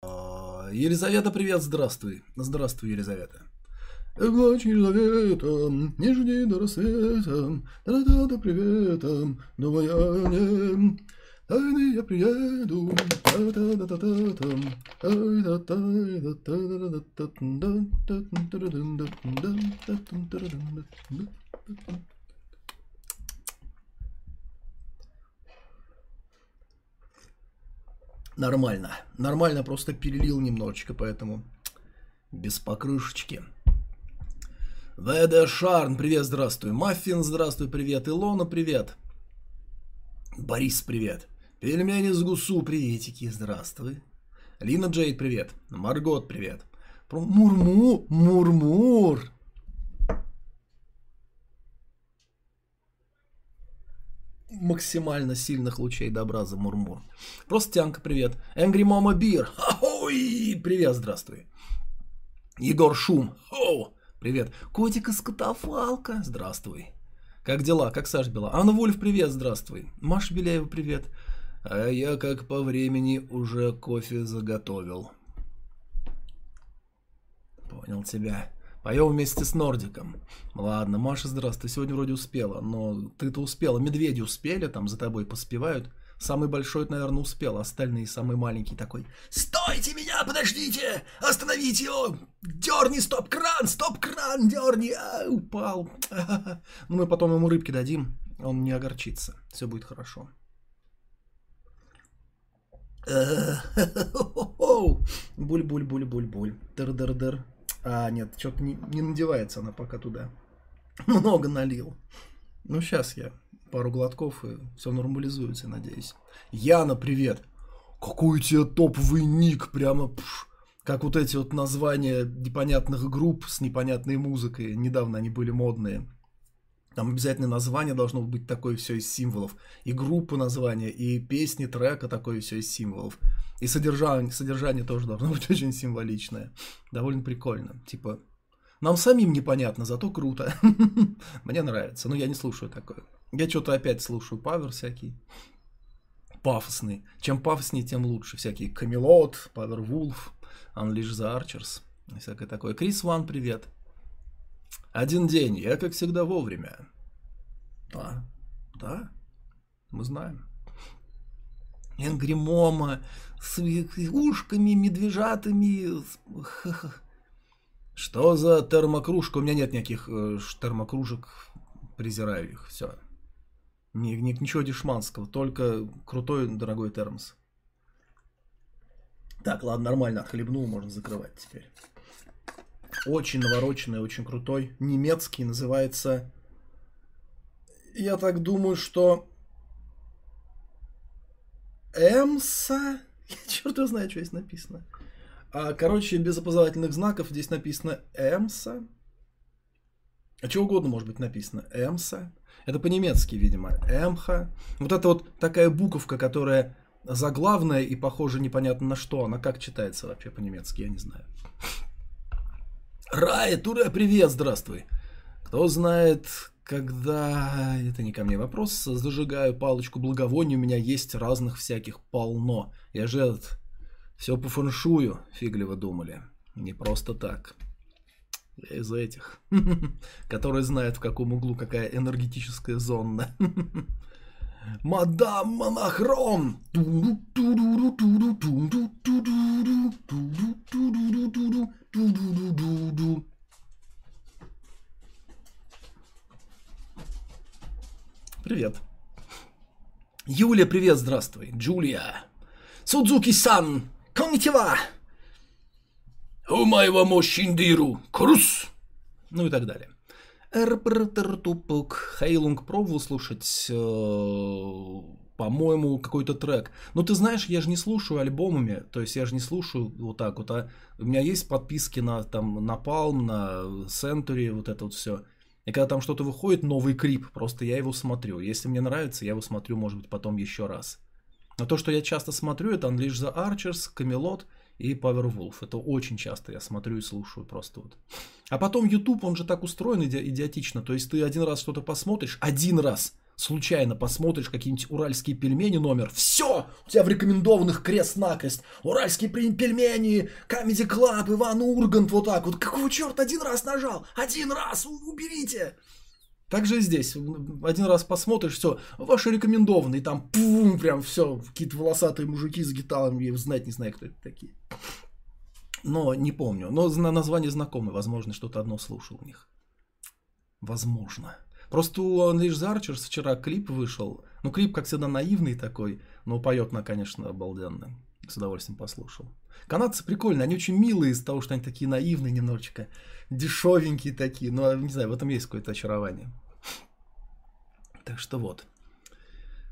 А, Елизавета, привет, здравствуй. Здравствуй, Елизавета. Плачь, Елизавета, не жди до рассвета, да-да-да, приветом, думая о. Тайны я приеду, та-та-та-та-та, та та та та Нормально. Нормально, просто перелил немножечко, поэтому без покрышечки. ВД Шарн, привет, здравствуй. Маффин, здравствуй, привет. Илона, привет. Борис, привет. Пельмени с гусу, приветики, здравствуй. Лина Джейд, привет. Маргот, привет. Мурму, мурмур. Максимально сильных лучей добра за мурмур. Просто Тянка, привет. Энгри Мама Бир. Ой, привет, здравствуй. Егор Шум. О, привет. Котик из Катафалка. Здравствуй. Как дела? Как Саш Бела? Анна Вольф, привет, здравствуй. Маша Беляева, привет. А я как по времени уже кофе заготовил. Понял тебя. Поем вместе с Нордиком. Ладно, Маша, здравствуй, сегодня вроде успела, но ты-то успела. Медведи успели, там за тобой поспевают. Самый большой, наверное, успел, остальные самый маленький такой. Стойте меня, подождите! Остановите его! Дерни стоп-кран! Стоп-кран! Дерни! А, упал. Ну, мы потом ему рыбки дадим, он не огорчится. Все будет хорошо. Буль-буль-буль-буль-буль. Дыр-дыр-дыр. А, нет, что-то не, не надевается она пока туда. Много налил. Ну, сейчас я пару глотков, и все нормализуется, надеюсь. Яна, привет! Какой у тебя топовый ник, прямо пш, как вот эти вот названия непонятных групп с непонятной музыкой. Недавно они были модные. Там обязательно название должно быть такое все из символов. И группа названия, и песни трека такое все из символов. И содержание, содержание тоже должно быть очень символичное. Довольно прикольно. Типа, нам самим непонятно, зато круто. Мне нравится, но я не слушаю такое. Я что-то опять слушаю павер всякий. Пафосный. Чем пафоснее, тем лучше. Всякие Камелот, Павер Вулф, Unleash the Archers. Всякое такое. Крис Ван, привет. Один день, я как всегда вовремя. Да, да, мы знаем. Энгримома, с ушками, медвежатами. Что за термокружка? У меня нет никаких э, термокружек, презираю их, все. Ни, ни, ничего дешманского, только крутой дорогой термос. Так, ладно, нормально, отхлебнул, можно закрывать теперь. Очень навороченный, очень крутой. Немецкий, называется... Я так думаю, что... Эмса? Черт его знает, что здесь написано. А, короче, без опознавательных знаков здесь написано Эмса. А что угодно может быть написано. Эмса. Это по-немецки, видимо. Эмха. Вот это вот такая буковка, которая заглавная и похожа непонятно на что. Она как читается вообще по-немецки, я не знаю. Рая, Туре, привет, здравствуй. Кто знает, когда... Это не ко мне вопрос. Зажигаю палочку благовоний, у меня есть разных всяких полно. Я же этот... Все по фэншую, фигливо думали. Не просто так. Я из этих, которые знают, в каком углу какая энергетическая зона. Мадам Монохром! Привет. Юля, привет, здравствуй. Джулия. Судзуки-сан, коннитива. У моего мощиндиру, крус. Ну и так далее. Эрпртертупук. Хейлунг пробовал слушать, э, по-моему, какой-то трек. Но ты знаешь, я же не слушаю альбомами, то есть я же не слушаю вот так вот, а у меня есть подписки на там на Palm, на Century, вот это вот все. И когда там что-то выходит, новый крип, просто я его смотрю. Если мне нравится, я его смотрю, может быть, потом еще раз. Но то, что я часто смотрю, это Unleash the Archers, Camelot и Powerwolf. Это очень часто я смотрю и слушаю просто вот. А потом YouTube, он же так устроен иди- идиотично. То есть ты один раз что-то посмотришь, один раз случайно посмотришь какие-нибудь уральские пельмени номер, все, у тебя в рекомендованных крест-накрест. Уральские пельмени, Comedy Club, Иван Ургант, вот так вот. Какого черта один раз нажал? Один раз, уберите. Так же и здесь. Один раз посмотришь, все, ваши рекомендованные, там пум, прям все, какие-то волосатые мужики с гитарами, я знать не знаю, кто это такие. Но не помню. Но название знакомое, возможно, что-то одно слушал у них. Возможно. Просто у Unleash the Archers вчера клип вышел. Ну, клип, как всегда, наивный такой, но поет на, конечно, обалденно. С удовольствием послушал. Канадцы прикольные, они очень милые из-за того, что они такие наивные немножечко, дешевенькие такие, но, не знаю, в этом есть какое-то очарование. Так что вот.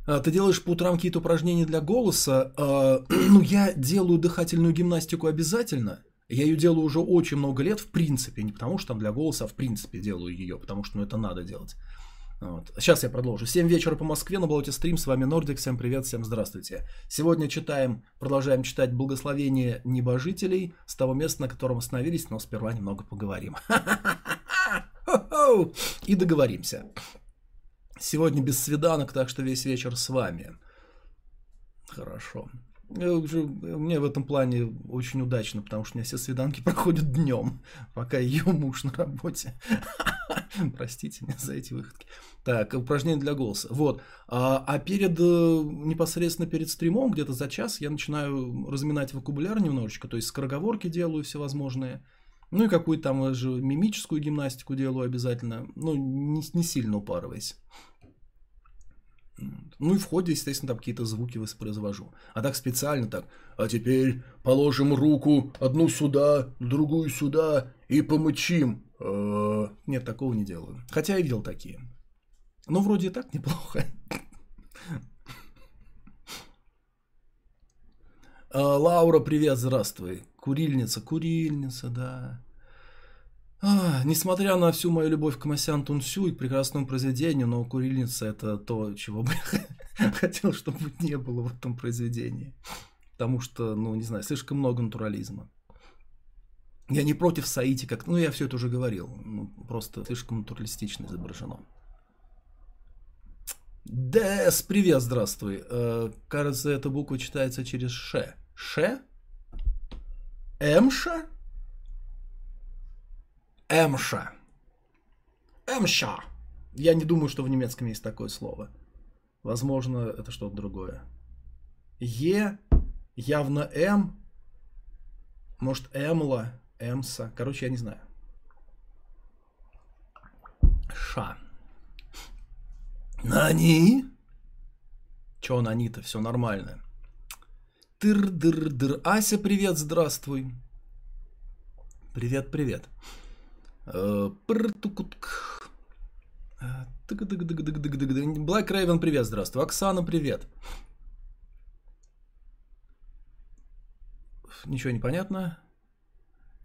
А, ты делаешь по утрам какие-то упражнения для голоса. А, ну, я делаю дыхательную гимнастику обязательно. Я ее делаю уже очень много лет, в принципе, не потому что там для голоса, а в принципе делаю ее, потому что ну, это надо делать. Вот. Сейчас я продолжу. 7 вечера по Москве на болоте стрим. С вами Нордик. Всем привет, всем здравствуйте. Сегодня читаем, продолжаем читать благословение небожителей с того места, на котором остановились, но сперва немного поговорим. И договоримся. Сегодня без свиданок, так что весь вечер с вами. Хорошо. Мне в этом плане очень удачно, потому что у меня все свиданки проходят днем, пока ее муж на работе. Простите меня за эти выходки. Так, упражнение для голоса. Вот. А, а перед, э, непосредственно перед стримом, где-то за час, я начинаю разминать вокабуляр немножечко, то есть скороговорки делаю всевозможные. Ну и какую-то там же мимическую гимнастику делаю обязательно. Ну, не, не сильно упарываясь. Ну и в ходе, естественно, там какие-то звуки воспроизвожу. А так специально так. А теперь положим руку одну сюда, другую сюда и помычим. Э, нет, такого не делаю. Хотя я видел такие. Ну, вроде и так неплохо. А, Лаура, привет, здравствуй. Курильница, курильница, да. А, несмотря на всю мою любовь к Масян Тунсю и к прекрасному произведению, но курильница это то, чего бы я хотел, чтобы не было в этом произведении. Потому что, ну, не знаю, слишком много натурализма. Я не против Саити, как... Ну, я все это уже говорил. Ну, просто слишком натуралистично изображено. Дэс, привет, здравствуй. Э, кажется, эта буква читается через Ш. Ше? Эмша? Эмша. Эмша. Я не думаю, что в немецком есть такое слово. Возможно, это что-то другое. Е, явно М, может Эмла, Эмса. Короче, я не знаю. Ша. Нани? Чё нани-то? Все нормально. Тыр-дыр-дыр. Ася, привет, здравствуй. Привет, привет. Black Raven, привет, здравствуй. Оксана, привет. Ничего не понятно.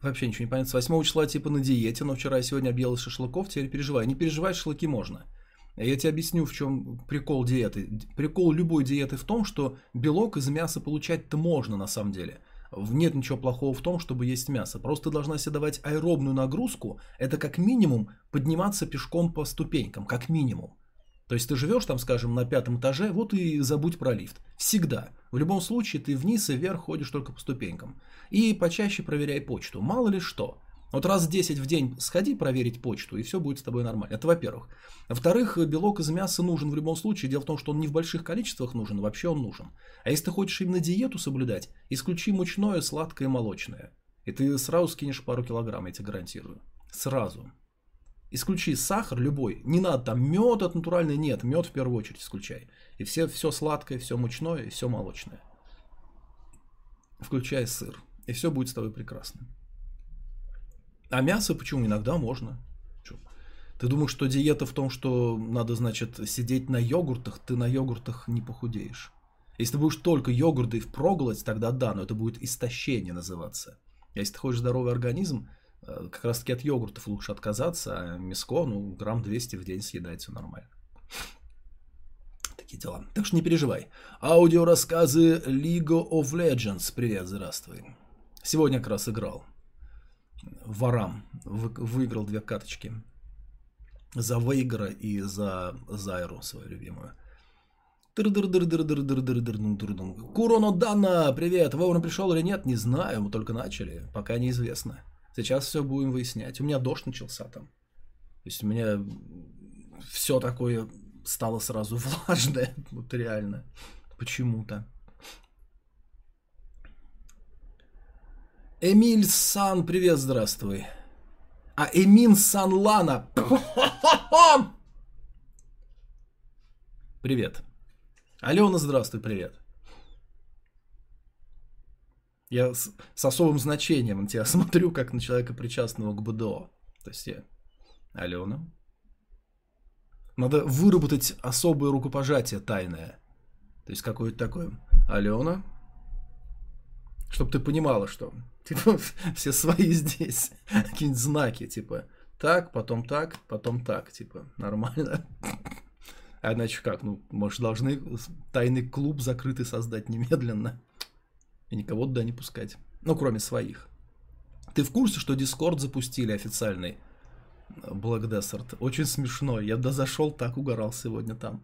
Вообще ничего не понятно. С 8 числа типа на диете, но вчера и сегодня объел шашлыков, теперь переживаю. Не переживай, шашлыки можно. Я тебе объясню, в чем прикол диеты. Прикол любой диеты в том, что белок из мяса получать-то можно на самом деле нет ничего плохого в том, чтобы есть мясо. Просто ты должна себе давать аэробную нагрузку. Это как минимум подниматься пешком по ступенькам, как минимум. То есть ты живешь там, скажем, на пятом этаже, вот и забудь про лифт. Всегда. В любом случае ты вниз и вверх ходишь только по ступенькам. И почаще проверяй почту. Мало ли что. Вот раз 10 в день сходи проверить почту, и все будет с тобой нормально. Это во-первых. Во-вторых, белок из мяса нужен в любом случае. Дело в том, что он не в больших количествах нужен, вообще он нужен. А если ты хочешь именно диету соблюдать, исключи мучное, сладкое молочное. И ты сразу скинешь пару килограмм, я тебе гарантирую. Сразу. Исключи сахар любой. Не надо там мед от натуральный, нет. Мед в первую очередь исключай. И все, все сладкое, все мучное, и все молочное. Включай сыр. И все будет с тобой прекрасно. А мясо почему? Иногда можно. Ты думаешь, что диета в том, что надо, значит, сидеть на йогуртах, ты на йогуртах не похудеешь. Если ты будешь только йогурты впроголодь, тогда да, но это будет истощение называться. А если ты хочешь здоровый организм, э, как раз таки от йогуртов лучше отказаться, а мяско, ну, грамм 200 в день съедать, все нормально. Такие дела. Так что не переживай. Аудиорассказы League of Legends. Привет, здравствуй. Сегодня как раз играл. Варам выиграл две карточки. За Вейгера и за Зайру свою любимую. Куроно Дана, привет. Вовремя пришел или нет, не знаю, мы только начали, пока неизвестно. Сейчас все будем выяснять. У меня дождь начался там. То есть у меня все такое стало сразу влажное, вот реально, почему-то. Эмиль Сан, привет, здравствуй. А Эмин Сан Лана. Привет. Алена, здравствуй, привет. Я с, с особым значением на тебя смотрю, как на человека, причастного к БДО. То есть я... Алена. Надо выработать особое рукопожатие тайное. То есть какое-то такое. Алена. Чтобы ты понимала, что типа, все свои здесь. Какие-нибудь знаки, типа так, потом так, потом так. Типа нормально. А иначе как? Ну, может, должны тайный клуб закрытый создать немедленно. И никого туда не пускать. Ну, кроме своих. Ты в курсе, что Дискорд запустили официальный? Black Desert. Очень смешно. Я да зашел, так угорал сегодня там.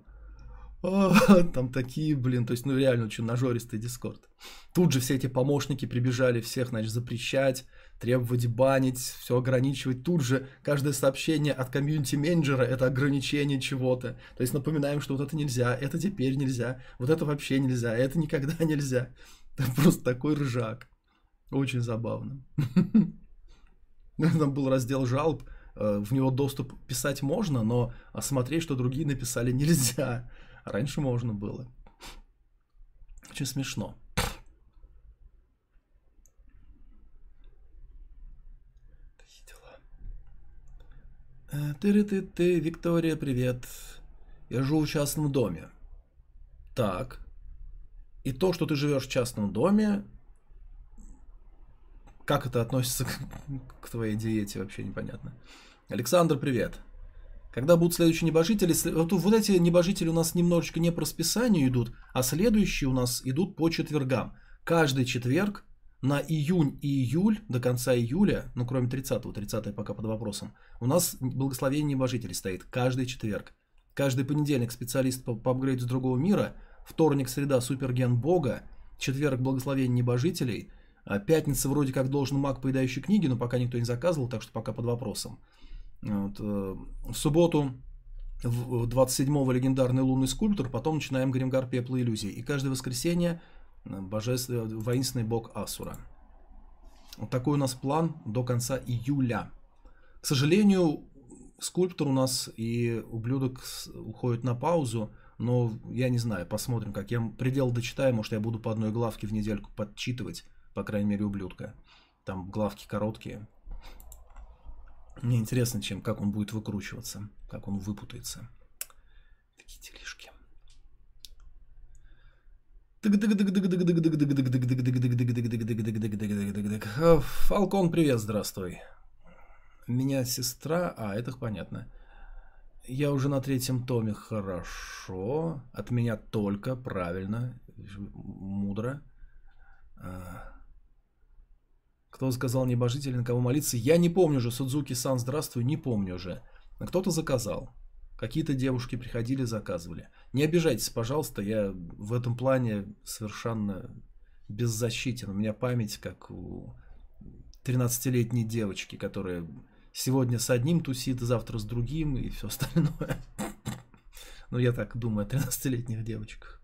О, там такие, блин, то есть, ну реально очень нажористый дискорд. Тут же все эти помощники прибежали всех, значит, запрещать, требовать банить, все ограничивать. Тут же каждое сообщение от комьюнити-менеджера это ограничение чего-то. То есть напоминаем, что вот это нельзя, это теперь нельзя, вот это вообще нельзя, это никогда нельзя. Это просто такой ржак. Очень забавно. Там был раздел жалоб, э, в него доступ писать можно, но осмотреть, что другие написали, нельзя. Раньше можно было. Очень смешно. ты ты ты Виктория, привет. Я живу в частном доме. Так. И то, что ты живешь в частном доме, как это относится к, к твоей диете, вообще непонятно. Александр, привет. Когда будут следующие небожители, вот, вот эти небожители у нас немножечко не по расписанию идут, а следующие у нас идут по четвергам. Каждый четверг на июнь и июль, до конца июля, ну кроме 30-го, 30 пока под вопросом, у нас благословение небожителей стоит каждый четверг. Каждый понедельник специалист по, по апгрейду с другого мира, вторник, среда суперген бога, четверг благословение небожителей, а пятница вроде как должен маг, поедающий книги, но пока никто не заказывал, так что пока под вопросом. Вот, э, в субботу 27-го легендарный лунный скульптор, потом начинаем Гримгар Пепла иллюзий. И каждое воскресенье э, божественный, воинственный бог Асура. Вот такой у нас план до конца июля. К сожалению, скульптор у нас и ублюдок уходит на паузу, но я не знаю, посмотрим, как я предел дочитаю, может я буду по одной главке в недельку подчитывать, по крайней мере, ублюдка. Там главки короткие. Мне интересно, чем, как он будет выкручиваться, как он выпутается. Такие делишки. Фалкон, привет, здравствуй. Меня сестра... А, это понятно. Я уже на третьем томе. Хорошо. От меня только. Правильно. Мудро. Кто сказал небожитель, на кого молиться? Я не помню же, Судзуки-сан, здравствуй, не помню уже. Но кто-то заказал. Какие-то девушки приходили, заказывали. Не обижайтесь, пожалуйста, я в этом плане совершенно беззащитен. У меня память как у 13-летней девочки, которая сегодня с одним тусит, завтра с другим и все остальное. Ну, я так думаю о 13-летних девочках.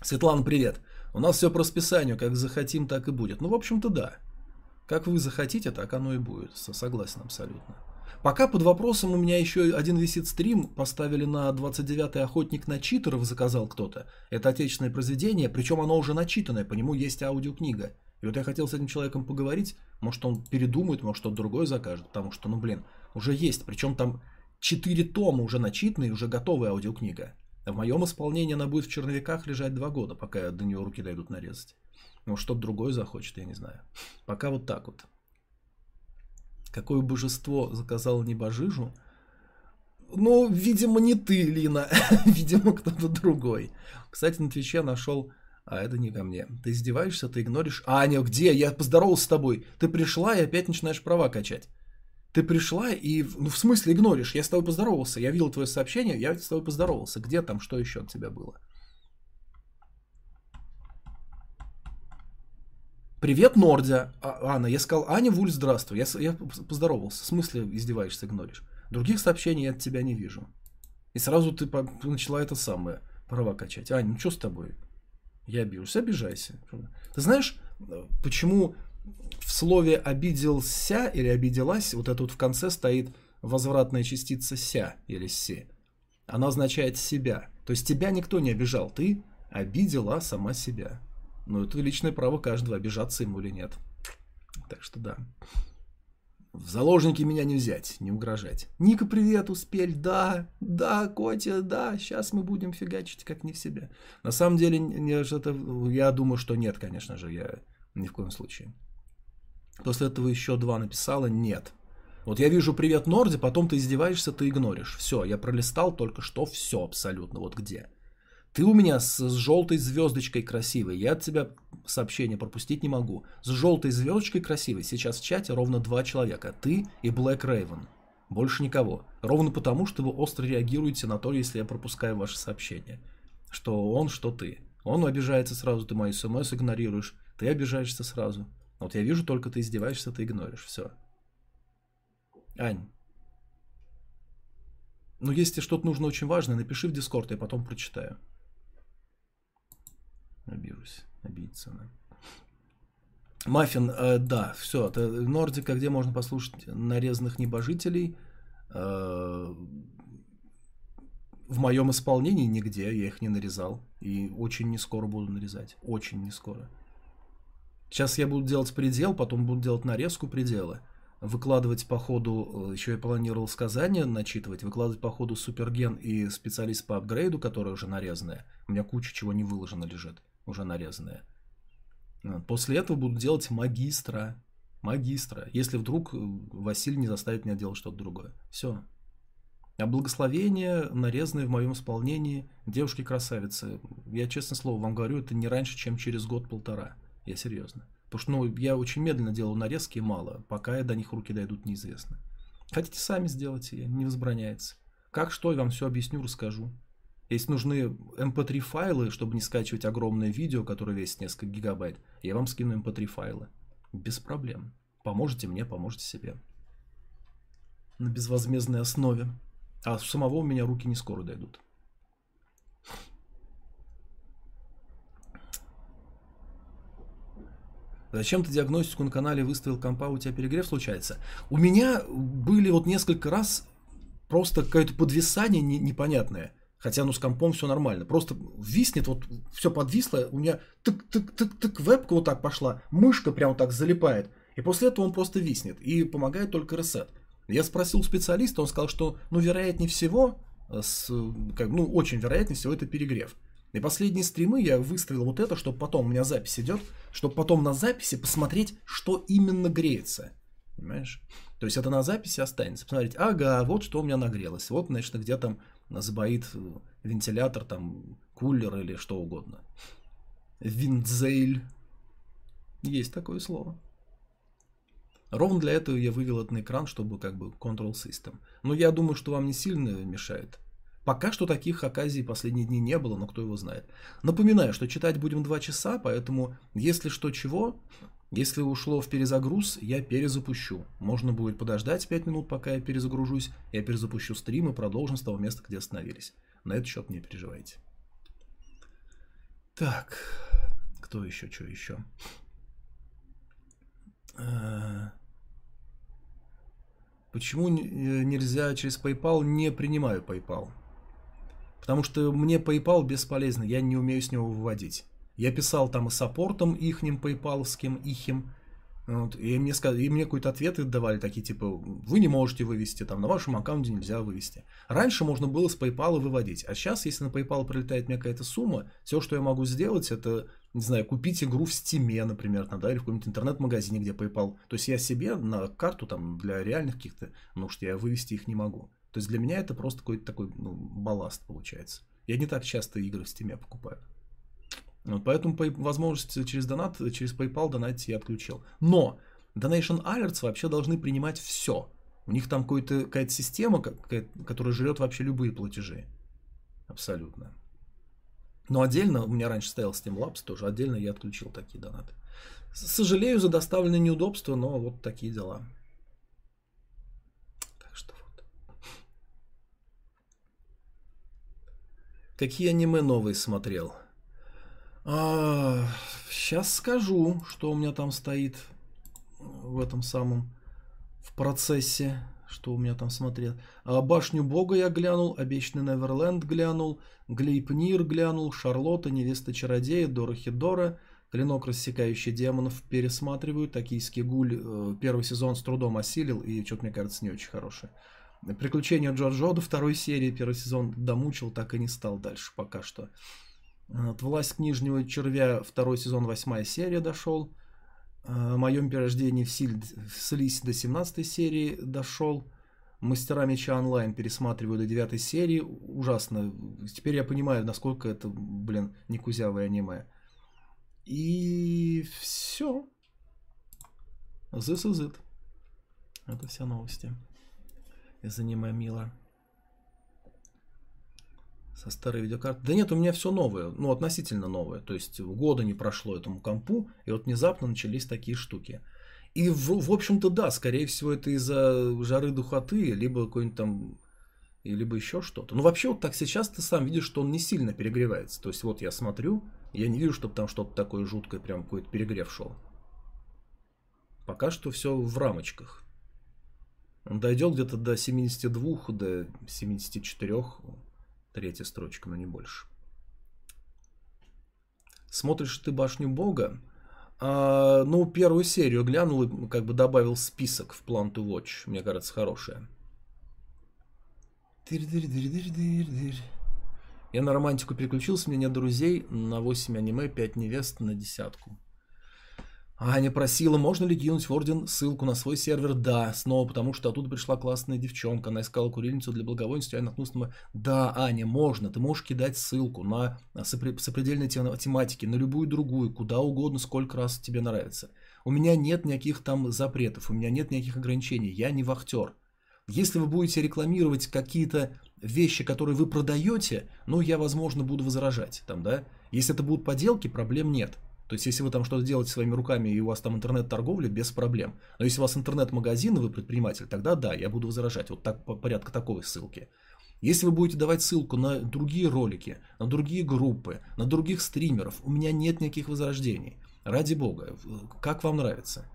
Светлана, привет. У нас все по расписанию, как захотим, так и будет. Ну, в общем-то, да. Как вы захотите, так оно и будет. Согласен абсолютно. Пока под вопросом у меня еще один висит стрим, поставили на 29-й охотник на читеров, заказал кто-то. Это отечественное произведение, причем оно уже начитанное, по нему есть аудиокнига. И вот я хотел с этим человеком поговорить, может он передумает, может что-то другое закажет, потому что, ну блин, уже есть, причем там 4 тома уже начитанные, уже готовая аудиокнига. В моем исполнении она будет в черновиках лежать два года, пока до нее руки дойдут нарезать. Может, что-то другое захочет, я не знаю. Пока вот так вот. Какое божество заказало небожижу? Ну, видимо, не ты, Лина. видимо, кто-то другой. Кстати, на Твиче нашел... А это не ко мне. Ты издеваешься, ты игноришь. Аня, где? Я поздоровался с тобой. Ты пришла и опять начинаешь права качать. Ты пришла и, ну, в смысле игноришь? Я с тобой поздоровался, я видел твое сообщение, я с тобой поздоровался. Где там, что еще от тебя было? Привет, Нордя. А, Анна, я сказал, Аня, Вуль, здравствуй. Я, я поздоровался. В смысле издеваешься, игноришь? Других сообщений я от тебя не вижу. И сразу ты начала это самое, права качать. Аня, ну что с тобой? Я обижусь, обижайся. Ты знаешь, почему в слове обиделся или обиделась, вот это вот в конце стоит возвратная частица ся или се. Она означает себя. То есть тебя никто не обижал, ты обидела сама себя. Но это личное право каждого, обижаться ему или нет. Так что да. В заложники меня не взять, не угрожать. Ника, привет, успель, да, да, Котя, да, сейчас мы будем фигачить как не в себя. На самом деле, я думаю, что нет, конечно же, я ни в коем случае. После этого еще два написала «нет». Вот я вижу «Привет, Норди», потом ты издеваешься, ты игноришь. Все, я пролистал только что все абсолютно. Вот где. Ты у меня с, с желтой звездочкой красивой. Я от тебя сообщение пропустить не могу. С желтой звездочкой красивой сейчас в чате ровно два человека. Ты и Блэк Рейвен. Больше никого. Ровно потому, что вы остро реагируете на то, если я пропускаю ваше сообщение. Что он, что ты. Он обижается сразу, ты мои смс игнорируешь. Ты обижаешься сразу. Вот я вижу, только ты издеваешься, ты игноришь. Все. Ань. Ну, если что-то нужно очень важное, напиши в Дискорд, я потом прочитаю. Обижусь. Обидится она. Маффин, э, да, все. Это Нордика, где можно послушать нарезанных небожителей. Э, в моем исполнении нигде, я их не нарезал. И очень не скоро буду нарезать. Очень не скоро. Сейчас я буду делать предел, потом буду делать нарезку предела. Выкладывать по ходу, э, еще я планировал сказания начитывать, выкладывать по ходу суперген и специалист по апгрейду, которая уже нарезанная. У меня куча чего не выложено лежит, уже нарезанная. После этого буду делать магистра. Магистра. Если вдруг э, Василий не заставит меня делать что-то другое. Все. А благословение, нарезанное в моем исполнении, девушки-красавицы. Я, честно слово, вам говорю, это не раньше, чем через год-полтора. Я серьезно. Потому что ну, я очень медленно делаю нарезки и мало. Пока я до них руки дойдут, неизвестно. Хотите сами сделать, не возбраняется. Как что, я вам все объясню, расскажу. Если нужны mp3 эм файлы, чтобы не скачивать огромное видео, которое весит несколько гигабайт, я вам скину mp3 эм файлы. Без проблем. Поможете мне, поможете себе. На безвозмездной основе. А самого у меня руки не скоро дойдут. Зачем ты диагностику на канале выставил компа, у тебя перегрев случается? У меня были вот несколько раз просто какое-то подвисание не, непонятное. Хотя, ну, с компом все нормально. Просто виснет, вот все подвисло, у меня тык-тык-тык-тык, вебка вот так пошла, мышка прям вот так залипает. И после этого он просто виснет. И помогает только ресет. Я спросил специалиста, он сказал, что, ну, вероятнее всего, с, как, ну, очень вероятнее всего, это перегрев. И последние стримы я выставил вот это, чтобы потом у меня запись идет, чтобы потом на записи посмотреть, что именно греется. Понимаешь? То есть это на записи останется. Посмотреть, ага, вот что у меня нагрелось. Вот, значит, где там забоит вентилятор, там, кулер или что угодно. Виндзейль. Есть такое слово. Ровно для этого я вывел это на экран, чтобы как бы control system. Но я думаю, что вам не сильно мешает. Пока что таких оказий последние дни не было, но кто его знает. Напоминаю, что читать будем 2 часа, поэтому если что чего, если ушло в перезагруз, я перезапущу. Можно будет подождать 5 минут, пока я перезагружусь, я перезапущу стрим и продолжим с того места, где остановились. На этот счет не переживайте. Так, кто еще, что еще? Э, почему нельзя через PayPal? Не принимаю PayPal. Потому что мне PayPal бесполезно, я не умею с него выводить. Я писал там и саппортом ихним PayPalским, ихим, вот, и мне, сказали, и мне какой-то ответы давали такие, типа, вы не можете вывести, там, на вашем аккаунте нельзя вывести. Раньше можно было с PayPal выводить, а сейчас, если на PayPal прилетает мне какая-то сумма, все, что я могу сделать, это, не знаю, купить игру в Steam, например, там, да, или в каком-нибудь интернет-магазине, где PayPal. То есть я себе на карту там для реальных каких-то нужд я вывести их не могу. То есть для меня это просто какой-то такой ну, балласт получается. Я не так часто игры в Steam покупаю. Вот, поэтому по возможности через донат, через PayPal донатить я отключил. Но Donation Alerts вообще должны принимать все. У них там какая-то система, которая жрет вообще любые платежи. Абсолютно. Но отдельно, у меня раньше стоял Steamlabs тоже, отдельно я отключил такие донаты. Сожалею за доставленные неудобства, но вот такие дела. Так что вот. Какие аниме новые смотрел? А, сейчас скажу, что у меня там стоит в этом самом в процессе, что у меня там смотрел. А, Башню Бога я глянул, Обещанный Неверленд глянул, Глейпнир глянул, Шарлотта, Невеста Чародея, Дора Хидора, Клинок, рассекающий демонов, пересматриваю. Токийский гуль э, первый сезон с трудом осилил и что-то, мне кажется, не очень хороший. Приключения Джорджо до второй серии, первый сезон домучил, так и не стал дальше пока что. Вот, Власть книжнего червя, второй сезон, восьмая серия дошел. О моем перерождении в, Силь, в Слизь до 17 серии дошел. Мастера меча онлайн пересматриваю до 9 серии. Ужасно. Теперь я понимаю, насколько это, блин, не кузявое аниме. И все. This is it. Это все новости из аниме Мила. Со старой видеокарты. Да нет, у меня все новое, ну относительно новое. То есть года не прошло этому компу, и вот внезапно начались такие штуки. И в, в общем-то да, скорее всего это из-за жары духоты, либо какой-нибудь там и либо еще что-то. Ну, вообще, вот так сейчас ты сам видишь, что он не сильно перегревается. То есть, вот я смотрю, я не вижу, чтобы там что-то такое жуткое, прям какой-то перегрев шел. Пока что все в рамочках. Он дойдет где-то до 72, до 74, третья строчка, но не больше. Смотришь ты башню Бога, а, ну, первую серию глянул и как бы добавил список в план to watch. Мне кажется, хорошая. Я на романтику переключился, у меня нет друзей, на 8 аниме, 5 невест на десятку. Аня просила, можно ли кинуть в Орден ссылку на свой сервер? Да, снова, потому что оттуда пришла классная девчонка, она искала курильницу для благовонности, я наткнулся на... Да, Аня, можно, ты можешь кидать ссылку на сопредельные тематики, на любую другую, куда угодно, сколько раз тебе нравится. У меня нет никаких там запретов, у меня нет никаких ограничений, я не вахтер. Если вы будете рекламировать какие-то вещи, которые вы продаете, ну, я, возможно, буду возражать там, да. Если это будут поделки, проблем нет. То есть, если вы там что-то делаете своими руками и у вас там интернет-торговля, без проблем. Но если у вас интернет-магазин, и вы предприниматель, тогда да, я буду возражать. Вот так, по порядка такой ссылки. Если вы будете давать ссылку на другие ролики, на другие группы, на других стримеров, у меня нет никаких возрождений. Ради бога, как вам нравится.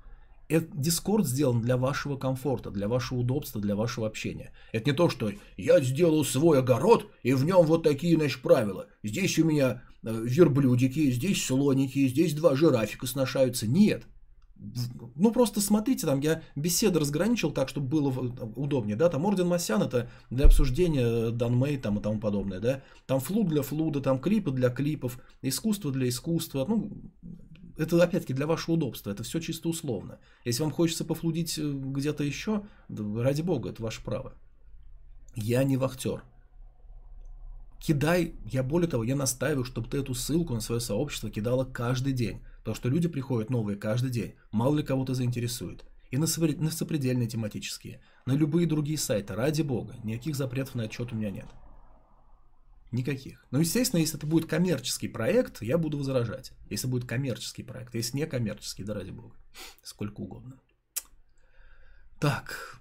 Дискорд сделан для вашего комфорта, для вашего удобства, для вашего общения. Это не то, что я сделал свой огород, и в нем вот такие, значит, правила. Здесь у меня верблюдики, здесь слоники, здесь два жирафика сношаются. Нет. Ну, просто смотрите, там я беседы разграничил так, чтобы было удобнее, да, там Орден Масян это для обсуждения Данмей там и тому подобное, да, там флуд для флуда, там клипы для клипов, искусство для искусства, ну, это опять-таки для вашего удобства, это все чисто условно. Если вам хочется пофлудить э, где-то еще, ради бога, это ваше право. Я не вахтер. Кидай, я более того, я настаиваю, чтобы ты эту ссылку на свое сообщество кидала каждый день. Потому что люди приходят новые каждый день. Мало ли кого-то заинтересует. И на, на сопредельные тематические, на любые другие сайты, ради бога. Никаких запретов на отчет у меня нет. Никаких. Но, естественно, если это будет коммерческий проект, я буду возражать. Если будет коммерческий проект. Если не коммерческий, да ради бога. Сколько угодно. Так.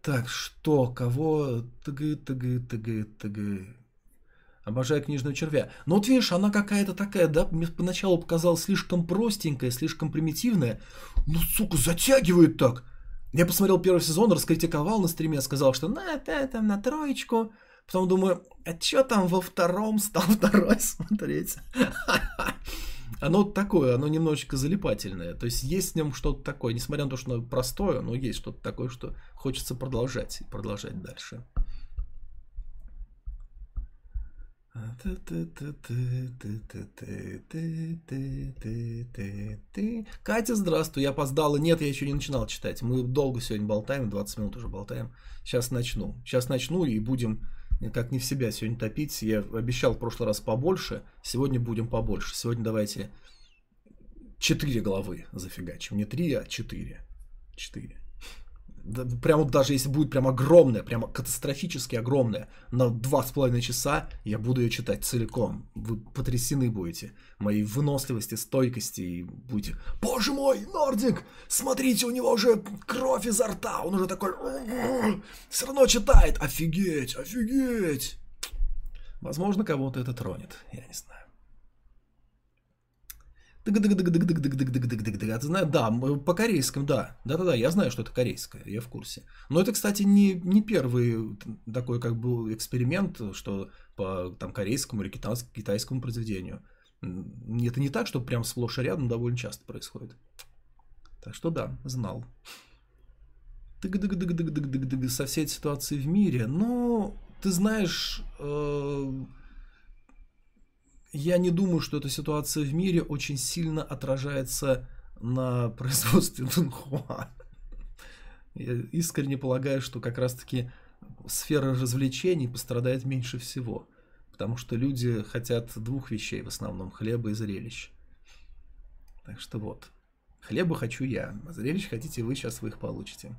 Так, что? Кого? ТГ, ТГ, ТГ, ТГ. Обожаю книжного червя. Но вот видишь, она какая-то такая, да, мне поначалу показалась слишком простенькая, слишком примитивная. Ну, сука, затягивает так. Я посмотрел первый сезон, раскритиковал на стриме, сказал, что на, там, на троечку. Потом думаю, а что там во втором стал второй смотреть? Оно такое, оно немножечко залипательное. То есть есть в нем что-то такое, несмотря на то, что оно простое, но есть что-то такое, что хочется продолжать и продолжать дальше. Катя, здравствуй, я опоздала. Нет, я еще не начинал читать. Мы долго сегодня болтаем, 20 минут уже болтаем. Сейчас начну. Сейчас начну и будем как не в себя сегодня топить. Я обещал в прошлый раз побольше, сегодня будем побольше. Сегодня давайте 4 главы зафигачим. Не 3, а 4. 4. Да, прямо даже если будет прям огромная, прямо катастрофически огромная, на два с половиной часа я буду ее читать целиком. Вы потрясены будете моей выносливости, стойкости и будете, боже мой, Нордик, смотрите, у него уже кровь изо рта, он уже такой, все равно читает, офигеть, офигеть. Возможно, кого-то это тронет, я не знаю. Да, по корейскому, да. Да-да-да, я знаю, что это корейское, я в курсе. Но это, кстати, не, не первый такой как бы эксперимент, что по там, корейскому или китайскому произведению. Это не так, что прям сплошь и рядом довольно часто происходит. Так что да, знал. Со всей этой ситуацией в мире. Но ты знаешь, я не думаю, что эта ситуация в мире очень сильно отражается на производстве Дунхуа. Я искренне полагаю, что как раз-таки сфера развлечений пострадает меньше всего. Потому что люди хотят двух вещей в основном, хлеба и зрелищ. Так что вот. Хлеба хочу я, а зрелищ хотите вы, сейчас вы их получите.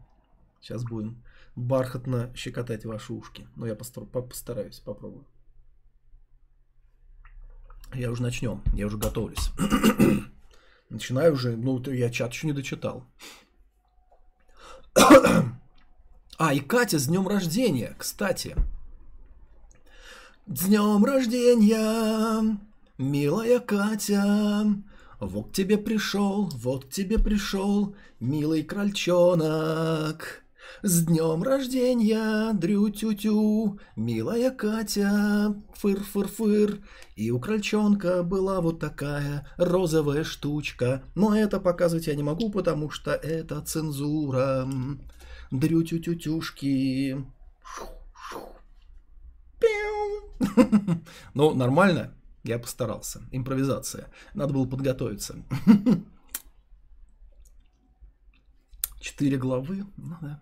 Сейчас будем бархатно щекотать ваши ушки. Но я постараюсь, попробую. Я уже начнем, я уже готовлюсь. Начинаю уже, ну, я чат еще не дочитал. а, и Катя с днем рождения, кстати. С днем рождения, милая Катя. Вот тебе пришел, вот тебе пришел, милый крольчонок. С днем рождения, дрю-тю-тю, милая Катя, фыр-фыр-фыр. И у крольчонка была вот такая розовая штучка. Но это показывать я не могу, потому что это цензура. Дрю-тю-тю-тюшки. Ну, нормально. Я постарался. Импровизация. Надо было подготовиться. Четыре главы. Ну да.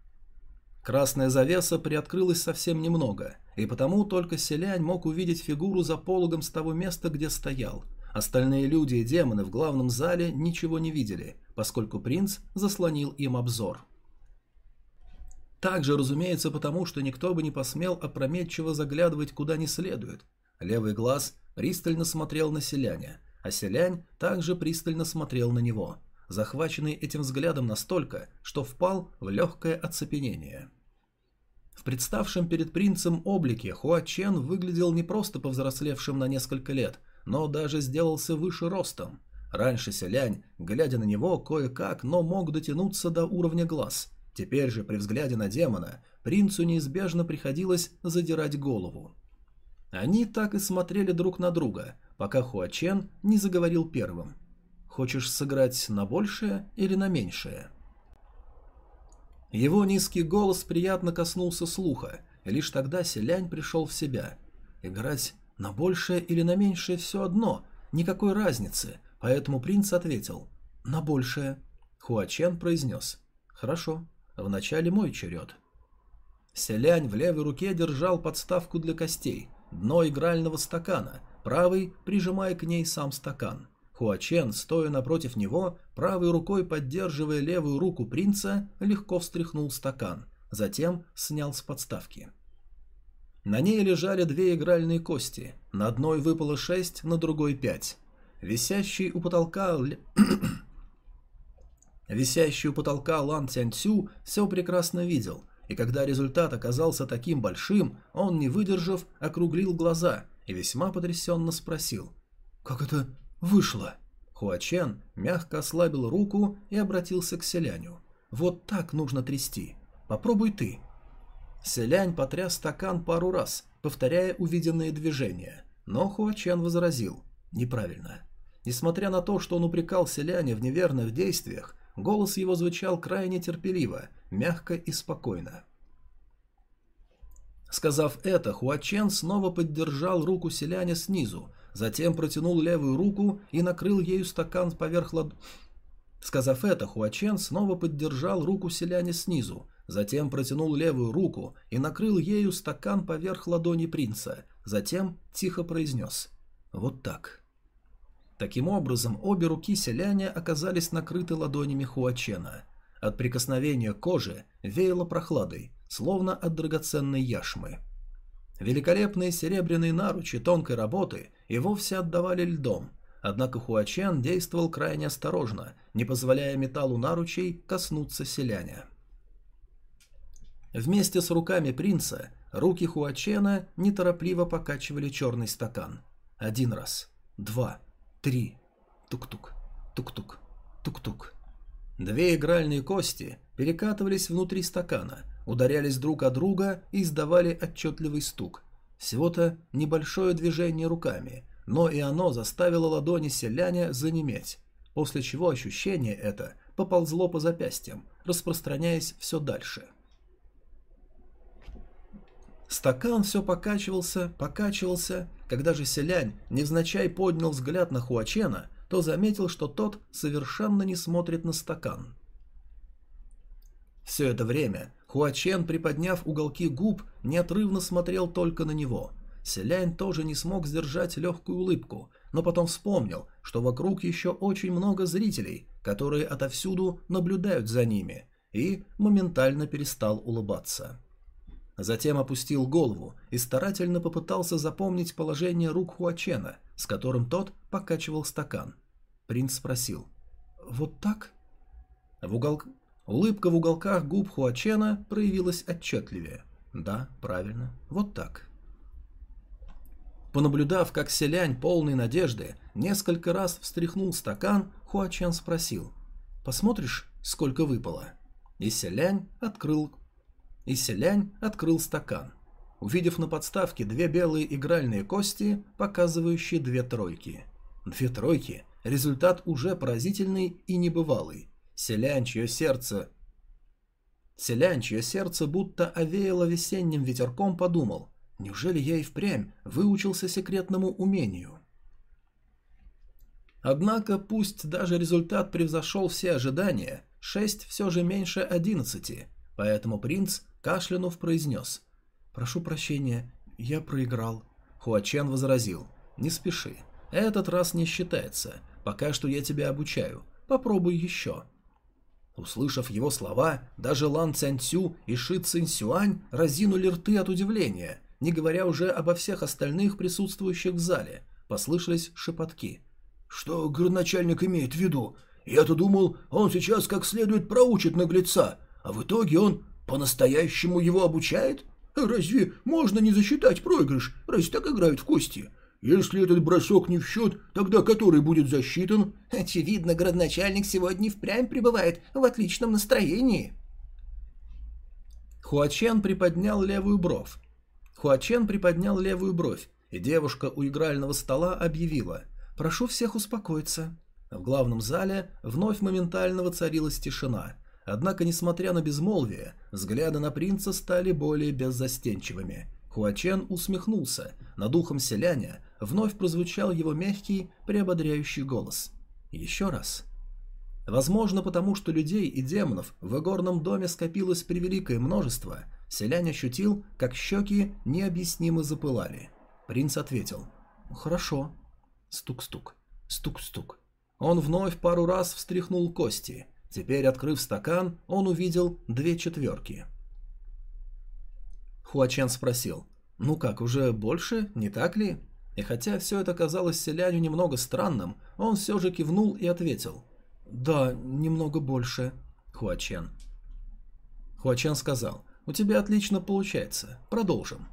Красная завеса приоткрылась совсем немного, и потому только селянь мог увидеть фигуру за пологом с того места, где стоял. Остальные люди и демоны в главном зале ничего не видели, поскольку принц заслонил им обзор. Также, разумеется, потому что никто бы не посмел опрометчиво заглядывать куда не следует. Левый глаз пристально смотрел на селяня, а селянь также пристально смотрел на него – захваченный этим взглядом настолько, что впал в легкое оцепенение. В представшем перед принцем облике Хуа Чен выглядел не просто повзрослевшим на несколько лет, но даже сделался выше ростом. Раньше селянь, глядя на него кое-как, но мог дотянуться до уровня глаз. Теперь же, при взгляде на демона, принцу неизбежно приходилось задирать голову. Они так и смотрели друг на друга, пока Хуачен не заговорил первым. Хочешь сыграть на большее или на меньшее? Его низкий голос приятно коснулся слуха, и лишь тогда селянь пришел в себя. Играть на большее или на меньшее все одно, никакой разницы, поэтому принц ответил «на большее». Хуачен произнес «хорошо, вначале мой черед». Селянь в левой руке держал подставку для костей, дно игрального стакана, правый прижимая к ней сам стакан. Хуачен, стоя напротив него, правой рукой поддерживая левую руку принца, легко встряхнул стакан, затем снял с подставки. На ней лежали две игральные кости, на одной выпало шесть, на другой пять. Висящий у потолка... Висящий у потолка Лан Тяньцю все прекрасно видел, и когда результат оказался таким большим, он, не выдержав, округлил глаза и весьма потрясенно спросил. «Как это Вышло. Хуачен мягко ослабил руку и обратился к селяню. Вот так нужно трясти. Попробуй ты. Селянь потряс стакан пару раз, повторяя увиденные движения. Но Хуачен возразил. Неправильно. Несмотря на то, что он упрекал селяня в неверных действиях, голос его звучал крайне терпеливо, мягко и спокойно. Сказав это, Хуачен снова поддержал руку селяня снизу, затем протянул левую руку и накрыл ею стакан поверх лад... Сказав это, Хуачен снова поддержал руку селяня снизу, затем протянул левую руку и накрыл ею стакан поверх ладони принца, затем тихо произнес «Вот так». Таким образом, обе руки селяня оказались накрыты ладонями Хуачена. От прикосновения кожи веяло прохладой, словно от драгоценной яшмы. Великолепные серебряные наручи тонкой работы и вовсе отдавали льдом, однако Хуачен действовал крайне осторожно, не позволяя металлу наручей коснуться селяня. Вместе с руками принца руки Хуачена неторопливо покачивали черный стакан. Один раз, два, три. Тук-тук, тук-тук, тук-тук. Две игральные кости перекатывались внутри стакана, ударялись друг о друга и издавали отчетливый стук. Всего-то небольшое движение руками, но и оно заставило ладони селяня занеметь, после чего ощущение это поползло по запястьям, распространяясь все дальше. Стакан все покачивался, покачивался. Когда же селянь невзначай поднял взгляд на Хуачена, то заметил, что тот совершенно не смотрит на стакан. Все это время Хуачен, приподняв уголки губ, неотрывно смотрел только на него. Селянь тоже не смог сдержать легкую улыбку, но потом вспомнил, что вокруг еще очень много зрителей, которые отовсюду наблюдают за ними, и моментально перестал улыбаться. Затем опустил голову и старательно попытался запомнить положение рук Хуачена, с которым тот покачивал стакан. Принц спросил «Вот так?» В угол... Улыбка в уголках губ Хуачена проявилась отчетливее. «Да, правильно. Вот так». Понаблюдав, как селянь, полный надежды, несколько раз встряхнул стакан, Хуачен спросил «Посмотришь, сколько выпало?» И селянь открыл и селянь открыл стакан, увидев на подставке две белые игральные кости, показывающие две тройки. Две тройки – результат уже поразительный и небывалый. Селянь, чье сердце... Селянь, чье сердце будто овеяло весенним ветерком, подумал, неужели я и впрямь выучился секретному умению? Однако, пусть даже результат превзошел все ожидания, шесть все же меньше одиннадцати, поэтому принц Кашлянув произнес. «Прошу прощения, я проиграл». Хуачен возразил. «Не спеши. Этот раз не считается. Пока что я тебя обучаю. Попробуй еще». Услышав его слова, даже Лан Цянцю и Ши Цинсюань разинули рты от удивления, не говоря уже обо всех остальных присутствующих в зале. Послышались шепотки. «Что городначальник имеет в виду? Я-то думал, он сейчас как следует проучит наглеца, а в итоге он по-настоящему его обучает? Разве можно не засчитать проигрыш? Разве так играют в кости? Если этот бросок не в счет, тогда который будет засчитан? Очевидно, городначальник сегодня впрямь пребывает в отличном настроении. Хуачен приподнял левую бровь. Хуачен приподнял левую бровь, и девушка у игрального стола объявила «Прошу всех успокоиться». В главном зале вновь моментально воцарилась тишина – Однако, несмотря на безмолвие, взгляды на принца стали более беззастенчивыми. Хуачен усмехнулся. Над ухом селяня вновь прозвучал его мягкий, приободряющий голос. «Еще раз». Возможно, потому что людей и демонов в игорном доме скопилось превеликое множество, селянь ощутил, как щеки необъяснимо запылали. Принц ответил «Хорошо». Стук-стук, стук-стук. Он вновь пару раз встряхнул кости – Теперь, открыв стакан, он увидел две четверки. Хуачен спросил, «Ну как, уже больше, не так ли?» И хотя все это казалось селяню немного странным, он все же кивнул и ответил, «Да, немного больше, Хуачен». Хуачен сказал, «У тебя отлично получается, продолжим».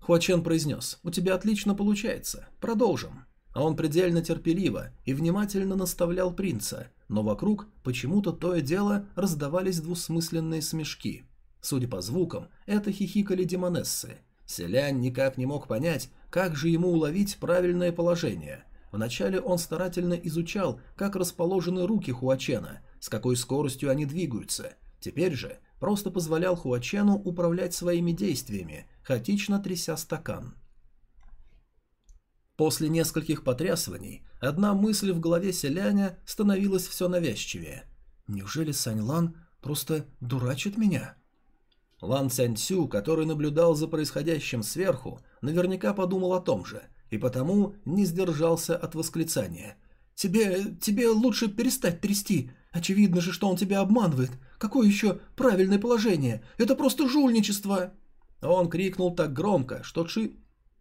Хуачен произнес, «У тебя отлично получается, продолжим». А он предельно терпеливо и внимательно наставлял принца, но вокруг почему-то то и дело раздавались двусмысленные смешки. Судя по звукам, это хихикали демонессы. Селянь никак не мог понять, как же ему уловить правильное положение. Вначале он старательно изучал, как расположены руки Хуачена, с какой скоростью они двигаются. Теперь же просто позволял Хуачену управлять своими действиями, хаотично тряся стакан. После нескольких потрясываний одна мысль в голове селяня становилась все навязчивее. «Неужели Сань Лан просто дурачит меня?» Лан Цяньцю, который наблюдал за происходящим сверху, наверняка подумал о том же, и потому не сдержался от восклицания. «Тебе... тебе лучше перестать трясти. Очевидно же, что он тебя обманывает. Какое еще правильное положение? Это просто жульничество!» Он крикнул так громко, что Ши...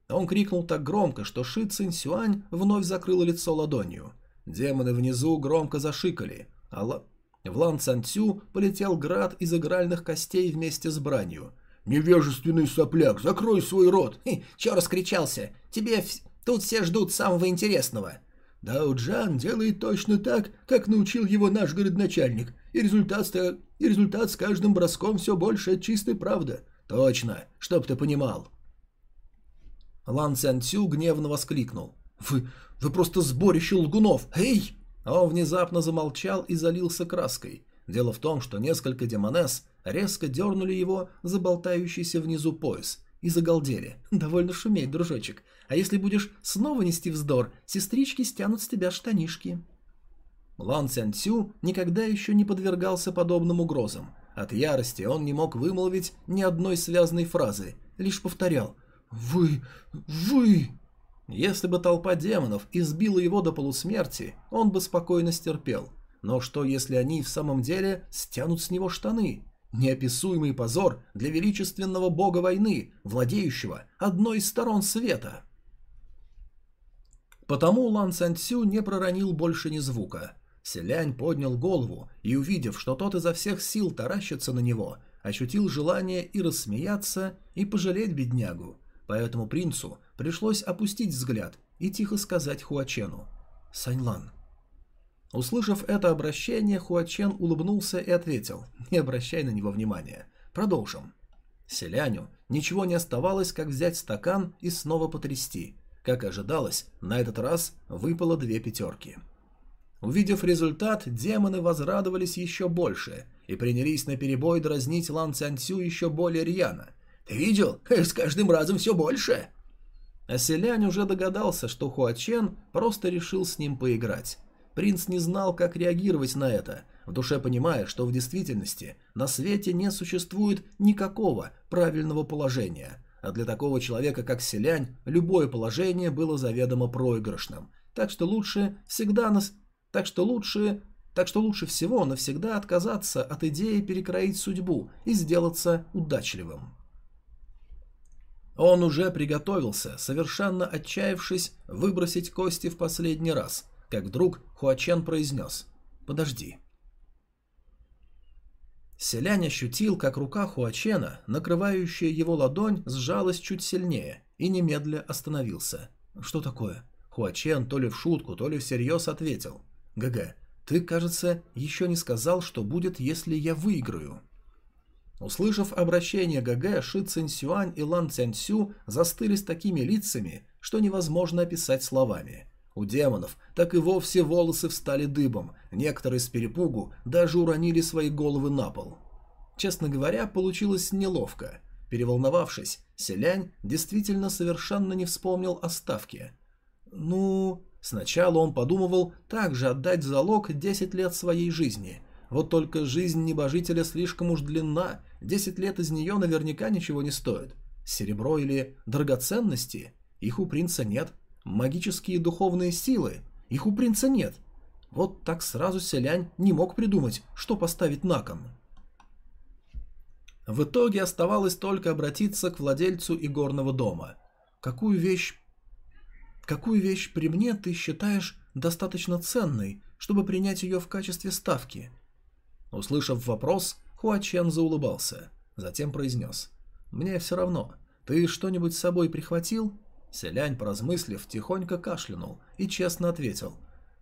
Он крикнул так громко, что Ши Цинь Сюань вновь закрыла лицо ладонью. Демоны внизу громко зашикали, а. В Лан Цанцю полетел град из игральных костей вместе с бранью. «Невежественный сопляк, закрой свой рот!» Хе, «Чё раскричался? Тебе в... тут все ждут самого интересного!» Дао Джан делает точно так, как научил его наш городначальник, и результат, и результат с каждым броском все больше от чистой правды. Точно, чтоб ты понимал. Лан Цян Цю гневно воскликнул. «Вы... вы просто сборище лгунов! Эй!» Он внезапно замолчал и залился краской. Дело в том, что несколько демонесс резко дернули его за болтающийся внизу пояс и загалдели. «Довольно шуметь, дружочек. А если будешь снова нести вздор, сестрички стянут с тебя штанишки». Лан Цян Цю никогда еще не подвергался подобным угрозам. От ярости он не мог вымолвить ни одной связанной фразы, лишь повторял «Вы... вы...» Если бы толпа демонов избила его до полусмерти, он бы спокойно стерпел. Но что, если они в самом деле стянут с него штаны? Неописуемый позор для величественного бога войны, владеющего одной из сторон света. Потому Лан Цянцю не проронил больше ни звука. Селянь поднял голову и, увидев, что тот изо всех сил таращится на него, ощутил желание и рассмеяться, и пожалеть беднягу. Поэтому принцу пришлось опустить взгляд и тихо сказать Хуачену «Саньлан». Услышав это обращение, Хуачен улыбнулся и ответил «Не обращай на него внимания. Продолжим». Селяню ничего не оставалось, как взять стакан и снова потрясти. Как ожидалось, на этот раз выпало две пятерки. Увидев результат, демоны возрадовались еще больше и принялись на перебой дразнить Лан Цянцю еще более рьяно. «Ты видел? С каждым разом все больше!» А селянь уже догадался, что Хуачен просто решил с ним поиграть. Принц не знал, как реагировать на это, в душе понимая, что в действительности на свете не существует никакого правильного положения, а для такого человека, как селянь, любое положение было заведомо проигрышным, так что лучше всегда нас... так что лучше... так что лучше всего навсегда отказаться от идеи перекроить судьбу и сделаться удачливым. Он уже приготовился, совершенно отчаявшись, выбросить кости в последний раз, как вдруг Хуачен произнес «Подожди». Селянь ощутил, как рука Хуачена, накрывающая его ладонь, сжалась чуть сильнее и немедля остановился. «Что такое?» Хуачен то ли в шутку, то ли всерьез ответил. «ГГ, ты, кажется, еще не сказал, что будет, если я выиграю». Услышав обращение ГГ, Ши Цинсюань и Лан Цяньсю застыли с такими лицами, что невозможно описать словами. У демонов так и вовсе волосы встали дыбом, некоторые с перепугу даже уронили свои головы на пол. Честно говоря, получилось неловко. Переволновавшись, Селянь действительно совершенно не вспомнил о ставке. Ну, сначала он подумывал также отдать залог 10 лет своей жизни. Вот только жизнь небожителя слишком уж длинна, 10 лет из нее наверняка ничего не стоит. Серебро или драгоценности? Их у принца нет. Магические духовные силы? Их у принца нет. Вот так сразу селянь не мог придумать, что поставить на кон. В итоге оставалось только обратиться к владельцу игорного дома. Какую вещь... Какую вещь при мне ты считаешь достаточно ценной, чтобы принять ее в качестве ставки? Услышав вопрос, Хуачен заулыбался, затем произнес. «Мне все равно. Ты что-нибудь с собой прихватил?» Селянь, поразмыслив, тихонько кашлянул и честно ответил.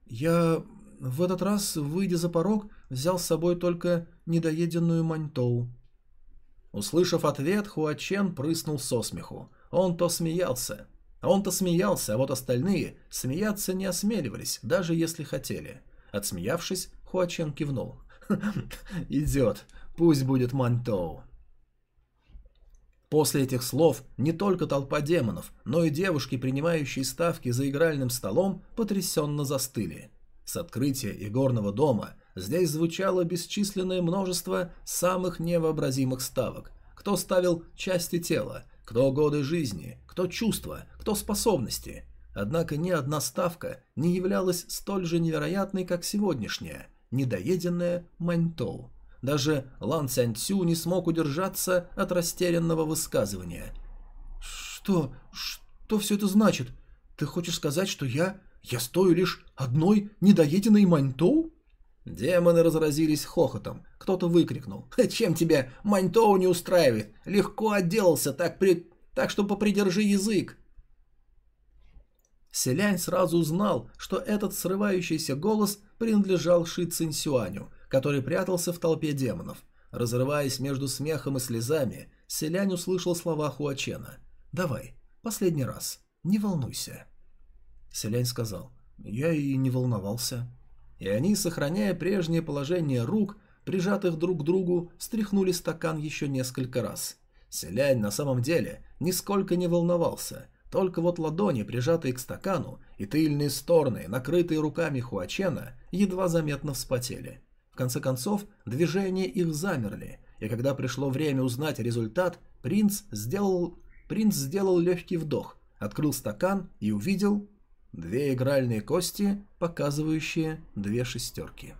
«Я в этот раз, выйдя за порог, взял с собой только недоеденную маньтоу». Услышав ответ, Хуачен прыснул со смеху. Он-то смеялся. Он-то смеялся, а вот остальные смеяться не осмеливались, даже если хотели. Отсмеявшись, Хуачен кивнул. «Идет. Пусть будет Маньтоу. После этих слов не только толпа демонов, но и девушки, принимающие ставки за игральным столом, потрясенно застыли. С открытия игорного дома здесь звучало бесчисленное множество самых невообразимых ставок. Кто ставил части тела, кто годы жизни, кто чувства, кто способности. Однако ни одна ставка не являлась столь же невероятной, как сегодняшняя, недоеденная Маньтоу. Даже Лан Цянцю не смог удержаться от растерянного высказывания. «Что? Что все это значит? Ты хочешь сказать, что я... я стою лишь одной недоеденной Маньтоу?» Демоны разразились хохотом. Кто-то выкрикнул. «Чем тебя Маньтоу не устраивает? Легко отделался, так, при... так что попридержи язык!» Селянь сразу узнал, что этот срывающийся голос принадлежал Ши Цинсюаню, который прятался в толпе демонов. Разрываясь между смехом и слезами, Селянь услышал слова Хуачена. «Давай, последний раз, не волнуйся». Селянь сказал, «Я и не волновался». И они, сохраняя прежнее положение рук, прижатых друг к другу, стряхнули стакан еще несколько раз. Селянь на самом деле нисколько не волновался – только вот ладони, прижатые к стакану, и тыльные стороны, накрытые руками Хуачена, едва заметно вспотели. В конце концов, движения их замерли, и когда пришло время узнать результат, принц сделал, принц сделал легкий вдох, открыл стакан и увидел две игральные кости, показывающие две шестерки.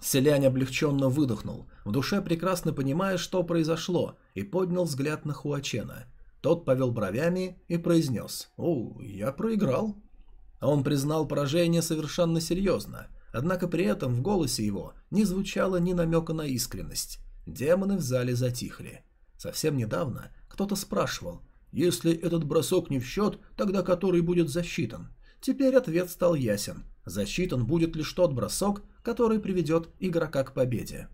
Селянь облегченно выдохнул, в душе прекрасно понимая, что произошло, и поднял взгляд на Хуачена – тот повел бровями и произнес «О, я проиграл». Он признал поражение совершенно серьезно, однако при этом в голосе его не звучало ни намека на искренность. Демоны в зале затихли. Совсем недавно кто-то спрашивал, если этот бросок не в счет, тогда который будет засчитан. Теперь ответ стал ясен. Засчитан будет лишь тот бросок, который приведет игрока к победе.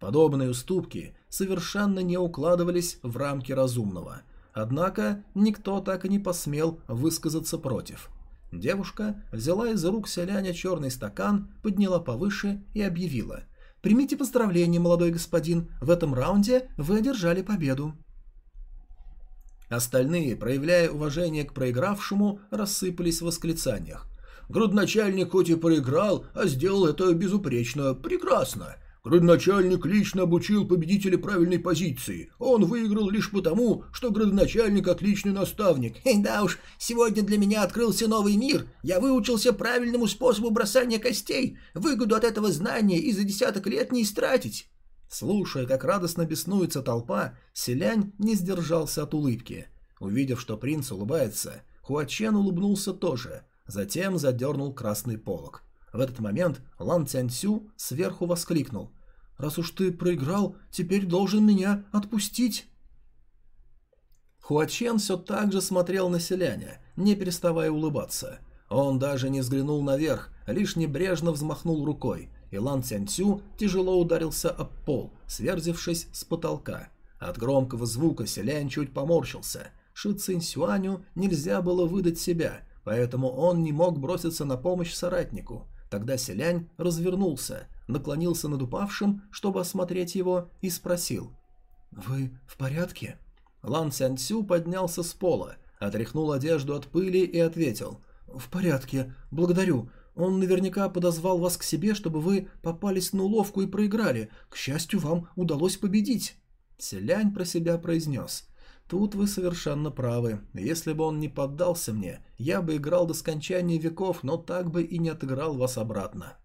Подобные уступки совершенно не укладывались в рамки разумного – Однако никто так и не посмел высказаться против. Девушка взяла из рук селяня черный стакан, подняла повыше и объявила. «Примите поздравления, молодой господин, в этом раунде вы одержали победу». Остальные, проявляя уважение к проигравшему, рассыпались в восклицаниях. «Градоначальник хоть и проиграл, а сделал это безупречно, прекрасно. Градоначальник лично обучил победителя правильной позиции. Он выиграл лишь потому, что градоначальник отличный наставник. Да уж, сегодня для меня открылся новый мир. Я выучился правильному способу бросания костей. Выгоду от этого знания и за десяток лет не истратить. Слушая, как радостно беснуется толпа, селянь не сдержался от улыбки. Увидев, что принц улыбается, Хуачен улыбнулся тоже, затем задернул красный полог. В этот момент Лан Цяньсю сверху воскликнул. Раз уж ты проиграл, теперь должен меня отпустить. Хуачен все так же смотрел на селяня, не переставая улыбаться. Он даже не взглянул наверх, лишь небрежно взмахнул рукой, и Лан Цянцю тяжело ударился об пол, сверзившись с потолка. От громкого звука селянь чуть поморщился. Ши Цинь нельзя было выдать себя, поэтому он не мог броситься на помощь соратнику. Тогда селянь развернулся, наклонился над упавшим, чтобы осмотреть его, и спросил. «Вы в порядке?» Лан Цянцю поднялся с пола, отряхнул одежду от пыли и ответил. «В порядке, благодарю. Он наверняка подозвал вас к себе, чтобы вы попались на уловку и проиграли. К счастью, вам удалось победить». Селянь про себя произнес. «Тут вы совершенно правы. Если бы он не поддался мне, я бы играл до скончания веков, но так бы и не отыграл вас обратно».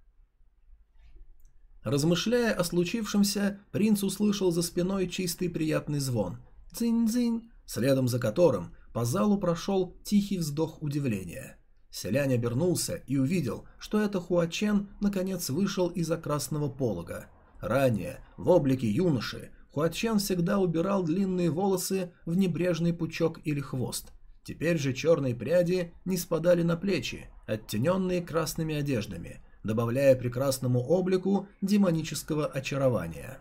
Размышляя о случившемся, принц услышал за спиной чистый приятный звон. «Дзынь-дзынь», следом за которым по залу прошел тихий вздох удивления. Селянь обернулся и увидел, что это Хуачен наконец вышел из-за красного полога. Ранее, в облике юноши, Хуачен всегда убирал длинные волосы в небрежный пучок или хвост. Теперь же черные пряди не спадали на плечи, оттененные красными одеждами – добавляя прекрасному облику демонического очарования.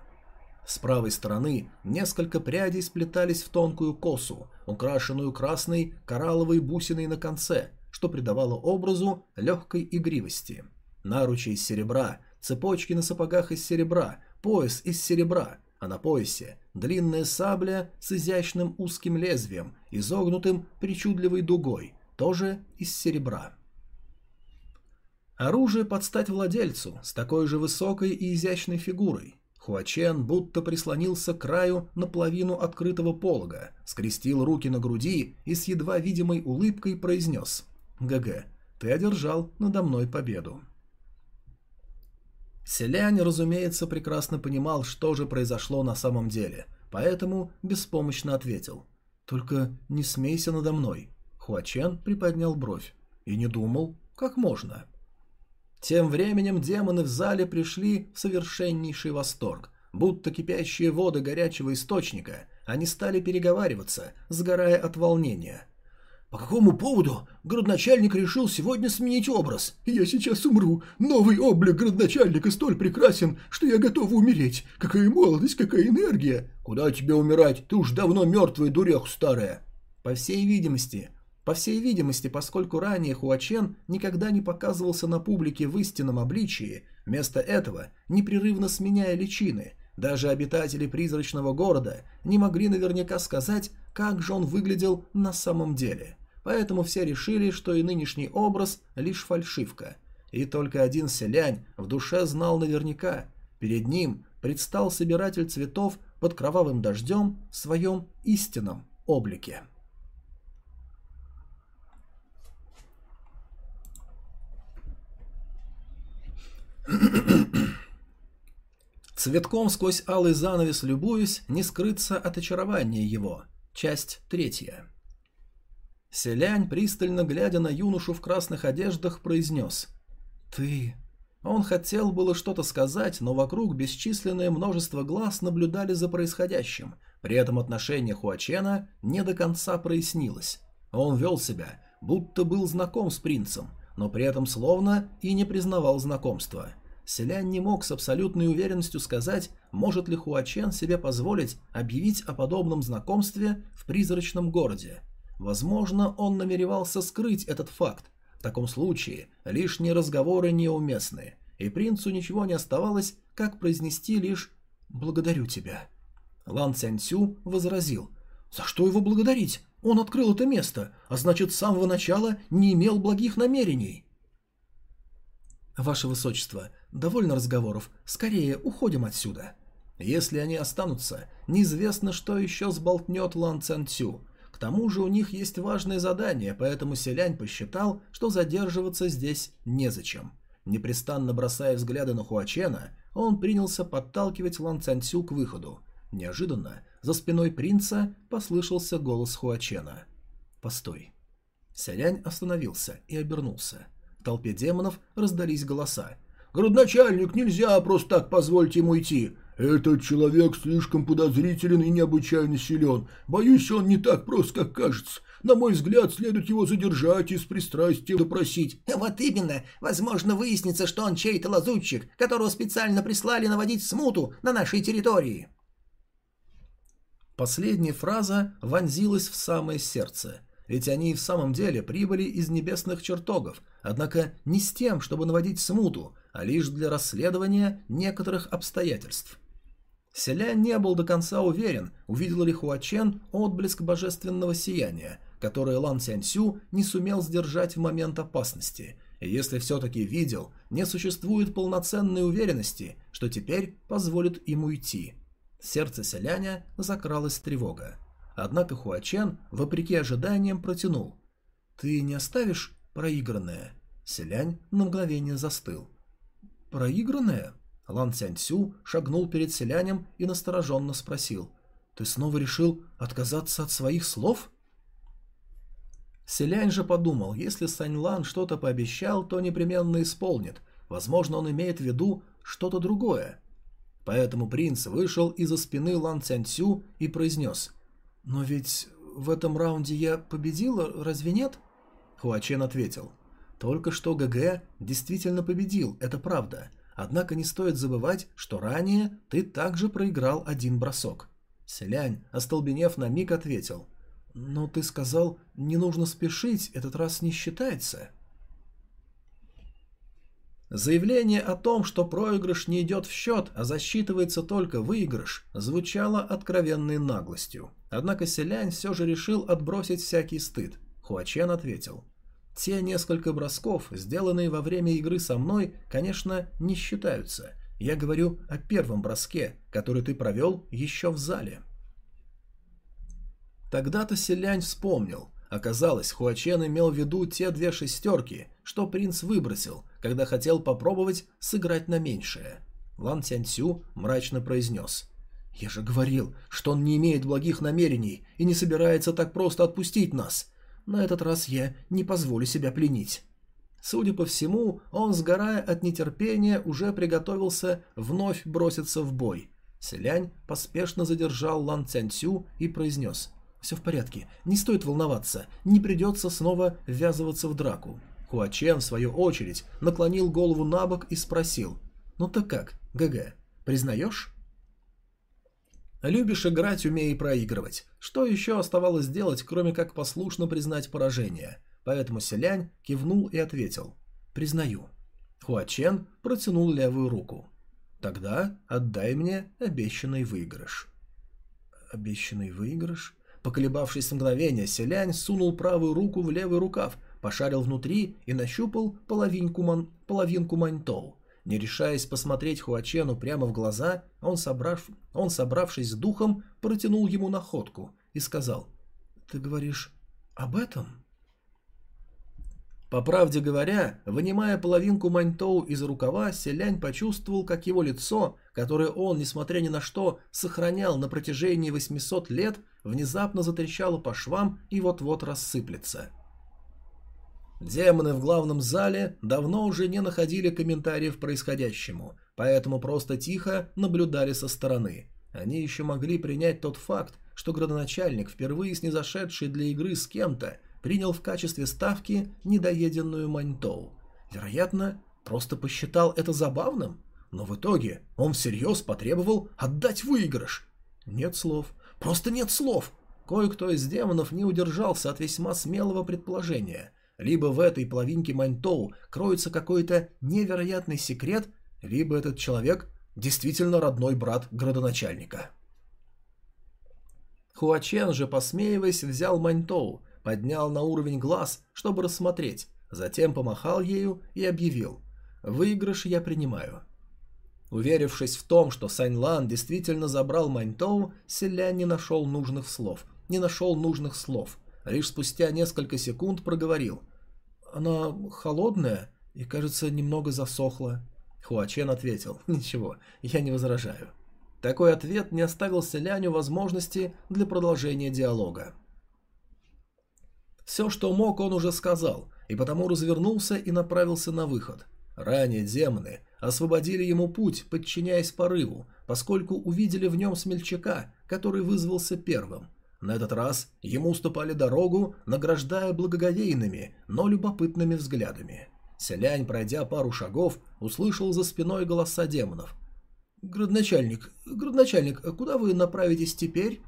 С правой стороны несколько прядей сплетались в тонкую косу, украшенную красной коралловой бусиной на конце, что придавало образу легкой игривости. Наручи из серебра цепочки на сапогах из серебра, пояс из серебра, а на поясе длинная сабля с изящным узким лезвием, изогнутым причудливой дугой, тоже из серебра. Оружие под стать владельцу, с такой же высокой и изящной фигурой. Хуачен будто прислонился к краю наполовину открытого полога, скрестил руки на груди и с едва видимой улыбкой произнес «ГГ, ты одержал надо мной победу». Селянь, разумеется, прекрасно понимал, что же произошло на самом деле, поэтому беспомощно ответил «Только не смейся надо мной». Хуачен приподнял бровь и не думал, как можно. Тем временем демоны в зале пришли в совершеннейший восторг. Будто кипящие воды горячего источника, они стали переговариваться, сгорая от волнения. «По какому поводу градоначальник решил сегодня сменить образ? Я сейчас умру. Новый облик градоначальника столь прекрасен, что я готова умереть. Какая молодость, какая энергия! Куда тебе умирать? Ты уж давно мертвая дурех старая!» По всей видимости, по всей видимости, поскольку ранее Хуачен никогда не показывался на публике в истинном обличии, вместо этого, непрерывно сменяя личины, даже обитатели призрачного города не могли наверняка сказать, как же он выглядел на самом деле. Поэтому все решили, что и нынешний образ – лишь фальшивка. И только один селянь в душе знал наверняка. Перед ним предстал собиратель цветов под кровавым дождем в своем истинном облике. Цветком сквозь алый занавес любуюсь, не скрыться от очарования его. Часть третья. Селянь, пристально глядя на юношу в красных одеждах, произнес «Ты...» Он хотел было что-то сказать, но вокруг бесчисленное множество глаз наблюдали за происходящим. При этом отношение Хуачена не до конца прояснилось. Он вел себя, будто был знаком с принцем, но при этом словно и не признавал знакомства. Селянь не мог с абсолютной уверенностью сказать, может ли Хуачен себе позволить объявить о подобном знакомстве в призрачном городе. Возможно, он намеревался скрыть этот факт. В таком случае лишние разговоры неуместны, и принцу ничего не оставалось, как произнести лишь «благодарю тебя». Лан Цяньцю возразил «За что его благодарить? Он открыл это место, а значит, с самого начала не имел благих намерений». «Ваше Высочество, довольно разговоров. Скорее, уходим отсюда». Если они останутся, неизвестно, что еще сболтнет Лан Цен Цю. К тому же у них есть важное задание, поэтому Селянь посчитал, что задерживаться здесь незачем. Непрестанно бросая взгляды на Хуачена, он принялся подталкивать Лан Цен Цю к выходу. Неожиданно за спиной принца послышался голос Хуачена. «Постой». Селянь остановился и обернулся. В толпе демонов раздались голоса. «Градначальник, нельзя просто так позволить ему идти. Этот человек слишком подозрителен и необычайно силен. Боюсь, он не так прост, как кажется. На мой взгляд, следует его задержать и с пристрастием допросить». «Вот именно. Возможно, выяснится, что он чей-то лазутчик, которого специально прислали наводить смуту на нашей территории». Последняя фраза вонзилась в самое сердце. Ведь они и в самом деле прибыли из небесных чертогов, однако не с тем, чтобы наводить смуту, а лишь для расследования некоторых обстоятельств. Селянь не был до конца уверен, увидел ли Хуачен отблеск божественного сияния, которое Лан Сяньсю не сумел сдержать в момент опасности, и если все-таки видел, не существует полноценной уверенности, что теперь позволит ему уйти. В сердце селяня закралась тревога. Однако Хуачен, вопреки ожиданиям, протянул. «Ты не оставишь проигранное?» Селянь на мгновение застыл. «Проигранное?» Лан Цяньцю шагнул перед селянем и настороженно спросил. «Ты снова решил отказаться от своих слов?» Селянь же подумал, если Сань Лан что-то пообещал, то непременно исполнит. Возможно, он имеет в виду что-то другое. Поэтому принц вышел из-за спины Лан Цяньцю и произнес «Но ведь в этом раунде я победила, разве нет?» Хуачен ответил. «Только что ГГ действительно победил, это правда. Однако не стоит забывать, что ранее ты также проиграл один бросок». Селянь, остолбенев на миг, ответил. «Но ты сказал, не нужно спешить, этот раз не считается». Заявление о том, что проигрыш не идет в счет, а засчитывается только выигрыш, звучало откровенной наглостью. Однако Селянь все же решил отбросить всякий стыд. Хуачен ответил. «Те несколько бросков, сделанные во время игры со мной, конечно, не считаются. Я говорю о первом броске, который ты провел еще в зале». Тогда-то Селянь вспомнил. Оказалось, Хуачен имел в виду те две шестерки, что принц выбросил, когда хотел попробовать сыграть на меньшее. Лан Цянцю мрачно произнес. «Я же говорил, что он не имеет благих намерений и не собирается так просто отпустить нас. На этот раз я не позволю себя пленить». Судя по всему, он, сгорая от нетерпения, уже приготовился вновь броситься в бой. Селянь поспешно задержал Лан Цянцю и произнес. «Все в порядке, не стоит волноваться, не придется снова ввязываться в драку». Хуачен, в свою очередь, наклонил голову на бок и спросил. «Ну так как, ГГ, признаешь?» Любишь играть, умей проигрывать. Что еще оставалось делать, кроме как послушно признать поражение? Поэтому Селянь кивнул и ответил. «Признаю». Хуачен протянул левую руку. «Тогда отдай мне обещанный выигрыш». «Обещанный выигрыш?» Поколебавшись мгновение, Селянь сунул правую руку в левый рукав, пошарил внутри и нащупал половинку, ман... половинку маньтоу. Не решаясь посмотреть Хуачену прямо в глаза, он, собрав... он, собравшись с духом, протянул ему находку и сказал «Ты говоришь об этом?» По правде говоря, вынимая половинку маньтоу из рукава, Селянь почувствовал, как его лицо, которое он, несмотря ни на что, сохранял на протяжении 800 лет, внезапно затрещало по швам и вот-вот рассыплется. Демоны в главном зале давно уже не находили комментариев происходящему, поэтому просто тихо наблюдали со стороны. Они еще могли принять тот факт, что градоначальник, впервые снизошедший для игры с кем-то, принял в качестве ставки недоеденную маньтоу. Вероятно, просто посчитал это забавным, но в итоге он всерьез потребовал отдать выигрыш. Нет слов. Просто нет слов. Кое-кто из демонов не удержался от весьма смелого предположения – либо в этой половинке Маньтоу кроется какой-то невероятный секрет, либо этот человек действительно родной брат градоначальника. Хуачен же, посмеиваясь, взял Маньтоу, поднял на уровень глаз, чтобы рассмотреть, затем помахал ею и объявил «Выигрыш я принимаю». Уверившись в том, что Саньлан действительно забрал Маньтоу, Селянь не нашел нужных слов. Не нашел нужных слов. Лишь спустя несколько секунд проговорил она холодная и, кажется, немного засохла. Хуачен ответил, ничего, я не возражаю. Такой ответ не оставил селяню возможности для продолжения диалога. Все, что мог, он уже сказал, и потому развернулся и направился на выход. Ранее демоны освободили ему путь, подчиняясь порыву, поскольку увидели в нем смельчака, который вызвался первым – на этот раз ему уступали дорогу, награждая благоговейными, но любопытными взглядами. Селянь, пройдя пару шагов, услышал за спиной голоса демонов. «Градначальник, градначальник, куда вы направитесь теперь?»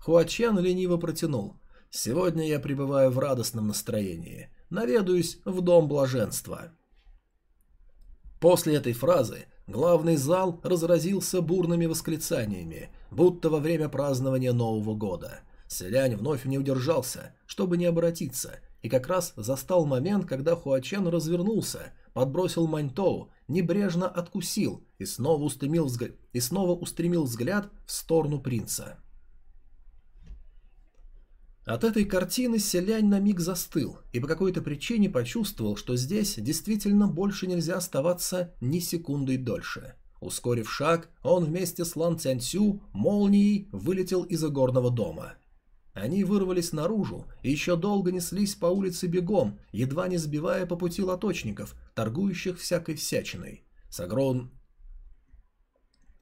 Хуачен лениво протянул. «Сегодня я пребываю в радостном настроении. Наведаюсь в дом блаженства». После этой фразы главный зал разразился бурными восклицаниями, будто во время празднования Нового года. Селянь вновь не удержался, чтобы не обратиться, и как раз застал момент, когда Хуачен развернулся, подбросил Маньтоу, небрежно откусил и снова устремил, взгля... и снова устремил взгляд в сторону принца. От этой картины Селянь на миг застыл и по какой-то причине почувствовал, что здесь действительно больше нельзя оставаться ни секундой дольше. Ускорив шаг, он вместе с Лан Цянцю молнией вылетел из игорного дома. Они вырвались наружу и еще долго неслись по улице бегом, едва не сбивая по пути лоточников, торгующих всякой всячиной. С, огром...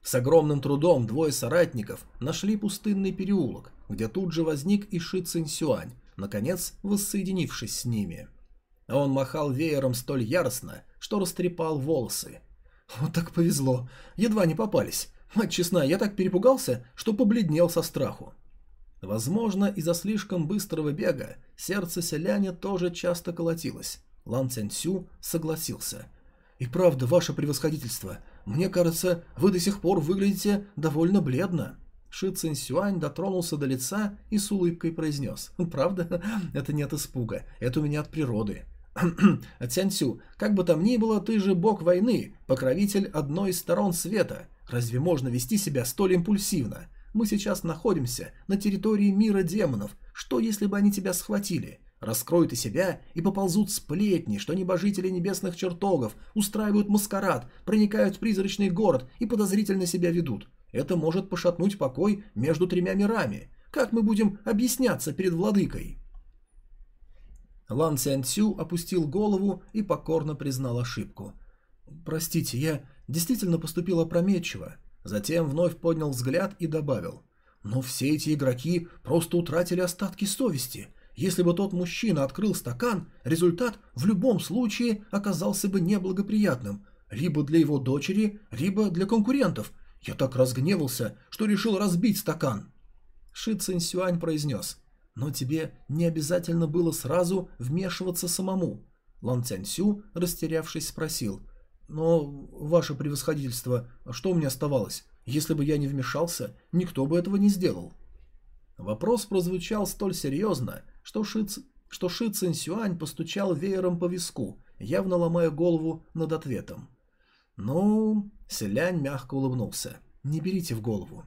с огромным трудом двое соратников нашли пустынный переулок, где тут же возник и Ши Цинсюань, наконец воссоединившись с ними. Он махал веером столь яростно, что растрепал волосы, вот так повезло. Едва не попались. Мать честная, я так перепугался, что побледнел со страху. Возможно, из-за слишком быстрого бега сердце селяня тоже часто колотилось. Лан Цяньсю согласился. И правда, ваше превосходительство, мне кажется, вы до сих пор выглядите довольно бледно». Ши Цинь Сюань дотронулся до лица и с улыбкой произнес. «Правда? Это не от испуга. Это у меня от природы. Цянцю, как бы там ни было, ты же бог войны, покровитель одной из сторон света. Разве можно вести себя столь импульсивно? Мы сейчас находимся на территории мира демонов. Что, если бы они тебя схватили? Раскроют и себя и поползут сплетни, что небожители небесных чертогов устраивают маскарад, проникают в призрачный город и подозрительно себя ведут. Это может пошатнуть покой между тремя мирами. Как мы будем объясняться перед владыкой? Лан Цянцю опустил голову и покорно признал ошибку. «Простите, я действительно поступил опрометчиво». Затем вновь поднял взгляд и добавил. «Но все эти игроки просто утратили остатки совести. Если бы тот мужчина открыл стакан, результат в любом случае оказался бы неблагоприятным. Либо для его дочери, либо для конкурентов. Я так разгневался, что решил разбить стакан». Ши Цинсюань произнес. «Но тебе не обязательно было сразу вмешиваться самому». Лан Цяньсю, растерявшись, спросил. «Но, ваше превосходительство, что меня оставалось? Если бы я не вмешался, никто бы этого не сделал». Вопрос прозвучал столь серьезно, что Ши, Ц... что Ши Цинсюань постучал веером по виску, явно ломая голову над ответом. «Ну...» — Селянь мягко улыбнулся. «Не берите в голову».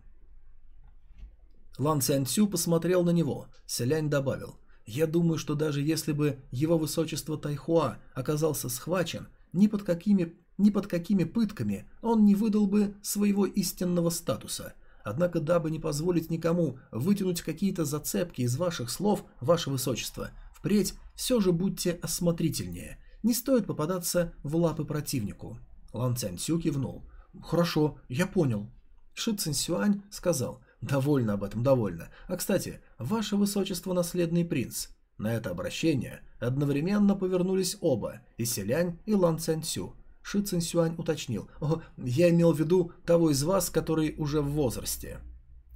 Лан Цянцю посмотрел на него. Селянь добавил. «Я думаю, что даже если бы его высочество Тайхуа оказался схвачен, ни под какими, ни под какими пытками он не выдал бы своего истинного статуса. Однако, дабы не позволить никому вытянуть какие-то зацепки из ваших слов, ваше высочество, впредь все же будьте осмотрительнее. Не стоит попадаться в лапы противнику». Лан Цянцю кивнул. «Хорошо, я понял». Ши Цинсюань сказал, «Довольно об этом, довольно. А, кстати, ваше высочество наследный принц». На это обращение одновременно повернулись оба, и Селянь, и Лан Цянцю. Ши Цинсюань уточнил, «О, я имел в виду того из вас, который уже в возрасте».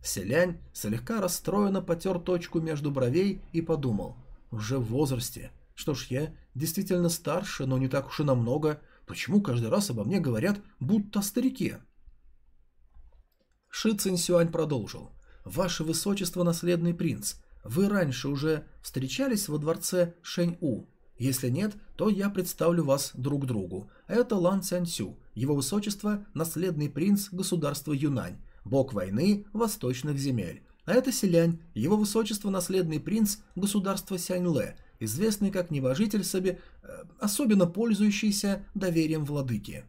Селянь слегка расстроенно потер точку между бровей и подумал, «Уже в возрасте. Что ж, я действительно старше, но не так уж и намного. Почему каждый раз обо мне говорят, будто о старике?» Ши Цинсюань продолжил. «Ваше Высочество, наследный принц, вы раньше уже встречались во дворце Шэнь-У? Если нет, то я представлю вас друг другу. Это Лан Цяньсю, его Высочество, наследный принц государства Юнань, бог войны восточных земель. А это Селянь, его Высочество, наследный принц государства Сяньле, известный как небожитель себе, э, особенно пользующийся доверием владыки».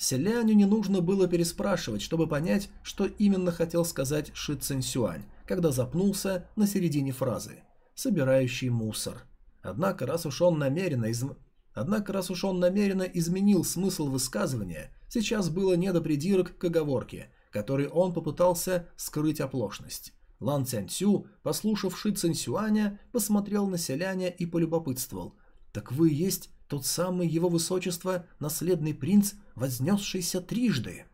Селяню не нужно было переспрашивать, чтобы понять, что именно хотел сказать Ши Цинсюань, когда запнулся на середине фразы «собирающий мусор». Однако, раз уж он намеренно из... Однако, раз уж он намеренно изменил смысл высказывания, сейчас было не до придирок к оговорке, которой он попытался скрыть оплошность. Лан Цянцю, послушав Ши Цинсюаня, посмотрел на селяня и полюбопытствовал. «Так вы есть тот самый его высочество, наследный принц, вознесшийся трижды.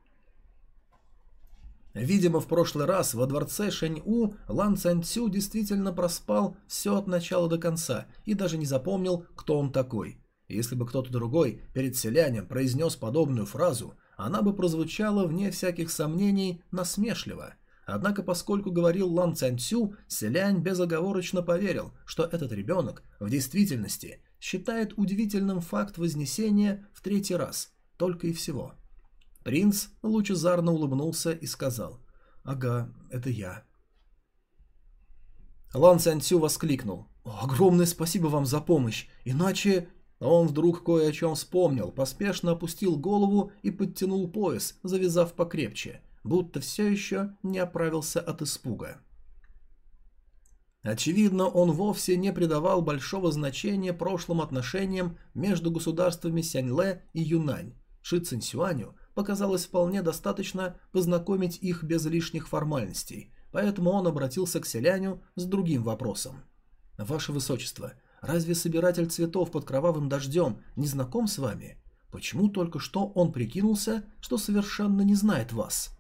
Видимо, в прошлый раз во дворце Шэнь-У Лан Цянцю действительно проспал все от начала до конца и даже не запомнил, кто он такой. Если бы кто-то другой перед селянем произнес подобную фразу, она бы прозвучала вне всяких сомнений насмешливо. Однако, поскольку говорил Лан Цянцю, селянь безоговорочно поверил, что этот ребенок в действительности считает удивительным факт вознесения в третий раз, только и всего. Принц лучезарно улыбнулся и сказал «Ага, это я». Лан Цянцю воскликнул «Огромное спасибо вам за помощь, иначе...» Он вдруг кое о чем вспомнил, поспешно опустил голову и подтянул пояс, завязав покрепче, будто все еще не оправился от испуга. Очевидно, он вовсе не придавал большого значения прошлым отношениям между государствами Сяньле и Юнань. Ши Цинсюаню показалось вполне достаточно познакомить их без лишних формальностей, поэтому он обратился к селяню с другим вопросом. «Ваше Высочество, разве собиратель цветов под кровавым дождем не знаком с вами? Почему только что он прикинулся, что совершенно не знает вас?»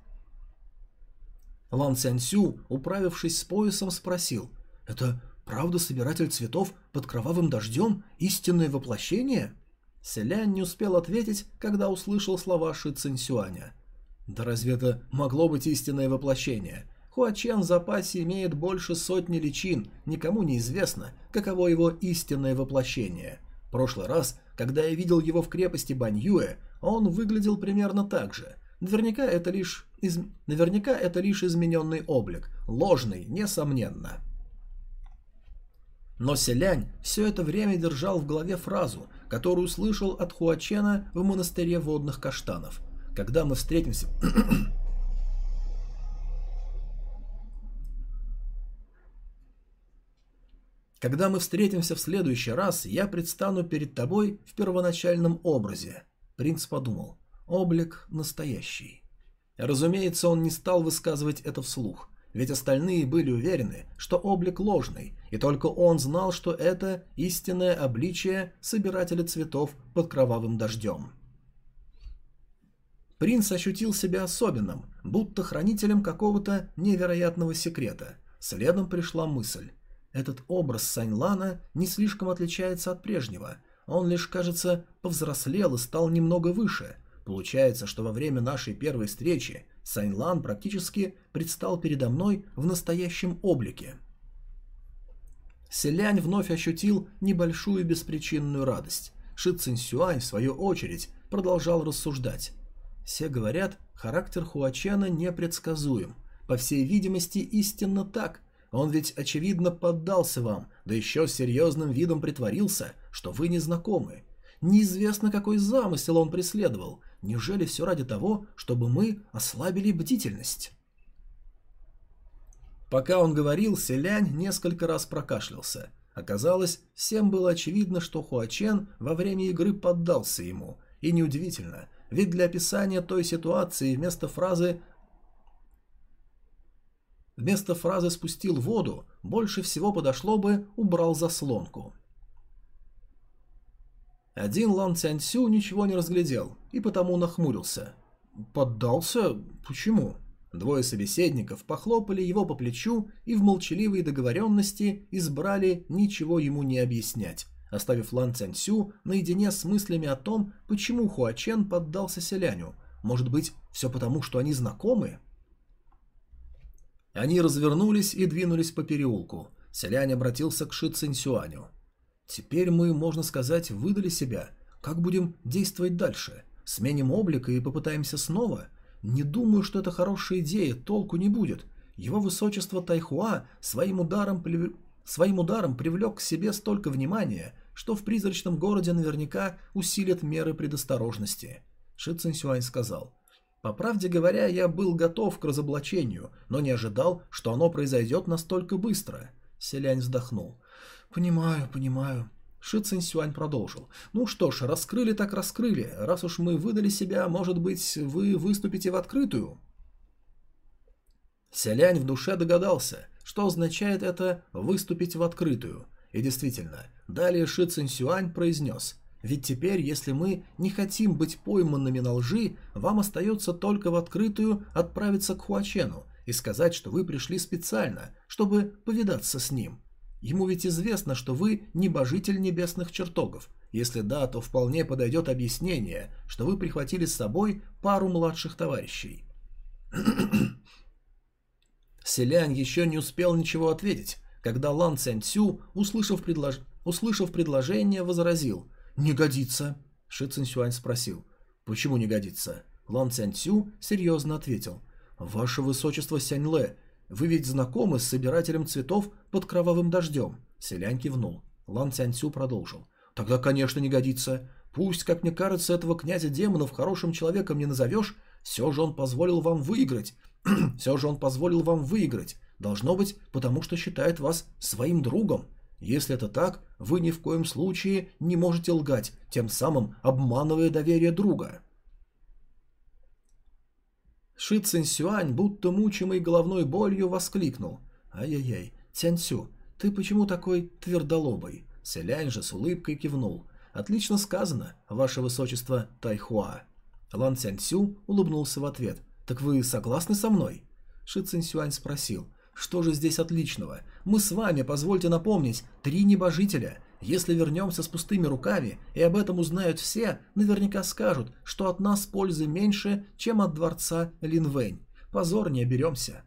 Лан Цяньсю, управившись с поясом, спросил – это правда собиратель цветов под кровавым дождем? Истинное воплощение? Селянь не успел ответить, когда услышал слова Ши Цинсюаня. Да разве это могло быть истинное воплощение? Хуачен в запасе имеет больше сотни личин, никому не известно, каково его истинное воплощение. В прошлый раз, когда я видел его в крепости Баньюэ, он выглядел примерно так же. Наверняка это лишь, из... Наверняка это лишь измененный облик, ложный, несомненно. Но Селянь все это время держал в голове фразу, которую слышал от Хуачена в монастыре водных каштанов. Когда мы встретимся... Когда мы встретимся в следующий раз, я предстану перед тобой в первоначальном образе. Принц подумал. Облик настоящий. Разумеется, он не стал высказывать это вслух ведь остальные были уверены, что облик ложный, и только он знал, что это истинное обличие собирателя цветов под кровавым дождем. Принц ощутил себя особенным, будто хранителем какого-то невероятного секрета. Следом пришла мысль. Этот образ Саньлана не слишком отличается от прежнего. Он лишь, кажется, повзрослел и стал немного выше. Получается, что во время нашей первой встречи Сайнлан практически предстал передо мной в настоящем облике. Селянь вновь ощутил небольшую беспричинную радость. Ши Цинсюань, в свою очередь, продолжал рассуждать. Все говорят, характер Хуачена непредсказуем. По всей видимости, истинно так. Он ведь, очевидно, поддался вам, да еще с серьезным видом притворился, что вы не знакомы. Неизвестно, какой замысел он преследовал, Неужели все ради того, чтобы мы ослабили бдительность? Пока он говорил, Селянь несколько раз прокашлялся. Оказалось, всем было очевидно, что Хуачен во время игры поддался ему. И неудивительно, ведь для описания той ситуации вместо фразы Вместо фразы «спустил воду» больше всего подошло бы «убрал заслонку». Один Лан Цяньсю ничего не разглядел и потому нахмурился. «Поддался? Почему?» Двое собеседников похлопали его по плечу и в молчаливой договоренности избрали ничего ему не объяснять, оставив Лан Цяньсю наедине с мыслями о том, почему Хуачен поддался селяню. Может быть, все потому, что они знакомы? Они развернулись и двинулись по переулку. Селянь обратился к Ши Цинсюаню. Теперь мы, можно сказать, выдали себя. Как будем действовать дальше? Сменим облик и попытаемся снова? Не думаю, что это хорошая идея, толку не будет. Его высочество Тайхуа своим ударом, прив... своим ударом привлек к себе столько внимания, что в призрачном городе наверняка усилят меры предосторожности. Ши Цинсюань сказал. По правде говоря, я был готов к разоблачению, но не ожидал, что оно произойдет настолько быстро. Селянь вздохнул. «Понимаю, понимаю». Ши Цинсюань продолжил. «Ну что ж, раскрыли так раскрыли. Раз уж мы выдали себя, может быть, вы выступите в открытую?» Селянь в душе догадался, что означает это «выступить в открытую». И действительно, далее Ши Цинсюань произнес «Ведь теперь, если мы не хотим быть пойманными на лжи, вам остается только в открытую отправиться к Хуачену и сказать, что вы пришли специально, чтобы повидаться с ним. Ему ведь известно, что вы небожитель небесных чертогов. Если да, то вполне подойдет объяснение, что вы прихватили с собой пару младших товарищей. Селянь еще не успел ничего ответить, когда Лан Цянь Цю, услышав, предлож... услышав предложение, возразил «Не годится». Ши Цинсюань спросил «Почему не годится?» Лан Цянь Цю серьезно ответил «Ваше высочество Сяньле, вы ведь знакомы с собирателем цветов под кровавым дождем?» Селянь кивнул. Лан Цяньцю продолжил. «Тогда, конечно, не годится. Пусть, как мне кажется, этого князя демонов хорошим человеком не назовешь, все же он позволил вам выиграть. все же он позволил вам выиграть. Должно быть, потому что считает вас своим другом. Если это так, вы ни в коем случае не можете лгать, тем самым обманывая доверие друга». Ши Цинсюань, будто мучимый головной болью, воскликнул. «Ай-яй-яй, Тяньсю, ты почему такой твердолобый?» Селянь же с улыбкой кивнул. «Отлично сказано, ваше высочество Тайхуа». Лан Цяньсю улыбнулся в ответ. «Так вы согласны со мной?» Ши Цинсюань спросил. «Что же здесь отличного? Мы с вами, позвольте напомнить, три небожителя. Если вернемся с пустыми руками, и об этом узнают все, наверняка скажут, что от нас пользы меньше, чем от дворца Линвэнь. Позор не оберемся.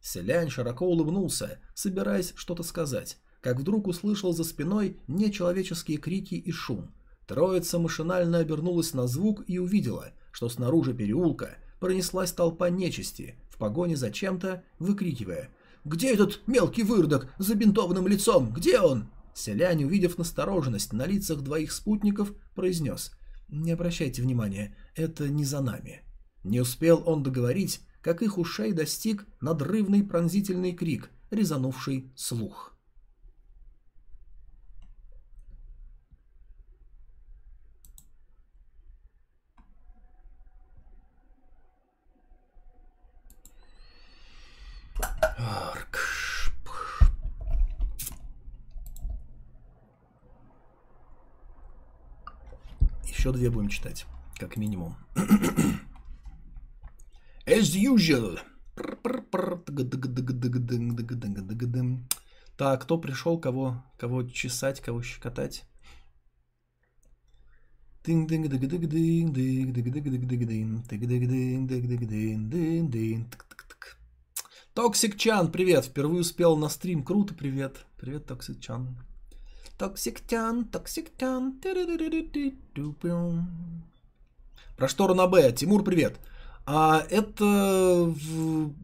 Селянь широко улыбнулся, собираясь что-то сказать, как вдруг услышал за спиной нечеловеческие крики и шум. Троица машинально обернулась на звук и увидела, что снаружи переулка пронеслась толпа нечисти, в погоне за чем-то, выкрикивая «Где этот мелкий вырдок с забинтованным лицом? Где он?» Селянь, увидев настороженность на лицах двоих спутников, произнес «Не обращайте внимания, это не за нами». Не успел он договорить, как их ушей достиг надрывный пронзительный крик, резанувший слух. Еще две будем читать, как минимум. As usual. Так, кто пришел, кого, кого чесать, кого щекотать? Токсик Чан, привет! Впервые успел на стрим. Круто, привет. Привет, Токсик Чан. Токсиктян, токсиктян. Про штору на Б. Тимур, привет. А это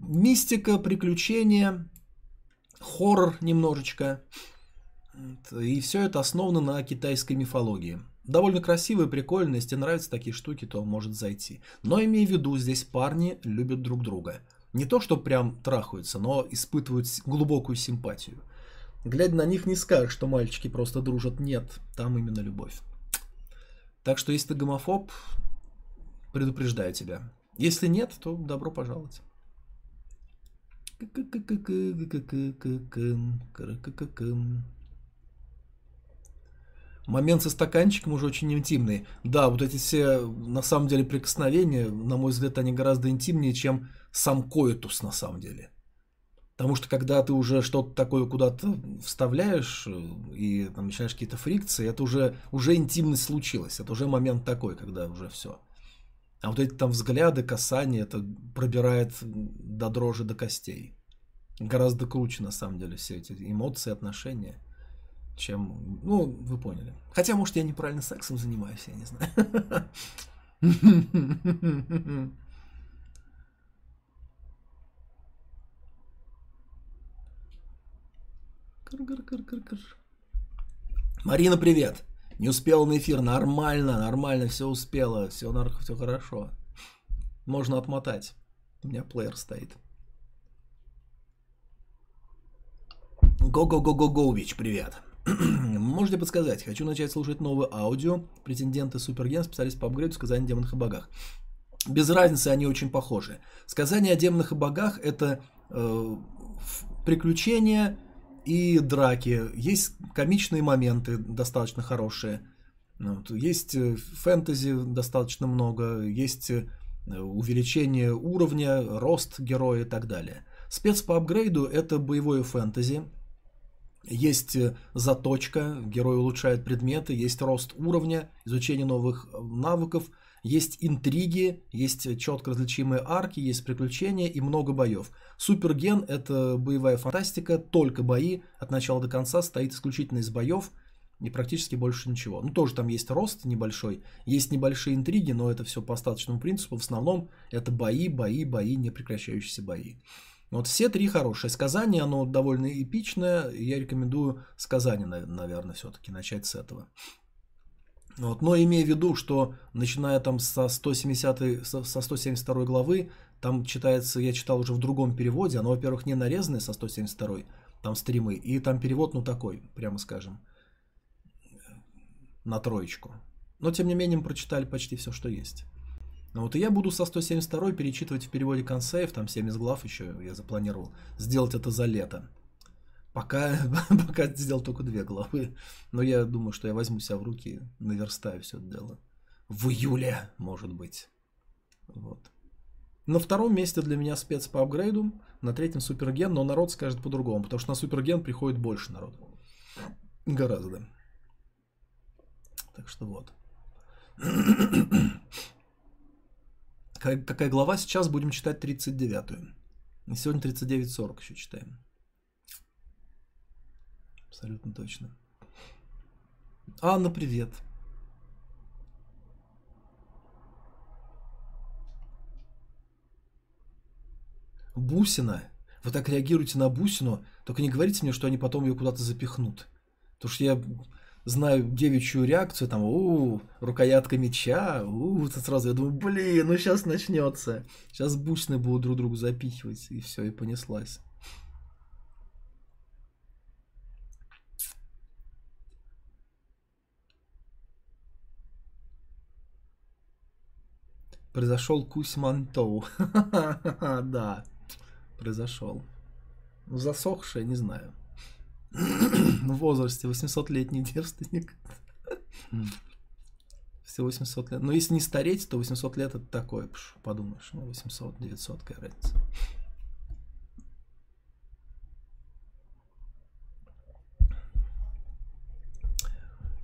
мистика, приключения, хоррор немножечко. И все это основано на китайской мифологии. Довольно красиво и прикольно, если нравятся такие штуки, то может зайти. Но имей в виду, здесь парни любят друг друга. Не то, что прям трахаются, но испытывают глубокую симпатию. Глядя на них, не скажешь, что мальчики просто дружат. Нет, там именно любовь. Так что если ты гомофоб, предупреждаю тебя. Если нет, то добро пожаловать. Момент со стаканчиком уже очень интимный. Да, вот эти все, на самом деле, прикосновения, на мой взгляд, они гораздо интимнее, чем сам коитус, на самом деле. Потому что когда ты уже что-то такое куда-то вставляешь э, и там начинаешь какие-то фрикции, это уже, уже интимность случилась. Это уже момент такой, когда уже все. А вот эти там взгляды, касания, это пробирает до дрожи до костей. Гораздо круче, на самом деле, все эти эмоции, отношения, чем... Ну, вы поняли. Хотя, может, я неправильно сексом занимаюсь, я не знаю. Марина, привет. Не успела на эфир. Нормально, нормально, все успела. Все, все хорошо. Можно отмотать. У меня плеер стоит. Го-го-го-го-гоувич, привет. Можете подсказать? Хочу начать слушать новое аудио. Претенденты Суперген, специалист по апгрейду, сказания о демонах и богах. Без разницы, они очень похожи. Сказания о демонах и богах это э, приключения и драки, есть комичные моменты достаточно хорошие, вот, есть э, фэнтези достаточно много, есть э, увеличение уровня, рост героя и так далее. Спец по апгрейду это боевое фэнтези, есть э, заточка, герой улучшает предметы, есть рост уровня, изучение новых навыков – есть интриги, есть четко различимые арки, есть приключения и много боев. Суперген – это боевая фантастика, только бои от начала до конца, стоит исключительно из боев и практически больше ничего. Ну, тоже там есть рост небольшой, есть небольшие интриги, но это все по остаточному принципу. В основном это бои, бои, бои, непрекращающиеся бои. Вот все три хорошие. Сказание, оно довольно эпичное. Я рекомендую сказание, наверное, все-таки начать с этого. Вот. Но имея в виду, что начиная там со, 170, со 172 главы, там читается, я читал уже в другом переводе, оно, во-первых, не нарезанное со 172, там стримы, и там перевод, ну, такой, прямо скажем, на троечку. Но, тем не менее, мы прочитали почти все, что есть. Ну вот и я буду со 172 перечитывать в переводе консейв, там 70 глав еще я запланировал, сделать это за лето. Пока, пока сделал только две главы. Но я думаю, что я возьму себя в руки, наверстаю все это дело. В июле, может быть. Вот. На втором месте для меня спец по апгрейду, на третьем суперген, но народ скажет по-другому, потому что на суперген приходит больше народу. Гораздо. Так что вот. Какая глава сейчас? Будем читать 39-ю. Сегодня 39.40 еще читаем. Абсолютно точно. Анна, привет. Бусина. Вы так реагируете на бусину, только не говорите мне, что они потом ее куда-то запихнут. Потому что я знаю девичью реакцию, там, у, рукоятка меча, у, тут сразу я думаю, блин, ну сейчас начнется. Сейчас бусины будут друг другу запихивать, и все, и понеслась. Произошел Кусьмантоу. Да, произошел. Ну, засохшее, не знаю. В возрасте 800-летний девственник. Все 800 лет. Но если не стареть, то 800 лет это такое, подумаешь. Ну, 800, 900, какая разница.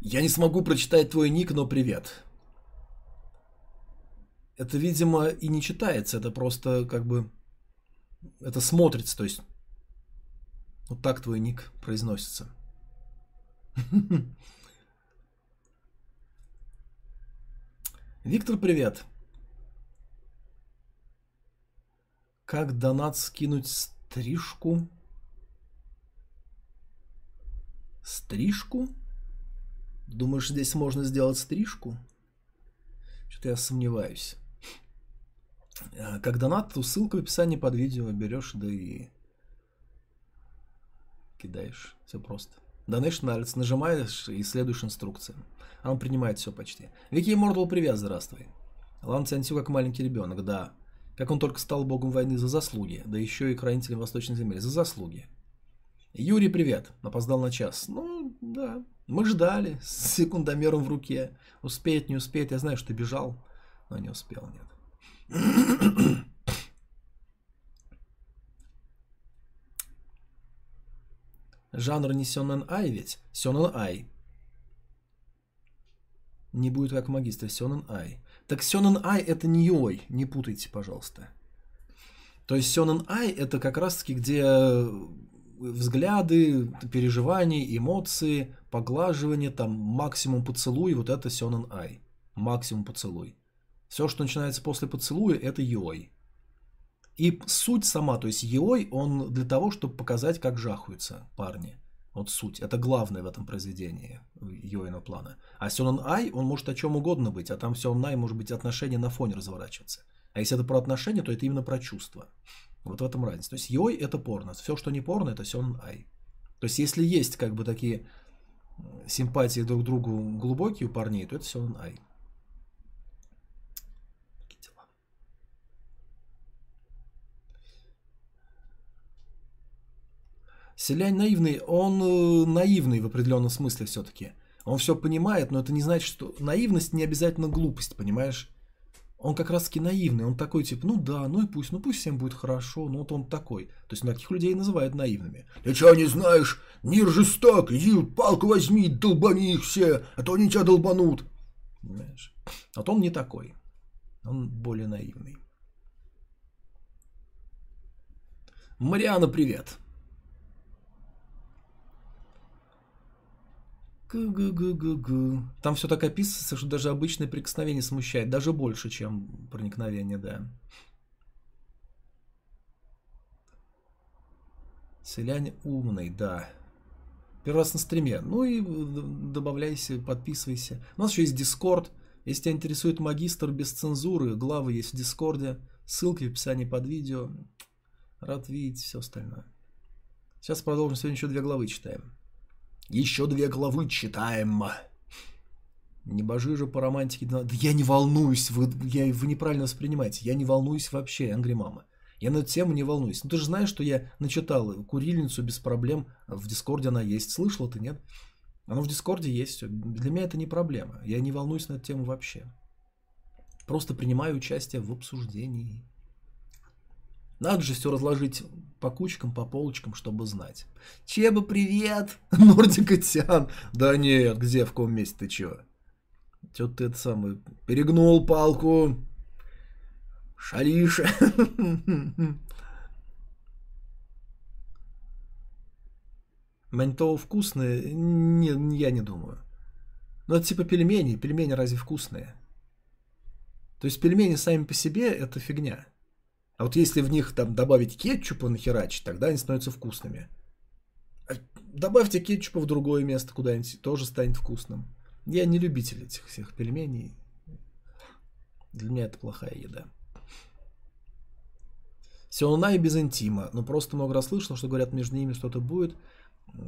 Я не смогу прочитать твой ник, но привет. Это, видимо, и не читается, это просто как бы... Это смотрится, то есть вот так твой ник произносится. Виктор, привет. Как донат скинуть стрижку? Стрижку? Думаешь, здесь можно сделать стрижку? Что-то я сомневаюсь. А, как донат, то ссылка в описании под видео берешь, да и кидаешь. Все просто. Donation нравится, нажимаешь и следуешь инструкциям. А он принимает все почти. Вики Мордал, привет, здравствуй. Лан Цянсю как маленький ребенок, да. Как он только стал богом войны за заслуги, да еще и хранителем Восточной земли за заслуги. Юрий, привет. Опоздал на час. Ну, да. Мы ждали с секундомером в руке. Успеет, не успеет. Я знаю, что ты бежал, но не успел, нет. Жанр не Сёнэн Ай ведь? Сёнэн Ай. Не будет как магистр Сёнэн Ай. Так Сёнэн Ай это не Йой, не путайте, пожалуйста. То есть Сёнэн Ай это как раз таки, где взгляды, переживания, эмоции, поглаживание, там максимум поцелуй, вот это Сёнэн Ай. Максимум поцелуй. Все, что начинается после поцелуя, это Йой. И суть сама, то есть Йой, он для того, чтобы показать, как жахаются парни. Вот суть. Это главное в этом произведении Йоина плана. А Сёнэн Ай, он может о чем угодно быть, а там Сёнэн Ай может быть отношения на фоне разворачиваться. А если это про отношения, то это именно про чувства. Вот в этом разница. То есть Йой это порно. Все, что не порно, это Сёнэн Ай. То есть если есть как бы такие симпатии друг к другу глубокие у парней, то это Сёнэн Ай. Селянь наивный, он э, наивный в определенном смысле все-таки. Он все понимает, но это не значит, что наивность не обязательно глупость, понимаешь? Он как раз таки наивный, он такой типа, ну да, ну и пусть, ну пусть всем будет хорошо, ну вот он такой. То есть таких людей называют наивными. Ты что не знаешь, мир жесток, иди палку возьми, долбани их все, а то они тебя долбанут. Понимаешь? А вот он не такой, он более наивный. Мариана, привет. Гу-гу-гу-гу-гу. Там все так описывается, что даже обычное прикосновение смущает. Даже больше, чем проникновение, да. Се Лянь умный, да. Первый раз на стриме. Ну и добавляйся, подписывайся. У нас еще есть Дискорд. Если тебя интересует магистр без цензуры, главы есть в Дискорде. Ссылки в описании под видео. Рад видеть все остальное. Сейчас продолжим. Сегодня еще две главы читаем. Еще две главы читаем. Не божи же по романтике. Да я не волнуюсь, вы, я, вы неправильно воспринимаете. Я не волнуюсь вообще, Angry Mama. Я на эту тему не волнуюсь. Ну ты же знаешь, что я начитал курильницу без проблем. В Дискорде она есть. Слышал ты, нет? Она в Дискорде есть. Все. Для меня это не проблема. Я не волнуюсь на эту тему вообще. Просто принимаю участие в обсуждении. Надо же все разложить по кучкам, по полочкам, чтобы знать. Чеба, привет! Нордика Тян. Да нет, где, в каком месте ты чё? Что ты это самое, перегнул палку. Шалиш. Маньтоу вкусные? Не, я не думаю. Ну, это типа пельмени. Пельмени разве вкусные? То есть пельмени сами по себе это фигня. А вот если в них там добавить кетчупа нахерачить, тогда они становятся вкусными. А добавьте кетчупа в другое место куда-нибудь, тоже станет вкусным. Я не любитель этих всех пельменей. Для меня это плохая еда. Сионай без интима. Но просто много раз слышал, что говорят, между ними что-то будет.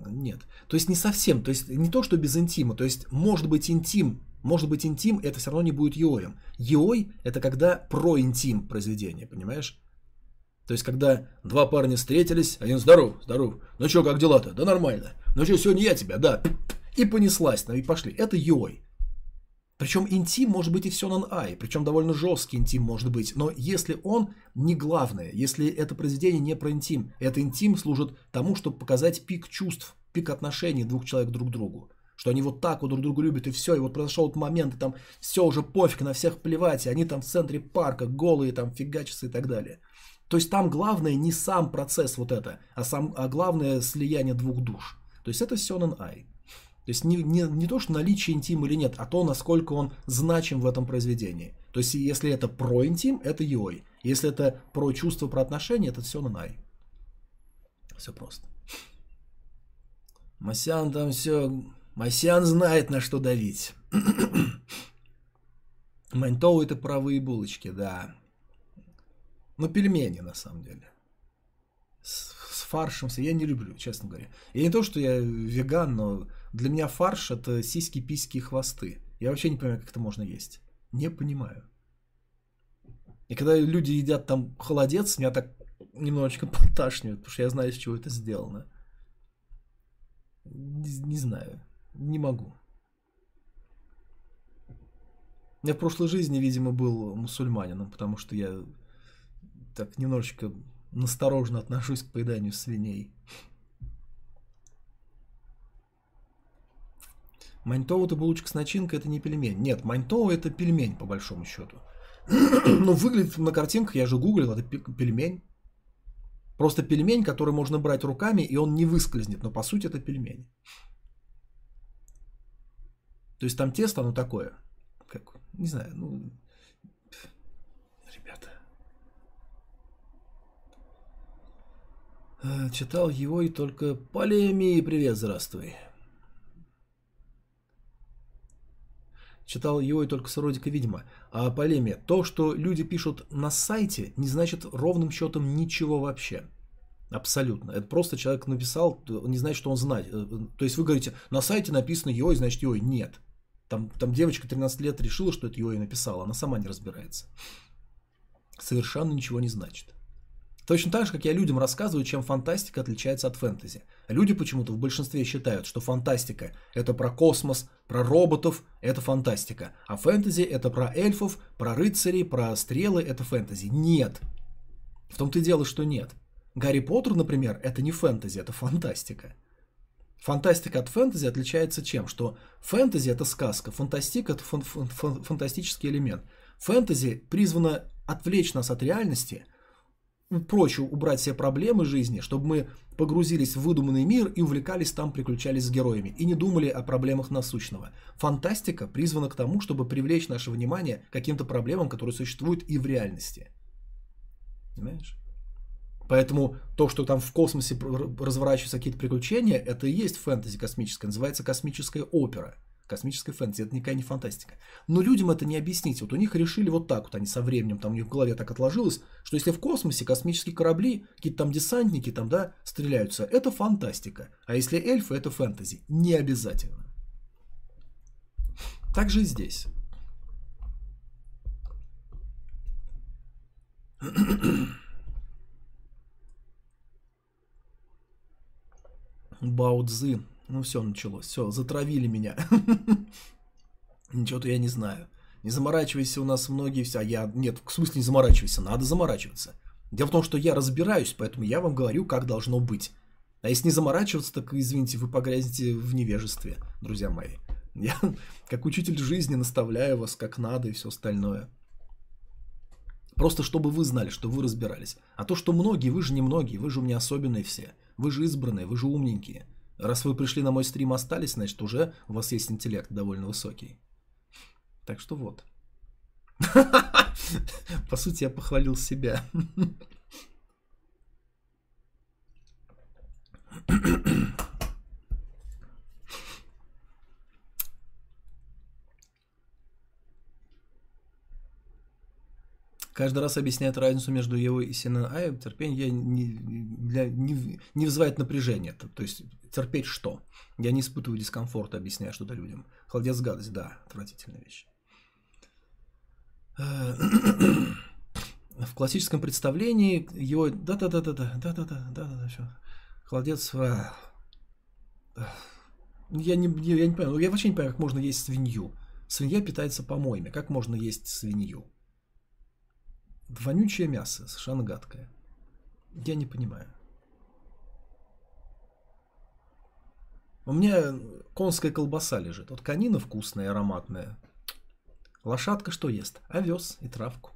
Нет. То есть не совсем. То есть не то, что без интима. То есть может быть интим. Может быть интим, это все равно не будет йоем. Йой это когда про интим произведение, понимаешь? То есть, когда два парня встретились, один здоров, здоров. Ну что, как дела-то? Да нормально. Ну что, сегодня я тебя, да. И понеслась, ну и пошли. Это йой. Причем интим может быть и все на ай, причем довольно жесткий интим может быть, но если он не главное, если это произведение не про интим, это интим служит тому, чтобы показать пик чувств, пик отношений двух человек друг к другу, что они вот так вот друг друга любят и все, и вот произошел этот момент, и там все уже пофиг, на всех плевать, и они там в центре парка голые, там фигачатся и так далее. То есть там главное не сам процесс вот это, а, сам, а главное слияние двух душ. То есть это Сёнэн Ай. То есть не, не, не то, что наличие интима или нет, а то, насколько он значим в этом произведении. То есть если это про интим, это йой. Если это про чувство, про отношения, это все най. Все просто. Масян там все... Масян знает, на что давить. Маньтоу это правые булочки, да. Ну, пельмени, на самом деле. С, с фаршем, я не люблю, честно говоря. И не то, что я веган, но для меня фарш это сиськи, письки и хвосты. Я вообще не понимаю, как это можно есть. Не понимаю. И когда люди едят там холодец, меня так немножечко подташнивает, потому что я знаю, из чего это сделано. Не, не знаю. Не могу. Я в прошлой жизни, видимо, был мусульманином, потому что я так немножечко настороженно отношусь к поеданию свиней. Маньтоу это булочка с начинкой, это не пельмень. Нет, маньтоу это пельмень, по большому счету. ну, выглядит на картинках, я же гуглил, это пельмень. Просто пельмень, который можно брать руками, и он не выскользнет, но по сути это пельмень. То есть там тесто, оно такое, как, не знаю, ну, ребята. Э, читал его и только Полеми, привет, здравствуй. Читал его и только с Родика, видимо. А полеме, то, что люди пишут на сайте, не значит ровным счетом ничего вообще. Абсолютно. Это просто человек написал, не знает, что он знает. Э, то есть вы говорите, на сайте написано Йой, значит Йой. Нет. Там, там девочка 13 лет решила, что это Йой написала. Она сама не разбирается. Совершенно ничего не значит. Точно так же, как я людям рассказываю, чем фантастика отличается от фэнтези. Люди почему-то в большинстве считают, что фантастика – это про космос, про роботов – это фантастика, а фэнтези – это про эльфов, про рыцарей, про стрелы – это фэнтези. Нет. В том-то и дело, что нет. Гарри Поттер, например, это не фэнтези, это фантастика. Фантастика от фэнтези отличается чем? Что фэнтези – это сказка, фантастика – это фан- фан- фантастический элемент. Фэнтези призвано отвлечь нас от реальности – проще убрать все проблемы жизни, чтобы мы погрузились в выдуманный мир и увлекались там, приключались с героями, и не думали о проблемах насущного. Фантастика призвана к тому, чтобы привлечь наше внимание к каким-то проблемам, которые существуют и в реальности. Понимаешь? Поэтому то, что там в космосе разворачиваются какие-то приключения, это и есть фэнтези космическое, называется космическая опера – космическая фэнтези, это никакая не фантастика. Но людям это не объяснить. Вот у них решили вот так вот, они со временем, там у них в голове так отложилось, что если в космосе космические корабли, какие-то там десантники там, да, стреляются, это фантастика. А если эльфы, это фэнтези. Не обязательно. Так же и здесь. Баудзы ну все началось, все, затравили меня. Ничего-то я не знаю. Не заморачивайся, у нас многие все. Я. Нет, в смысле не заморачивайся, надо заморачиваться. Дело в том, что я разбираюсь, поэтому я вам говорю, как должно быть. А если не заморачиваться, так извините, вы погрязнете в невежестве, друзья мои. Я, как учитель жизни, наставляю вас как надо и все остальное. Просто чтобы вы знали, что вы разбирались. А то, что многие, вы же не многие, вы же у меня особенные все. Вы же избранные, вы же умненькие. Раз вы пришли на мой стрим остались, значит уже у вас есть интеллект довольно высокий. Так что вот. По сути, я похвалил себя. Каждый раз объясняет разницу между его и CNN. терпение я не, для, не, не вызывает напряжения. То, есть терпеть что? Я не испытываю дискомфорта, объясняя что-то людям. Холодец гадость, да, отвратительная вещь. В классическом представлении его... Да-да-да-да-да, да-да-да, да-да-да, все. Холодец... Я не, я не понимаю, я вообще не понимаю, как можно есть свинью. Свинья питается помоями. Как можно есть свинью? Вонючее мясо, совершенно гадкое. Я не понимаю. У меня конская колбаса лежит. Вот конина вкусная, ароматная. Лошадка что ест? Овес и травку.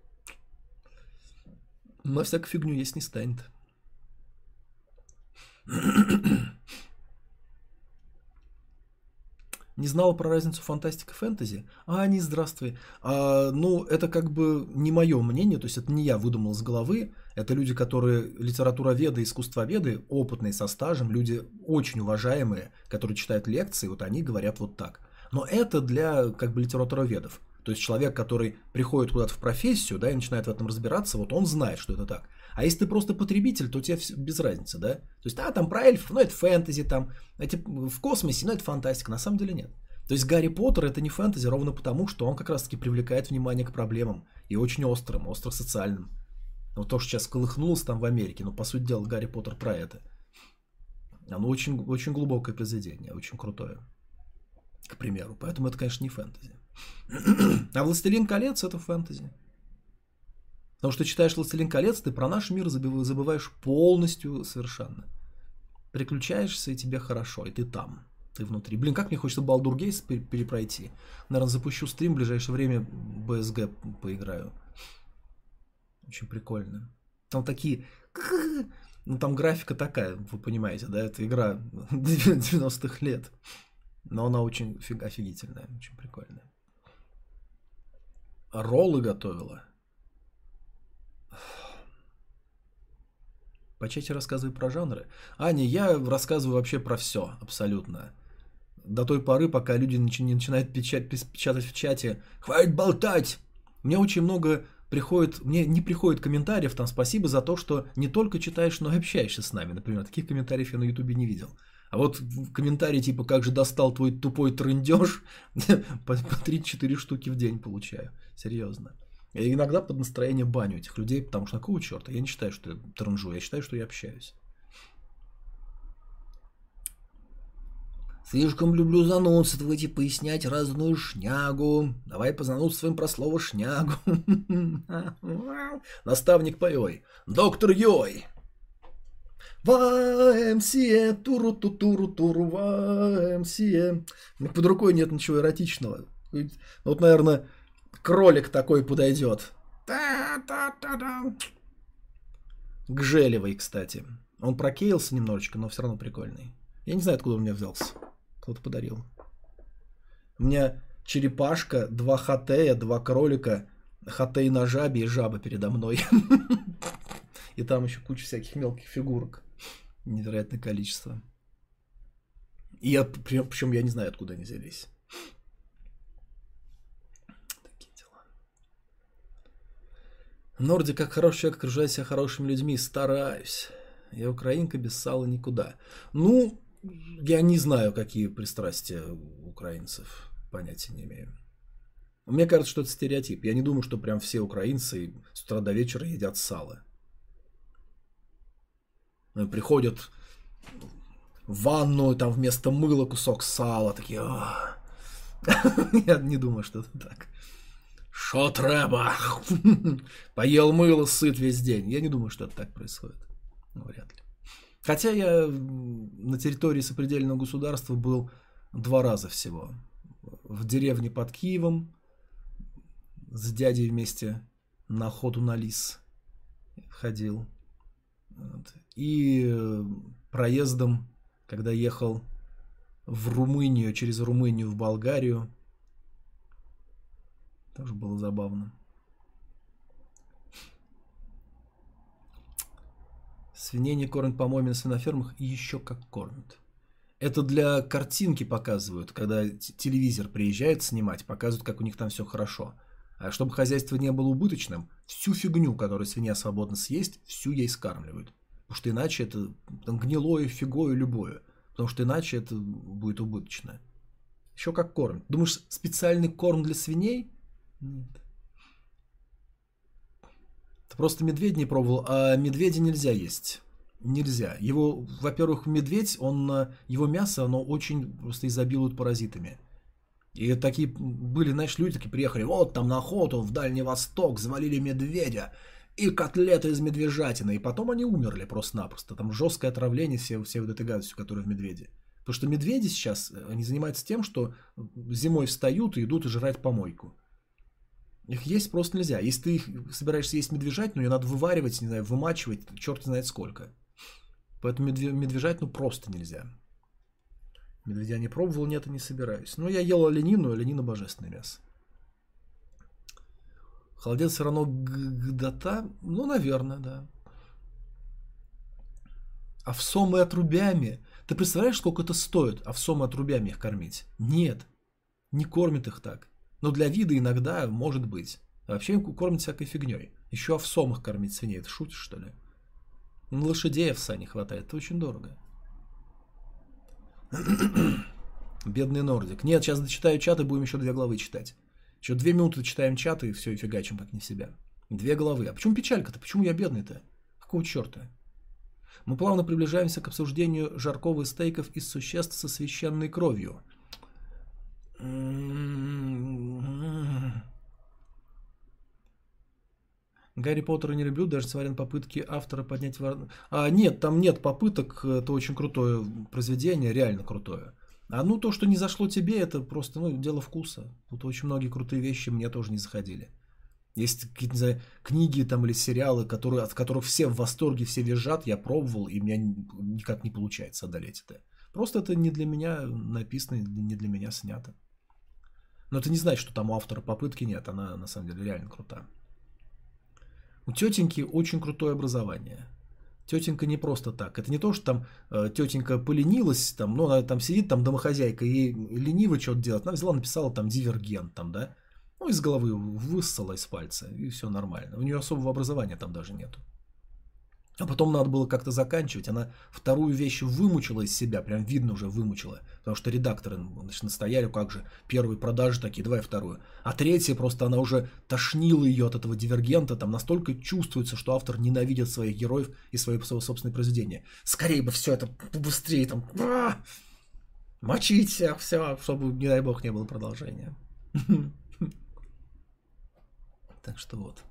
Но всякую фигню есть не станет. Не знала про разницу фантастика и фэнтези? А, не здравствуй. А, ну, это как бы не мое мнение, то есть это не я выдумал с головы. Это люди, которые литературоведы, искусствоведы, опытные со стажем, люди очень уважаемые, которые читают лекции, вот они говорят вот так. Но это для как бы литературоведов. То есть человек, который приходит куда-то в профессию, да, и начинает в этом разбираться, вот он знает, что это так. А если ты просто потребитель, то тебе без разницы, да? То есть, а, там про эльфов, ну это фэнтези, там, эти, в космосе, ну это фантастика, на самом деле нет. То есть Гарри Поттер это не фэнтези ровно потому, что он как раз-таки привлекает внимание к проблемам. И очень острым, остро социальным. Вот то, что сейчас колыхнулось там в Америке, ну, по сути дела, Гарри Поттер про это. Оно очень, очень глубокое произведение, очень крутое. К примеру. Поэтому это, конечно, не фэнтези. А «Властелин колец» — это фэнтези. Потому что читаешь «Властелин колец», ты про наш мир забываешь полностью совершенно. Приключаешься, и тебе хорошо, и ты там. Ты внутри. Блин, как мне хочется Балдур Гейс перепройти. Наверное, запущу стрим в ближайшее время, БСГ поиграю. Очень прикольно. Там такие... Ну, там графика такая, вы понимаете, да, это игра 90-х лет. Но она очень офигительная, очень прикольная. Роллы готовила. По чате рассказывай про жанры. Аня, я рассказываю вообще про все, абсолютно. До той поры, пока люди не начинают печатать в чате «Хватит болтать!» Мне очень много приходит, мне не приходит комментариев, там спасибо за то, что не только читаешь, но и общаешься с нами. Например, таких комментариев я на ютубе не видел. А вот комментарии типа «Как же достал твой тупой трындеж?» по 3-4 штуки в день получаю. Серьезно. Я иногда под настроение баню этих людей, потому что какого черта? Я не считаю, что я транжу, я считаю, что я общаюсь. Слишком люблю занудствовать и пояснять разную шнягу. Давай позанудствуем про слово шнягу. Наставник поёй. Доктор Йой. ВМСЕ, туру ту туру туру ВМСЕ. Под рукой нет ничего эротичного. Вот, наверное, кролик такой подойдет. Гжелевый, кстати. Он прокеялся немножечко, но все равно прикольный. Я не знаю, откуда он у меня взялся. Кто-то подарил. У меня черепашка, два хатея, два кролика, хатей на жабе и жаба передо мной. И там еще куча всяких мелких фигурок. Невероятное количество. И я, причем я не знаю, откуда они взялись. Норди, как хороший человек, окружаю себя хорошими людьми, стараюсь. Я украинка без сала никуда. Ну, я не знаю, какие пристрастия украинцев, понятия не имею. Мне кажется, что это стереотип. Я не думаю, что прям все украинцы с утра до вечера едят сало. Приходят в ванну, там вместо мыла кусок сала, такие... Я не думаю, что это так. Шо треба? Поел мыло, сыт весь день. Я не думаю, что это так происходит. Ну, вряд ли. Хотя я на территории сопредельного государства был два раза всего. в деревне под Киевом с дядей вместе на охоту на лис ходил. Вот. И э, проездом, когда ехал в Румынию, через Румынию в Болгарию, тоже было забавно. Свиней не кормят, по-моему, на свинофермах и еще как кормят. Это для картинки показывают, когда телевизор приезжает снимать, показывают, как у них там все хорошо. А чтобы хозяйство не было убыточным, всю фигню, которую свинья свободно съесть, всю ей скармливают. Потому что иначе это там, гнилое, фигое, любое. Потому что иначе это будет убыточно. Еще как корм. Думаешь, специальный корм для свиней? Нет. Ты просто медведь не пробовал, а медведя нельзя есть. Нельзя. Его, во-первых, медведь, он, его мясо, оно очень просто изобилует паразитами. И такие были, знаешь, люди такие приехали, вот там на охоту в Дальний Восток, завалили медведя и котлеты из медвежатины. И потом они умерли просто-напросто. Там жесткое отравление все, все вот этой гадостью, которая в медведе. Потому что медведи сейчас, э, они занимаются тем, что зимой встают и идут и жрать помойку. Их есть просто нельзя. Если ты их собираешься есть медвежатину, ее надо вываривать, не знаю, вымачивать, черт знает сколько. Поэтому медвежатину просто нельзя. Медведя не пробовал, нет и не собираюсь. Но я ел оленину, оленина божественное мясо. Холодец все равно гдота? Ну, наверное, да. Овсом и отрубями. Ты представляешь, сколько это стоит, овсом и отрубями их кормить? Нет, не кормит их так. Но для вида иногда может быть. Вообще кормят всякой фигней. Еще овсом их кормить свиней. Ты шутишь, что ли? Ну, лошадей овса не хватает. Это очень дорого. Бедный Нордик. Нет, сейчас дочитаю чат и будем еще две главы читать. Еще две минуты читаем чат и все, и фигачим как не себя. Две главы. А почему печалька-то? Почему я бедный-то? Какого черта? Мы плавно приближаемся к обсуждению жарков и стейков из существ со священной кровью. Гарри Поттера не люблю, даже на попытки автора поднять... А, нет, там нет попыток, это очень крутое произведение, реально крутое. А ну то, что не зашло тебе, это просто ну, дело вкуса. Тут очень многие крутые вещи мне тоже не заходили. Есть какие-то, не знаю, книги там или сериалы, которые, от которых все в восторге, все визжат, я пробовал, и у меня никак не получается одолеть это. Просто это не для меня написано, не для меня снято. Но это не значит, что там у автора попытки нет, она на самом деле реально крутая. У тетеньки очень крутое образование. Тетенька не просто так. Это не то, что там э, тетенька поленилась, там, ну, она там сидит, там домохозяйка, ей лениво что-то делать. Она взяла, написала там дивергент, там, да. Ну, из головы высосала из пальца, и все нормально. У нее особого образования там даже нету. А потом надо было как-то заканчивать. Она вторую вещь вымучила из себя, прям видно уже вымучила. Потому что редакторы значит, настояли, как же, первые продажи такие, давай вторую. А третья просто она уже тошнила ее от этого дивергента, там настолько чувствуется, что автор ненавидит своих героев и свои собственные произведения. Скорее бы все это побыстрее там. А! Мочить всех, все, чтобы, не дай бог, не было продолжения. Так что вот.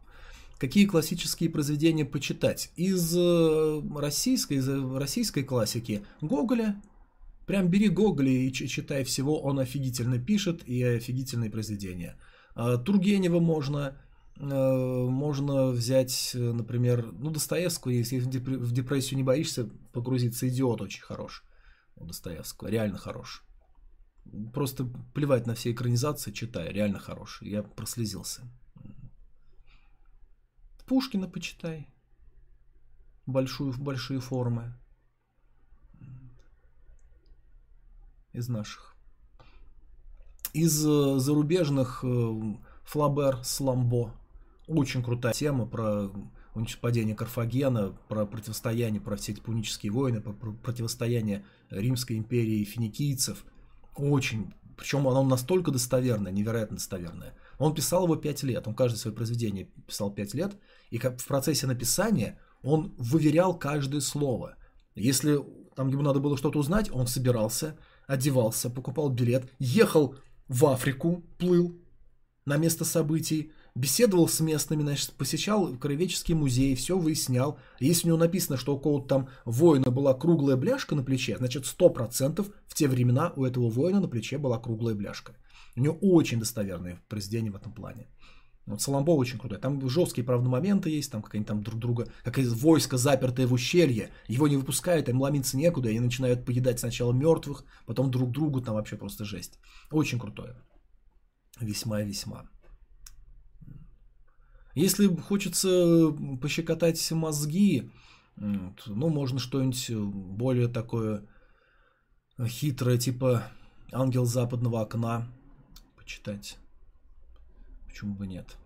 Какие классические произведения почитать? Из э, российской, из российской классики Гоголя. Прям бери Гоголя и читай всего, он офигительно пишет и офигительные произведения. А, Тургенева можно, э, можно взять, например, ну, Достоевского, если в депрессию не боишься погрузиться, идиот очень хорош. У Достоевского, реально хорош. Просто плевать на все экранизации, читай, реально хорош. Я прослезился. Пушкина почитай. Большую, большие формы. Из наших. Из э, зарубежных э, Флабер Сламбо. Очень крутая тема про падение Карфагена, про противостояние, про все эти пунические войны, про противостояние Римской империи и финикийцев. Очень. Причем оно настолько достоверное, невероятно достоверное. Он писал его 5 лет, он каждое свое произведение писал 5 лет, и как в процессе написания он выверял каждое слово. Если там ему надо было что-то узнать, он собирался, одевался, покупал билет, ехал в Африку, плыл на место событий, беседовал с местными, значит, посещал краеведческий музей, все выяснял. Если у него написано, что у кого-то там воина была круглая бляшка на плече, значит, 100% в те времена у этого воина на плече была круглая бляшка. У него очень достоверные произведения в этом плане. Вот Соломбо очень крутой. Там жесткие, правда, моменты есть, там какие-нибудь там друг друга, как из войска, запертое в ущелье, его не выпускают, им ломиться некуда, и они начинают поедать сначала мертвых, потом друг другу, там вообще просто жесть. Очень крутое. Весьма-весьма. Если хочется пощекотать мозги, ну, можно что-нибудь более такое хитрое, типа «Ангел западного окна» почитать. Почему бы нет?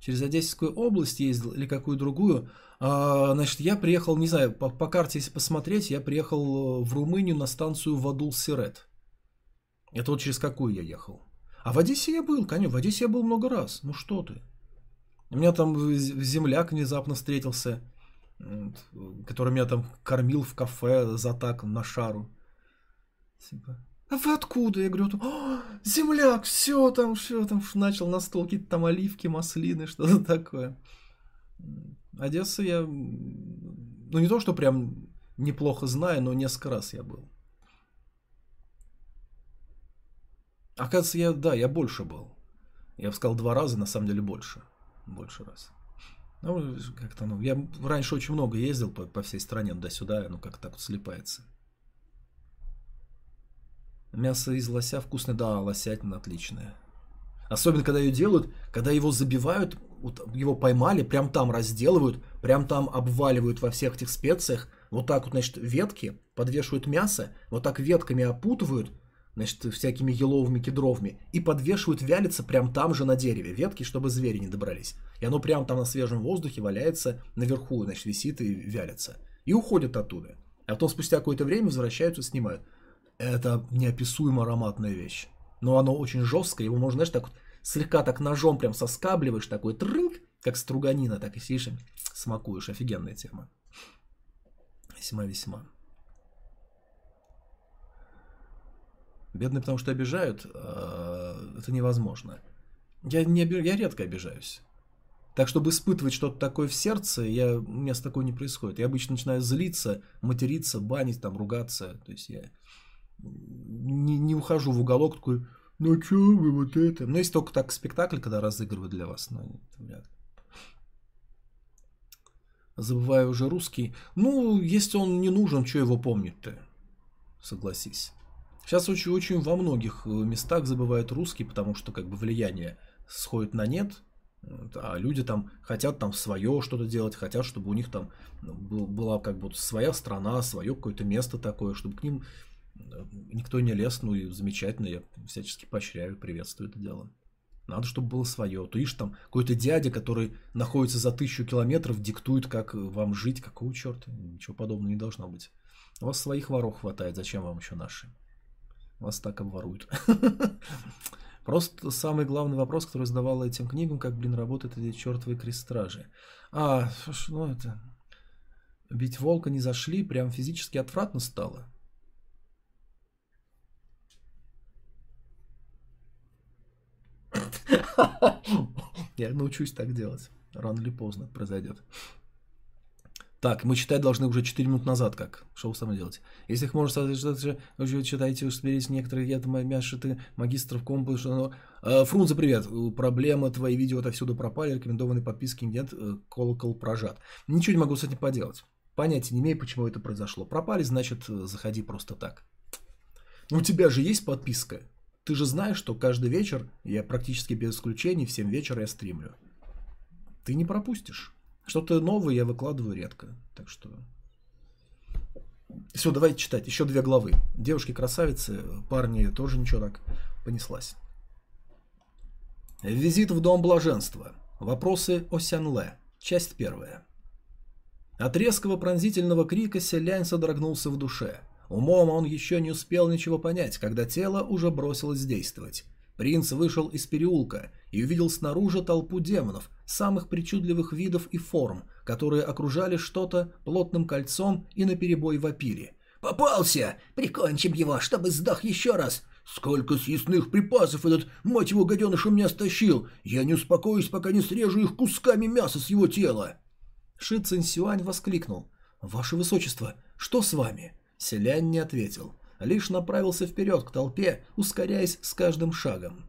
через Одесскую область ездил или какую другую. А, значит, я приехал, не знаю, по, по карте, если посмотреть, я приехал в Румынию на станцию Вадул-Сирет. Это вот через какую я ехал. А в Одессе я был, конечно, в Одессе я был много раз. Ну что ты? У меня там земляк внезапно встретился, который меня там кормил в кафе за так на шару. Типа, а вы откуда? Я говорю, земляк, все там, все там, начал на стол какие-то там оливки, маслины, что-то такое. Одесса я, ну не то, что прям неплохо знаю, но несколько раз я был. Оказывается, я, да, я больше был. Я бы сказал два раза, на самом деле больше больше раз. Ну, как-то, ну, я раньше очень много ездил по, по всей стране туда-сюда, ну, как так вот слепается. Мясо из лося вкусное, да, лосятина отличная. Особенно, когда ее делают, когда его забивают, вот его поймали, прям там разделывают, прям там обваливают во всех этих специях, вот так вот, значит, ветки, подвешивают мясо, вот так ветками опутывают, значит, всякими еловыми, кедровыми, и подвешивают вялиться прям там же на дереве, ветки, чтобы звери не добрались. И оно прям там на свежем воздухе валяется наверху, значит, висит и вялится. И уходят оттуда. А потом спустя какое-то время возвращаются снимают. Это неописуемо ароматная вещь. Но оно очень жесткое, его можно, знаешь, так вот слегка так ножом прям соскабливаешь, такой трынк, как струганина, так и сидишь смакуешь. Офигенная тема. Весьма-весьма. Бедные, потому что обижают, а, это невозможно. Я, не, я редко обижаюсь. Так, чтобы испытывать что-то такое в сердце, я, у меня с такого не происходит. Я обычно начинаю злиться, материться, банить, там, ругаться. То есть я не, не ухожу в уголок такой, ну что вы вот это. Ну, есть только так спектакль, когда разыгрывают для вас, но нет, вряд. Забываю уже русский. Ну, если он не нужен, что его помнить-то? Согласись. Сейчас очень, очень во многих э, местах забывают русский, потому что как бы влияние сходит на нет, а люди там хотят там свое что-то делать, хотят, чтобы у них там ну, была как бы своя страна, свое какое-то место такое, чтобы к ним э, никто не лез, ну и замечательно, я всячески поощряю, приветствую это дело. Надо, чтобы было свое. То ишь там какой-то дядя, который находится за тысячу километров, диктует, как вам жить. Какого черта? Ничего подобного не должно быть. У вас своих воров хватает, зачем вам еще наши? Вас так обворуют. Просто самый главный вопрос, который задавал этим книгам, как, блин, работают эти чертовы крестражи. А, ну это... Бить волка не зашли, прям физически отвратно стало. Я научусь так делать. Рано или поздно произойдет. Так, мы читать должны уже 4 минут назад, как. Что вы со мной делаете? Если их можно вы читаете, разберись некоторые, я там мяши, ты магистров комбо, что оно... А, Фрунзе, привет. Проблема, твои видео отовсюду пропали, рекомендованные подписки нет, э, колокол прожат. Ничего не могу с этим поделать. Понятия не имею, почему это произошло. Пропали, значит, э, заходи просто так. У тебя же есть подписка. Ты же знаешь, что каждый вечер, я практически без исключений, в 7 вечера я стримлю. Ты не пропустишь. Что-то новое я выкладываю редко. Так что... Все, давайте читать. Еще две главы. Девушки-красавицы, парни тоже ничего так понеслась. Визит в Дом Блаженства. Вопросы о Сянле. Часть первая. От резкого пронзительного крика Селянь содрогнулся в душе. Умом он еще не успел ничего понять, когда тело уже бросилось действовать. Принц вышел из переулка и увидел снаружи толпу демонов самых причудливых видов и форм, которые окружали что-то плотным кольцом и наперебой вопили. «Попался! Прикончим его, чтобы сдох еще раз! Сколько съестных припасов этот, мать его, гаденыш у меня стащил! Я не успокоюсь, пока не срежу их кусками мяса с его тела!» Ши Цинсюань воскликнул. «Ваше Высочество, что с вами?» Селянь не ответил лишь направился вперед к толпе, ускоряясь с каждым шагом.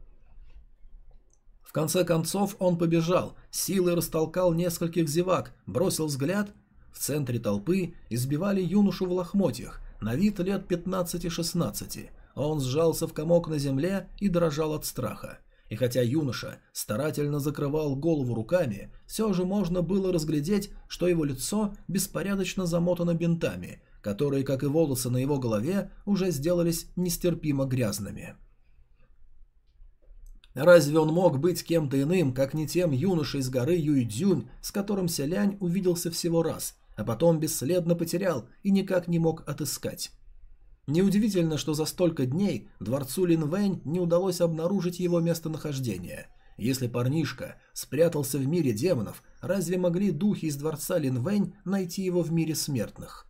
В конце концов он побежал, силой растолкал нескольких зевак, бросил взгляд. В центре толпы избивали юношу в лохмотьях, на вид лет 15-16. Он сжался в комок на земле и дрожал от страха. И хотя юноша старательно закрывал голову руками, все же можно было разглядеть, что его лицо беспорядочно замотано бинтами, которые, как и волосы на его голове, уже сделались нестерпимо грязными. Разве он мог быть кем-то иным, как не тем юношей с горы Юйдзюнь, с которым Селянь увиделся всего раз, а потом бесследно потерял и никак не мог отыскать? Неудивительно, что за столько дней дворцу Линвэнь не удалось обнаружить его местонахождение. Если парнишка спрятался в мире демонов, разве могли духи из дворца Линвэнь найти его в мире смертных?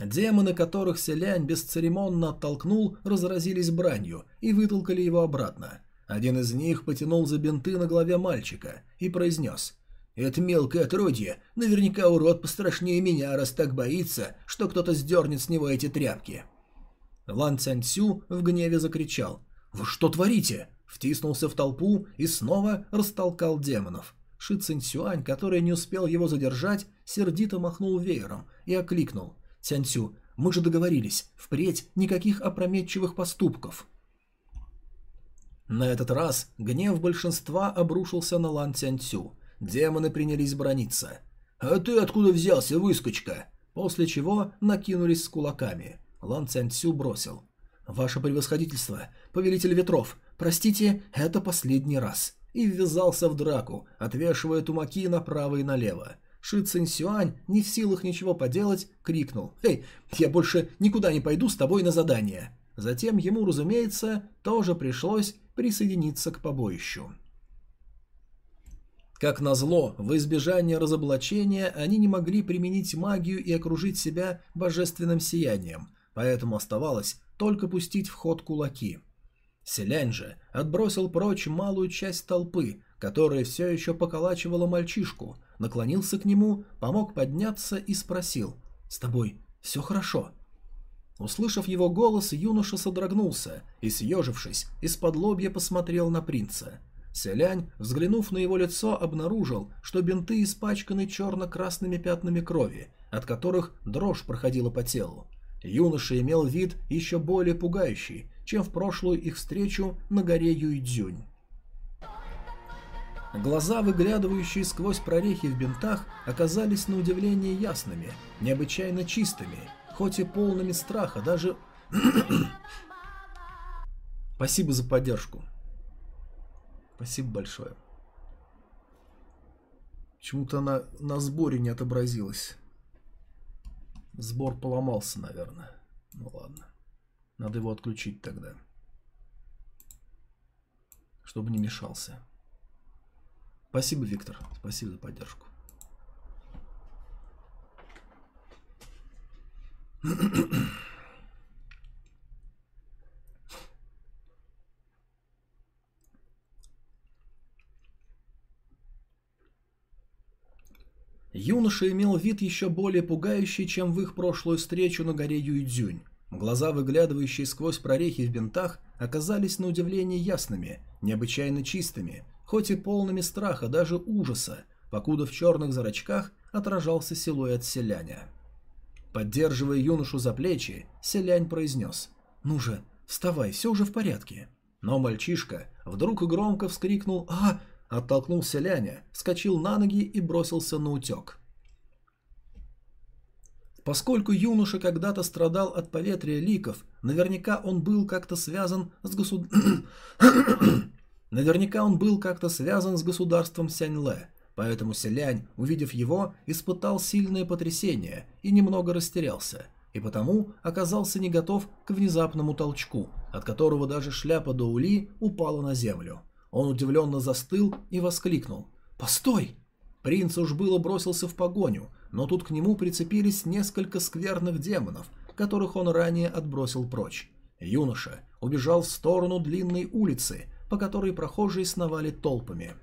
Демоны, которых Селянь бесцеремонно оттолкнул, разразились бранью и вытолкали его обратно. Один из них потянул за бинты на голове мальчика и произнес «Это мелкое отродье, наверняка урод пострашнее меня, раз так боится, что кто-то сдернет с него эти тряпки». Лан Цяньцю в гневе закричал «Вы что творите?» Втиснулся в толпу и снова растолкал демонов. Ши Цинцюань, который не успел его задержать, сердито махнул веером и окликнул Цянцю, мы же договорились, впредь никаких опрометчивых поступков. На этот раз гнев большинства обрушился на Лан Цянцю. Демоны принялись брониться. «А ты откуда взялся, выскочка?» После чего накинулись с кулаками. Лан Цянцю бросил. «Ваше превосходительство, повелитель ветров, простите, это последний раз». И ввязался в драку, отвешивая тумаки направо и налево. Ши Цинсюань, не в силах ничего поделать, крикнул «Эй, я больше никуда не пойду с тобой на задание». Затем ему, разумеется, тоже пришлось присоединиться к побоищу. Как назло, в избежание разоблачения они не могли применить магию и окружить себя божественным сиянием, поэтому оставалось только пустить в ход кулаки. Селянь же отбросил прочь малую часть толпы, которая все еще поколачивала мальчишку, наклонился к нему, помог подняться и спросил «С тобой все хорошо?» Услышав его голос, юноша содрогнулся и, съежившись, из-под лобья посмотрел на принца. Селянь, взглянув на его лицо, обнаружил, что бинты испачканы черно-красными пятнами крови, от которых дрожь проходила по телу. Юноша имел вид еще более пугающий, чем в прошлую их встречу на горе Юйдзюнь. Глаза, выглядывающие сквозь прорехи в бинтах, оказались на удивление ясными, необычайно чистыми, хоть и полными страха, даже... Спасибо за поддержку. Спасибо большое. Почему-то она на сборе не отобразилась. Сбор поломался, наверное. Ну ладно. Надо его отключить тогда. Чтобы не мешался. Спасибо, Виктор. Спасибо за поддержку. Юноша имел вид еще более пугающий, чем в их прошлую встречу на горе Юйдзюнь. Глаза, выглядывающие сквозь прорехи в бинтах, оказались на удивление ясными, необычайно чистыми, хоть и полными страха, даже ужаса, покуда в черных зрачках отражался силуэт селяня. Поддерживая юношу за плечи, селянь произнес «Ну же, вставай, все уже в порядке». Но мальчишка вдруг громко вскрикнул «А!», оттолкнул селяня, вскочил на ноги и бросился на утек. Поскольку юноша когда-то страдал от поветрия ликов, наверняка он был как-то связан с государством... Наверняка он был как-то связан с государством Сяньле, поэтому Селянь, увидев его, испытал сильное потрясение и немного растерялся. и потому оказался не готов к внезапному толчку, от которого даже шляпа Доули упала на землю. Он удивленно застыл и воскликнул. «Постой!» Принц уж было бросился в погоню, но тут к нему прицепились несколько скверных демонов, которых он ранее отбросил прочь. Юноша убежал в сторону длинной улицы, по которой прохожие сновали толпами.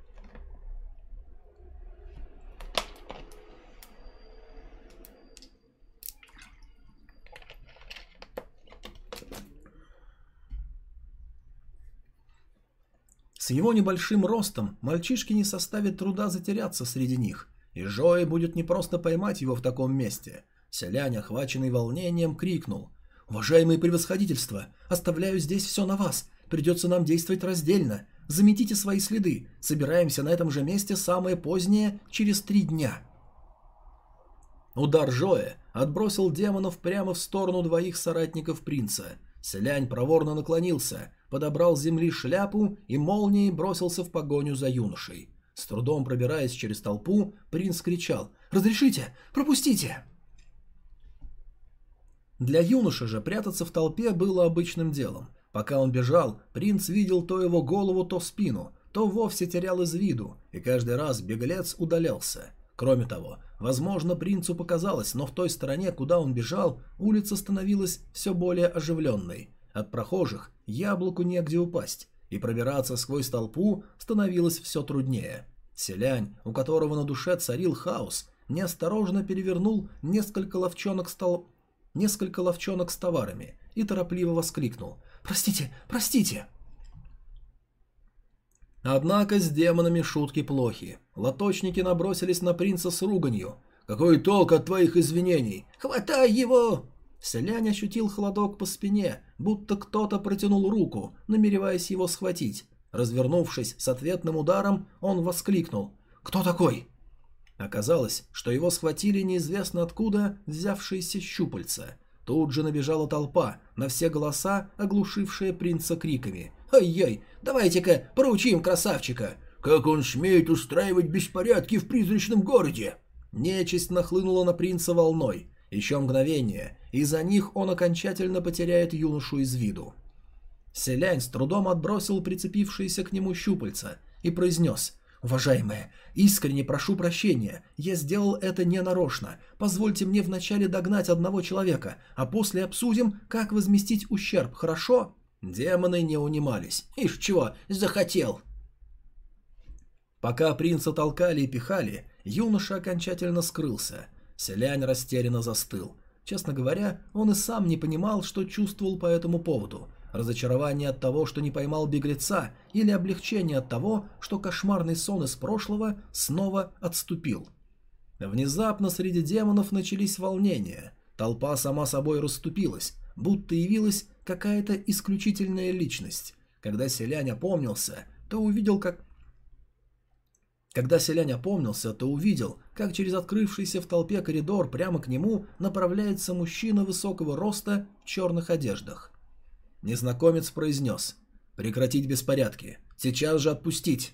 С его небольшим ростом мальчишке не составит труда затеряться среди них, и Жоэ будет непросто поймать его в таком месте. Селянь, охваченный волнением, крикнул. «Уважаемые превосходительства, оставляю здесь все на вас. Придется нам действовать раздельно. Заметите свои следы. Собираемся на этом же месте самое позднее, через три дня». Удар Жоэ отбросил демонов прямо в сторону двоих соратников принца. Селянь проворно наклонился, подобрал с земли шляпу и молнией бросился в погоню за юношей. С трудом пробираясь через толпу, принц кричал «Разрешите! Пропустите!» Для юноши же прятаться в толпе было обычным делом. Пока он бежал, принц видел то его голову, то спину, то вовсе терял из виду, и каждый раз беглец удалялся. Кроме того, возможно, принцу показалось, но в той стороне, куда он бежал, улица становилась все более оживленной. От прохожих яблоку негде упасть, и пробираться сквозь толпу становилось все труднее. Селянь, у которого на душе царил хаос, неосторожно перевернул несколько ловчонок, стол... несколько ловчонок с товарами и торопливо воскликнул «Простите, простите!». Однако с демонами шутки плохи. Лоточники набросились на принца с руганью. «Какой толк от твоих извинений? Хватай его!» Селянь ощутил холодок по спине, будто кто-то протянул руку, намереваясь его схватить. Развернувшись с ответным ударом, он воскликнул «Кто такой?». Оказалось, что его схватили неизвестно откуда взявшиеся щупальца. Тут же набежала толпа, на все голоса оглушившая принца криками «Ай-яй, давайте-ка проучим красавчика!» «Как он смеет устраивать беспорядки в призрачном городе?» Нечисть нахлынула на принца волной. Еще мгновение, и за них он окончательно потеряет юношу из виду. Селянь с трудом отбросил прицепившиеся к нему щупальца и произнес «Уважаемая, искренне прошу прощения, я сделал это ненарочно. Позвольте мне вначале догнать одного человека, а после обсудим, как возместить ущерб, хорошо?» Демоны не унимались. «Ишь чего, захотел!» Пока принца толкали и пихали, юноша окончательно скрылся – Селянь растерянно застыл. Честно говоря, он и сам не понимал, что чувствовал по этому поводу. Разочарование от того, что не поймал беглеца, или облегчение от того, что кошмарный сон из прошлого снова отступил. Внезапно среди демонов начались волнения. Толпа сама собой расступилась, будто явилась какая-то исключительная личность. Когда селянь опомнился, то увидел, как когда селянь опомнился, то увидел, как через открывшийся в толпе коридор прямо к нему направляется мужчина высокого роста в черных одеждах. Незнакомец произнес «Прекратить беспорядки, сейчас же отпустить».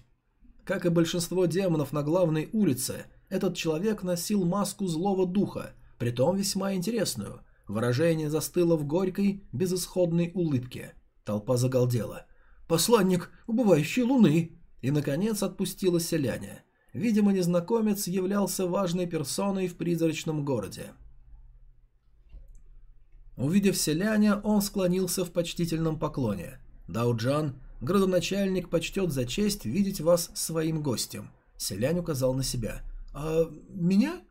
Как и большинство демонов на главной улице, этот человек носил маску злого духа, притом весьма интересную. Выражение застыло в горькой, безысходной улыбке. Толпа загалдела. «Посланник убывающей луны!» и, наконец, отпустила селяне. Видимо, незнакомец являлся важной персоной в призрачном городе. Увидев селяня, он склонился в почтительном поклоне. «Дауджан, градоначальник почтет за честь видеть вас своим гостем». Селянь указал на себя. «А меня?»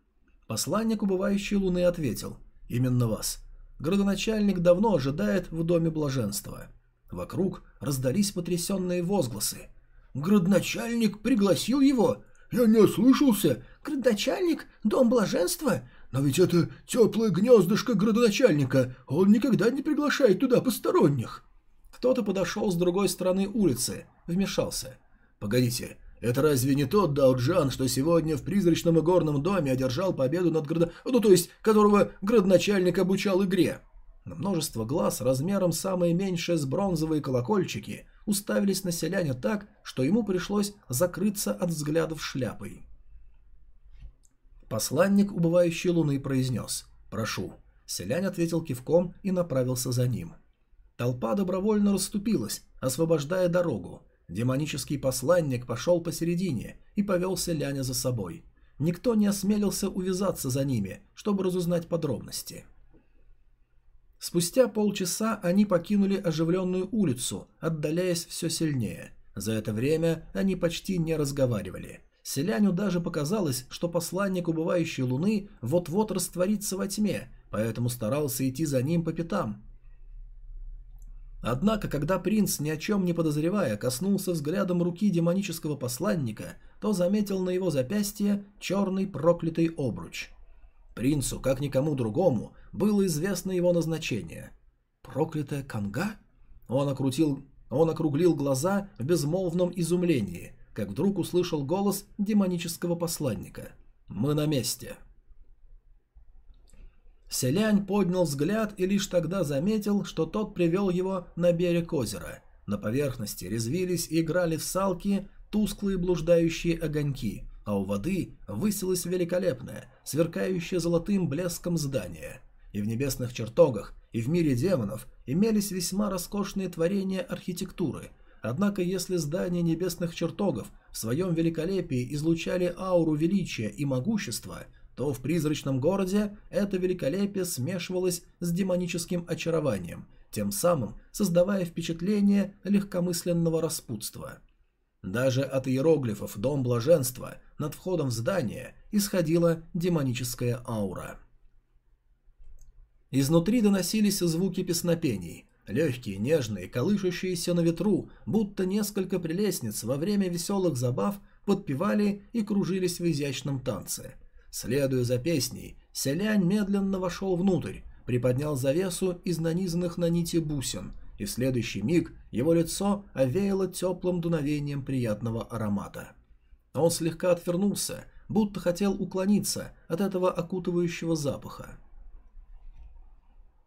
Посланник убывающей луны ответил. «Именно вас. Градоначальник давно ожидает в доме блаженства». Вокруг раздались потрясенные возгласы. Градначальник пригласил его? Я не ослышался. Градначальник? Дом блаженства? Но ведь это теплое гнездышко градоначальника. Он никогда не приглашает туда посторонних. Кто-то подошел с другой стороны улицы, вмешался. Погодите, это разве не тот Дауджан, что сегодня в призрачном и горном доме одержал победу над градо... Ну, то есть, которого градоначальник обучал игре? Множество глаз размером самые меньшие с бронзовые колокольчики уставились на селяня так, что ему пришлось закрыться от взглядов шляпой. Посланник убывающей луны произнес «Прошу». Селянь ответил кивком и направился за ним. Толпа добровольно расступилась, освобождая дорогу. Демонический посланник пошел посередине и повел Селяня за собой. Никто не осмелился увязаться за ними, чтобы разузнать подробности. Спустя полчаса они покинули оживленную улицу, отдаляясь все сильнее. За это время они почти не разговаривали. Селяню даже показалось, что посланник убывающей луны вот-вот растворится во тьме, поэтому старался идти за ним по пятам. Однако, когда принц, ни о чем не подозревая, коснулся взглядом руки демонического посланника, то заметил на его запястье черный проклятый обруч. Принцу, как никому другому, было известно его назначение. Проклятая канга? Он окрутил, он округлил глаза в безмолвном изумлении, как вдруг услышал голос демонического посланника. «Мы на месте». Селянь поднял взгляд и лишь тогда заметил, что тот привел его на берег озера. На поверхности резвились и играли в салки тусклые блуждающие огоньки, а у воды высилось великолепное, сверкающее золотым блеском здание. И в небесных чертогах, и в мире демонов имелись весьма роскошные творения архитектуры. Однако если здания небесных чертогов в своем великолепии излучали ауру величия и могущества, то в призрачном городе это великолепие смешивалось с демоническим очарованием, тем самым создавая впечатление легкомысленного распутства. Даже от иероглифов «Дом блаженства» над входом в здание исходила демоническая аура. Изнутри доносились звуки песнопений, легкие, нежные, колышущиеся на ветру, будто несколько прелестниц во время веселых забав подпевали и кружились в изящном танце. Следуя за песней, Селянь медленно вошел внутрь, приподнял завесу из нанизанных на нити бусин, и в следующий миг его лицо овеяло теплым дуновением приятного аромата. Он слегка отвернулся, будто хотел уклониться от этого окутывающего запаха.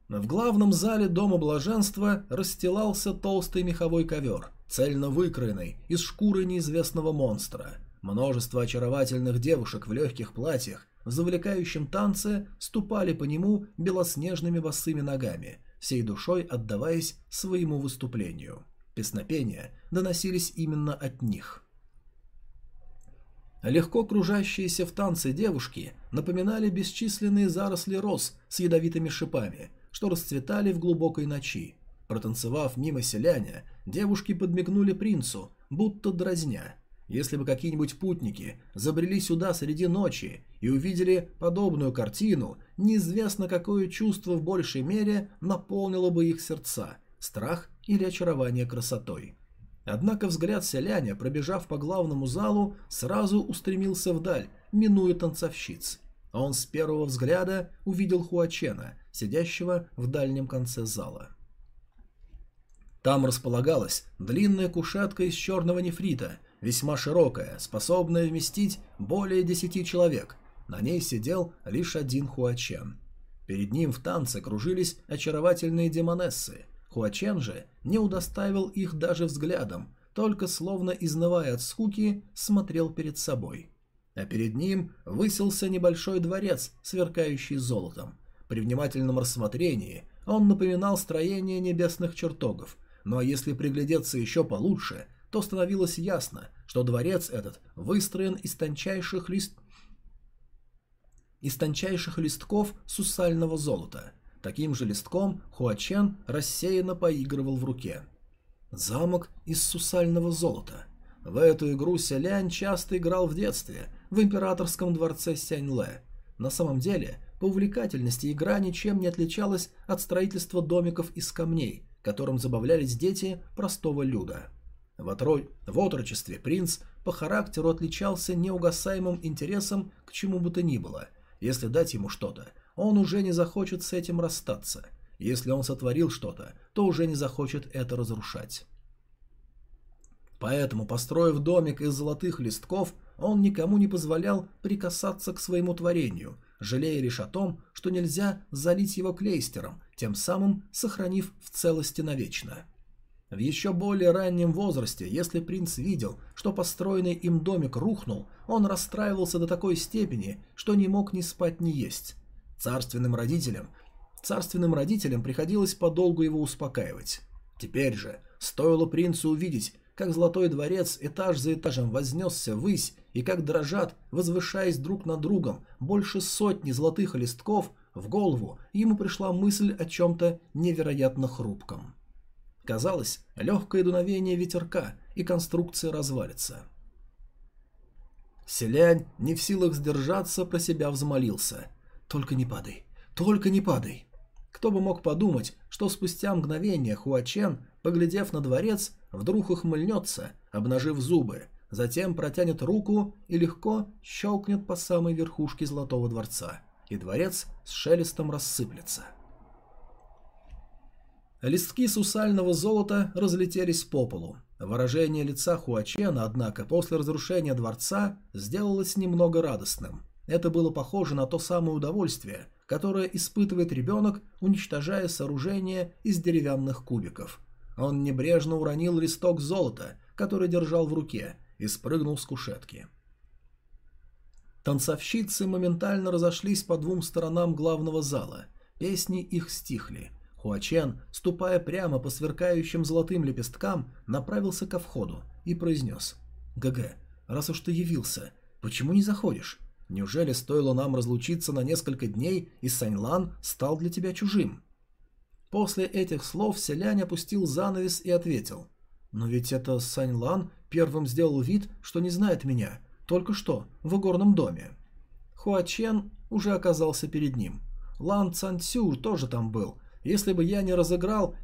В главном зале Дома Блаженства расстилался толстый меховой ковер, цельно выкроенный из шкуры неизвестного монстра. Множество очаровательных девушек в легких платьях в завлекающем танце ступали по нему белоснежными босыми ногами, всей душой отдаваясь своему выступлению. Песнопения доносились именно от них. Легко кружащиеся в танце девушки напоминали бесчисленные заросли роз с ядовитыми шипами, что расцветали в глубокой ночи. Протанцевав мимо селяня, девушки подмигнули принцу, будто дразня. Если бы какие-нибудь путники забрели сюда среди ночи и увидели подобную картину, неизвестно какое чувство в большей мере наполнило бы их сердца – страх или очарование красотой. Однако взгляд селяня, пробежав по главному залу, сразу устремился вдаль, минуя танцовщиц. Он с первого взгляда увидел Хуачена, сидящего в дальнем конце зала. Там располагалась длинная кушетка из черного нефрита, весьма широкая, способная вместить более десяти человек. На ней сидел лишь один Хуачен. Перед ним в танце кружились очаровательные демонессы. Хуачен же не удостаивал их даже взглядом, только словно изнывая от скуки, смотрел перед собой. А перед ним высился небольшой дворец, сверкающий золотом. При внимательном рассмотрении он напоминал строение небесных чертогов, но если приглядеться еще получше, то становилось ясно, что дворец этот выстроен из тончайших лист... из тончайших листков сусального золота. Таким же листком Хуачен рассеянно поигрывал в руке. Замок из сусального золота. В эту игру Селянь часто играл в детстве, в императорском дворце Сяньле. На самом деле, по увлекательности игра ничем не отличалась от строительства домиков из камней, которым забавлялись дети простого люда. В, отрой... в отрочестве принц по характеру отличался неугасаемым интересом к чему бы то ни было. Если дать ему что-то, он уже не захочет с этим расстаться. Если он сотворил что-то, то уже не захочет это разрушать. Поэтому, построив домик из золотых листков, он никому не позволял прикасаться к своему творению, жалея лишь о том, что нельзя залить его клейстером, тем самым сохранив в целости навечно. В еще более раннем возрасте, если принц видел, что построенный им домик рухнул, он расстраивался до такой степени, что не мог ни спать, ни есть. Царственным родителям Царственным родителям приходилось подолгу его успокаивать. Теперь же, стоило принцу увидеть, как Золотой дворец этаж за этажем вознесся ввысь, и как дрожат, возвышаясь друг над другом, больше сотни золотых листков, в голову ему пришла мысль о чем-то невероятно хрупком. Казалось, легкое дуновение ветерка, и конструкция развалится. Селянь, не в силах сдержаться, про себя взмолился. «Только не падай! Только не падай!» Кто бы мог подумать, что спустя мгновение Хуачен, поглядев на дворец, вдруг ухмыльнется, обнажив зубы, затем протянет руку и легко щелкнет по самой верхушке Золотого дворца, и дворец с шелестом рассыплется. Листки сусального золота разлетелись по полу. Выражение лица Хуачена, однако, после разрушения дворца сделалось немного радостным. Это было похоже на то самое удовольствие, которое испытывает ребенок, уничтожая сооружение из деревянных кубиков. Он небрежно уронил листок золота, который держал в руке, и спрыгнул с кушетки. Танцовщицы моментально разошлись по двум сторонам главного зала. Песни их стихли. Хуачен, ступая прямо по сверкающим золотым лепесткам, направился ко входу и произнес. «ГГ, раз уж ты явился, почему не заходишь? Неужели стоило нам разлучиться на несколько дней, и Саньлан стал для тебя чужим?» После этих слов селянь опустил занавес и ответил. «Но ведь это Саньлан первым сделал вид, что не знает меня, только что, в игорном доме». Хуачен уже оказался перед ним. Лан Цанцюр тоже там был. Если бы я не разыграл...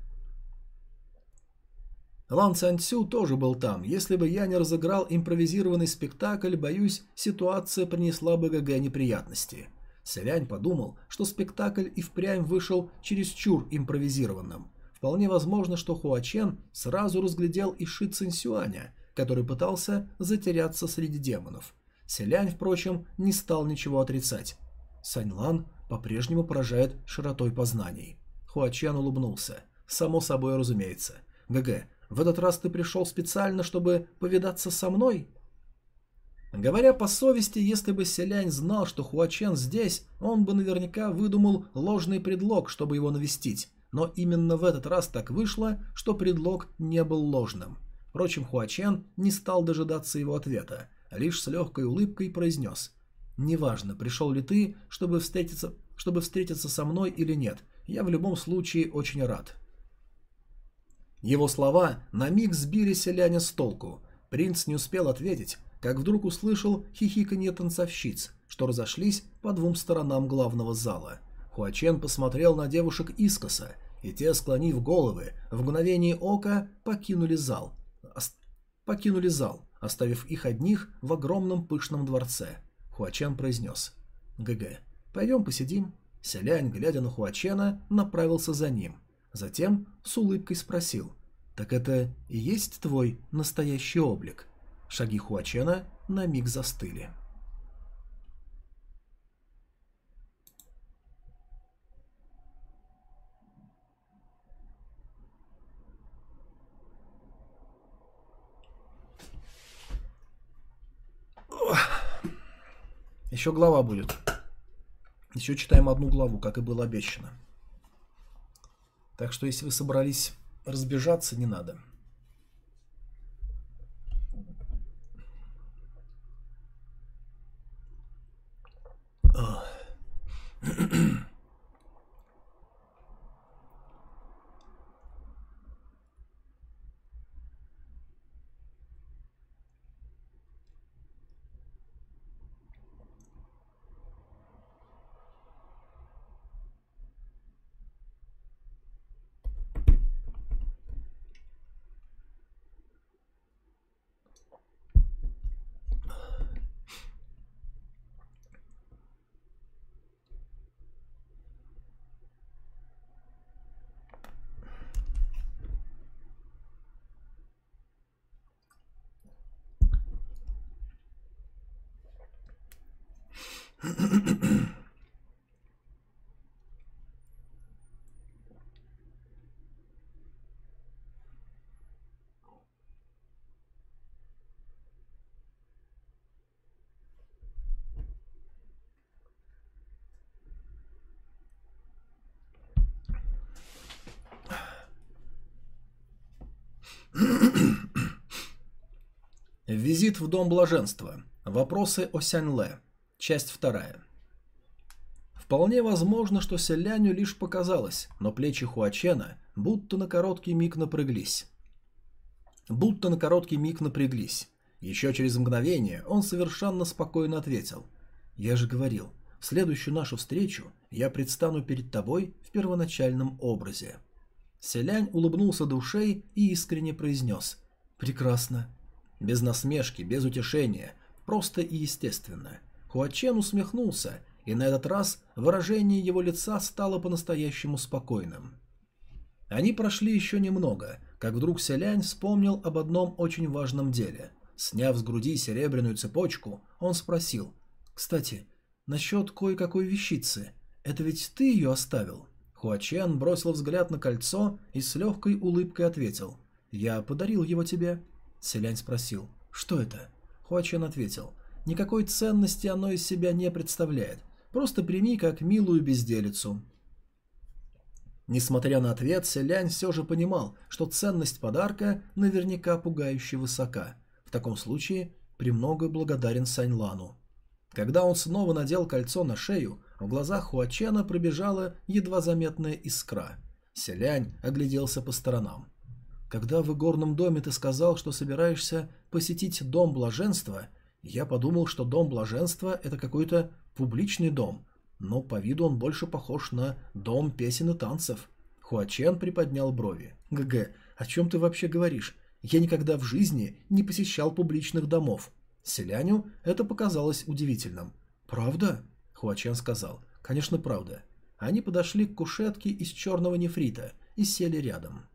Лан Цанцю тоже был там. Если бы я не разыграл импровизированный спектакль, боюсь, ситуация принесла бы ГГ неприятности. Селянь подумал, что спектакль и впрямь вышел чересчур импровизированным. Вполне возможно, что Хуачен сразу разглядел и Ши Цинсюаня, который пытался затеряться среди демонов. Селянь, впрочем, не стал ничего отрицать. Саньлан по-прежнему поражает широтой познаний. Хуачен улыбнулся. «Само собой разумеется. ГГ, в этот раз ты пришел специально, чтобы повидаться со мной?» Говоря по совести, если бы Селянь знал, что Хуачен здесь, он бы наверняка выдумал ложный предлог, чтобы его навестить. Но именно в этот раз так вышло, что предлог не был ложным. Впрочем, Хуачен не стал дожидаться его ответа, а лишь с легкой улыбкой произнес. «Неважно, пришел ли ты, чтобы встретиться, чтобы встретиться со мной или нет, я в любом случае очень рад». Его слова на миг сбили селяня с толку. Принц не успел ответить, как вдруг услышал хихиканье танцовщиц, что разошлись по двум сторонам главного зала. Хуачен посмотрел на девушек искоса, и те, склонив головы, в мгновение ока покинули зал. Покинули зал, оставив их одних в огромном пышном дворце. Хуачен произнес. «ГГ, пойдем посидим». Селянь, глядя на Хуачена, направился за ним. Затем с улыбкой спросил. «Так это и есть твой настоящий облик?» Шаги Хуачена на миг застыли. Еще глава будет. Еще читаем одну главу, как и было обещано. Так что если вы собрались разбежаться, не надо. Ugh. Визит в Дом Блаженства. Вопросы о Сяньле. Часть вторая. Вполне возможно, что Селяню лишь показалось, но плечи Хуачена будто на короткий миг напряглись. Будто на короткий миг напряглись. Еще через мгновение он совершенно спокойно ответил. «Я же говорил, в следующую нашу встречу я предстану перед тобой в первоначальном образе». Селянь улыбнулся душей и искренне произнес «Прекрасно». Без насмешки, без утешения, просто и естественно. Хуачен усмехнулся, и на этот раз выражение его лица стало по-настоящему спокойным. Они прошли еще немного, как вдруг Селянь вспомнил об одном очень важном деле. Сняв с груди серебряную цепочку, он спросил, «Кстати, насчет кое-какой вещицы, это ведь ты ее оставил?» Хуачен бросил взгляд на кольцо и с легкой улыбкой ответил, «Я подарил его тебе». Селянь спросил, «Что это?» Хуачен ответил, «Никакой ценности оно из себя не представляет. Просто прими как милую безделицу». Несмотря на ответ, Селянь все же понимал, что ценность подарка наверняка пугающе высока. В таком случае премного благодарен Саньлану. Когда он снова надел кольцо на шею, в глазах Хуачена пробежала едва заметная искра. Селянь огляделся по сторонам. Когда в игорном доме ты сказал, что собираешься посетить Дом Блаженства, я подумал, что Дом Блаженства – это какой-то публичный дом, но по виду он больше похож на Дом песен и танцев. Хуачен приподнял брови. «ГГ, о чем ты вообще говоришь? Я никогда в жизни не посещал публичных домов». Селяню это показалось удивительным. «Правда?» – Хуачен сказал. «Конечно, правда». Они подошли к кушетке из черного нефрита и сели рядом.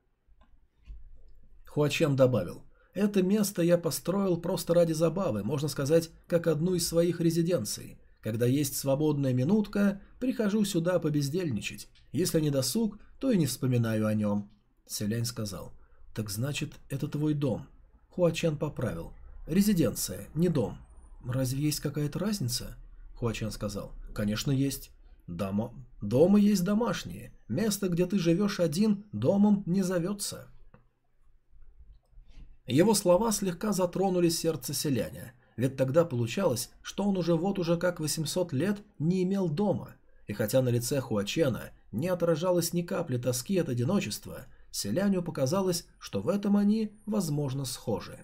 Хуачен добавил. «Это место я построил просто ради забавы, можно сказать, как одну из своих резиденций. Когда есть свободная минутка, прихожу сюда побездельничать. Если не досуг, то и не вспоминаю о нем». Селянь сказал. «Так значит, это твой дом?» Хуачен поправил. «Резиденция, не дом». «Разве есть какая-то разница?» Хуачен сказал. «Конечно есть. Дома... Дома есть домашние. Место, где ты живешь один, домом не зовется». Его слова слегка затронули сердце селяня, ведь тогда получалось, что он уже вот уже как 800 лет не имел дома, и хотя на лице Хуачена не отражалось ни капли тоски от одиночества, селяню показалось, что в этом они, возможно, схожи.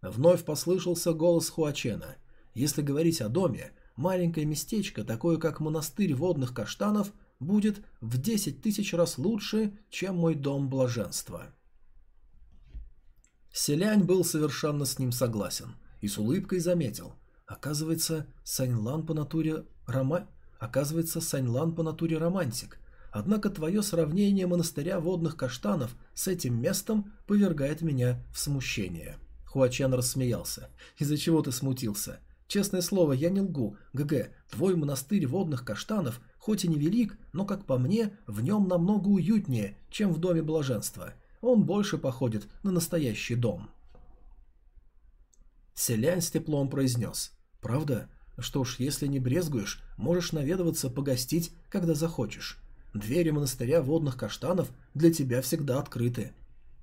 Вновь послышался голос Хуачена. Если говорить о доме, маленькое местечко, такое как монастырь водных каштанов, будет в 10 тысяч раз лучше, чем мой дом блаженства. Селянь был совершенно с ним согласен и с улыбкой заметил. Оказывается, Саньлан по натуре рома... Оказывается, Саньлан по натуре романтик. Однако твое сравнение монастыря водных каштанов с этим местом повергает меня в смущение. Хуачен рассмеялся. «Из-за чего ты смутился? Честное слово, я не лгу. ГГ, твой монастырь водных каштанов, хоть и невелик, но, как по мне, в нем намного уютнее, чем в Доме Блаженства он больше походит на настоящий дом. Селянь с теплом произнес. «Правда? Что ж, если не брезгуешь, можешь наведываться погостить, когда захочешь. Двери монастыря водных каштанов для тебя всегда открыты».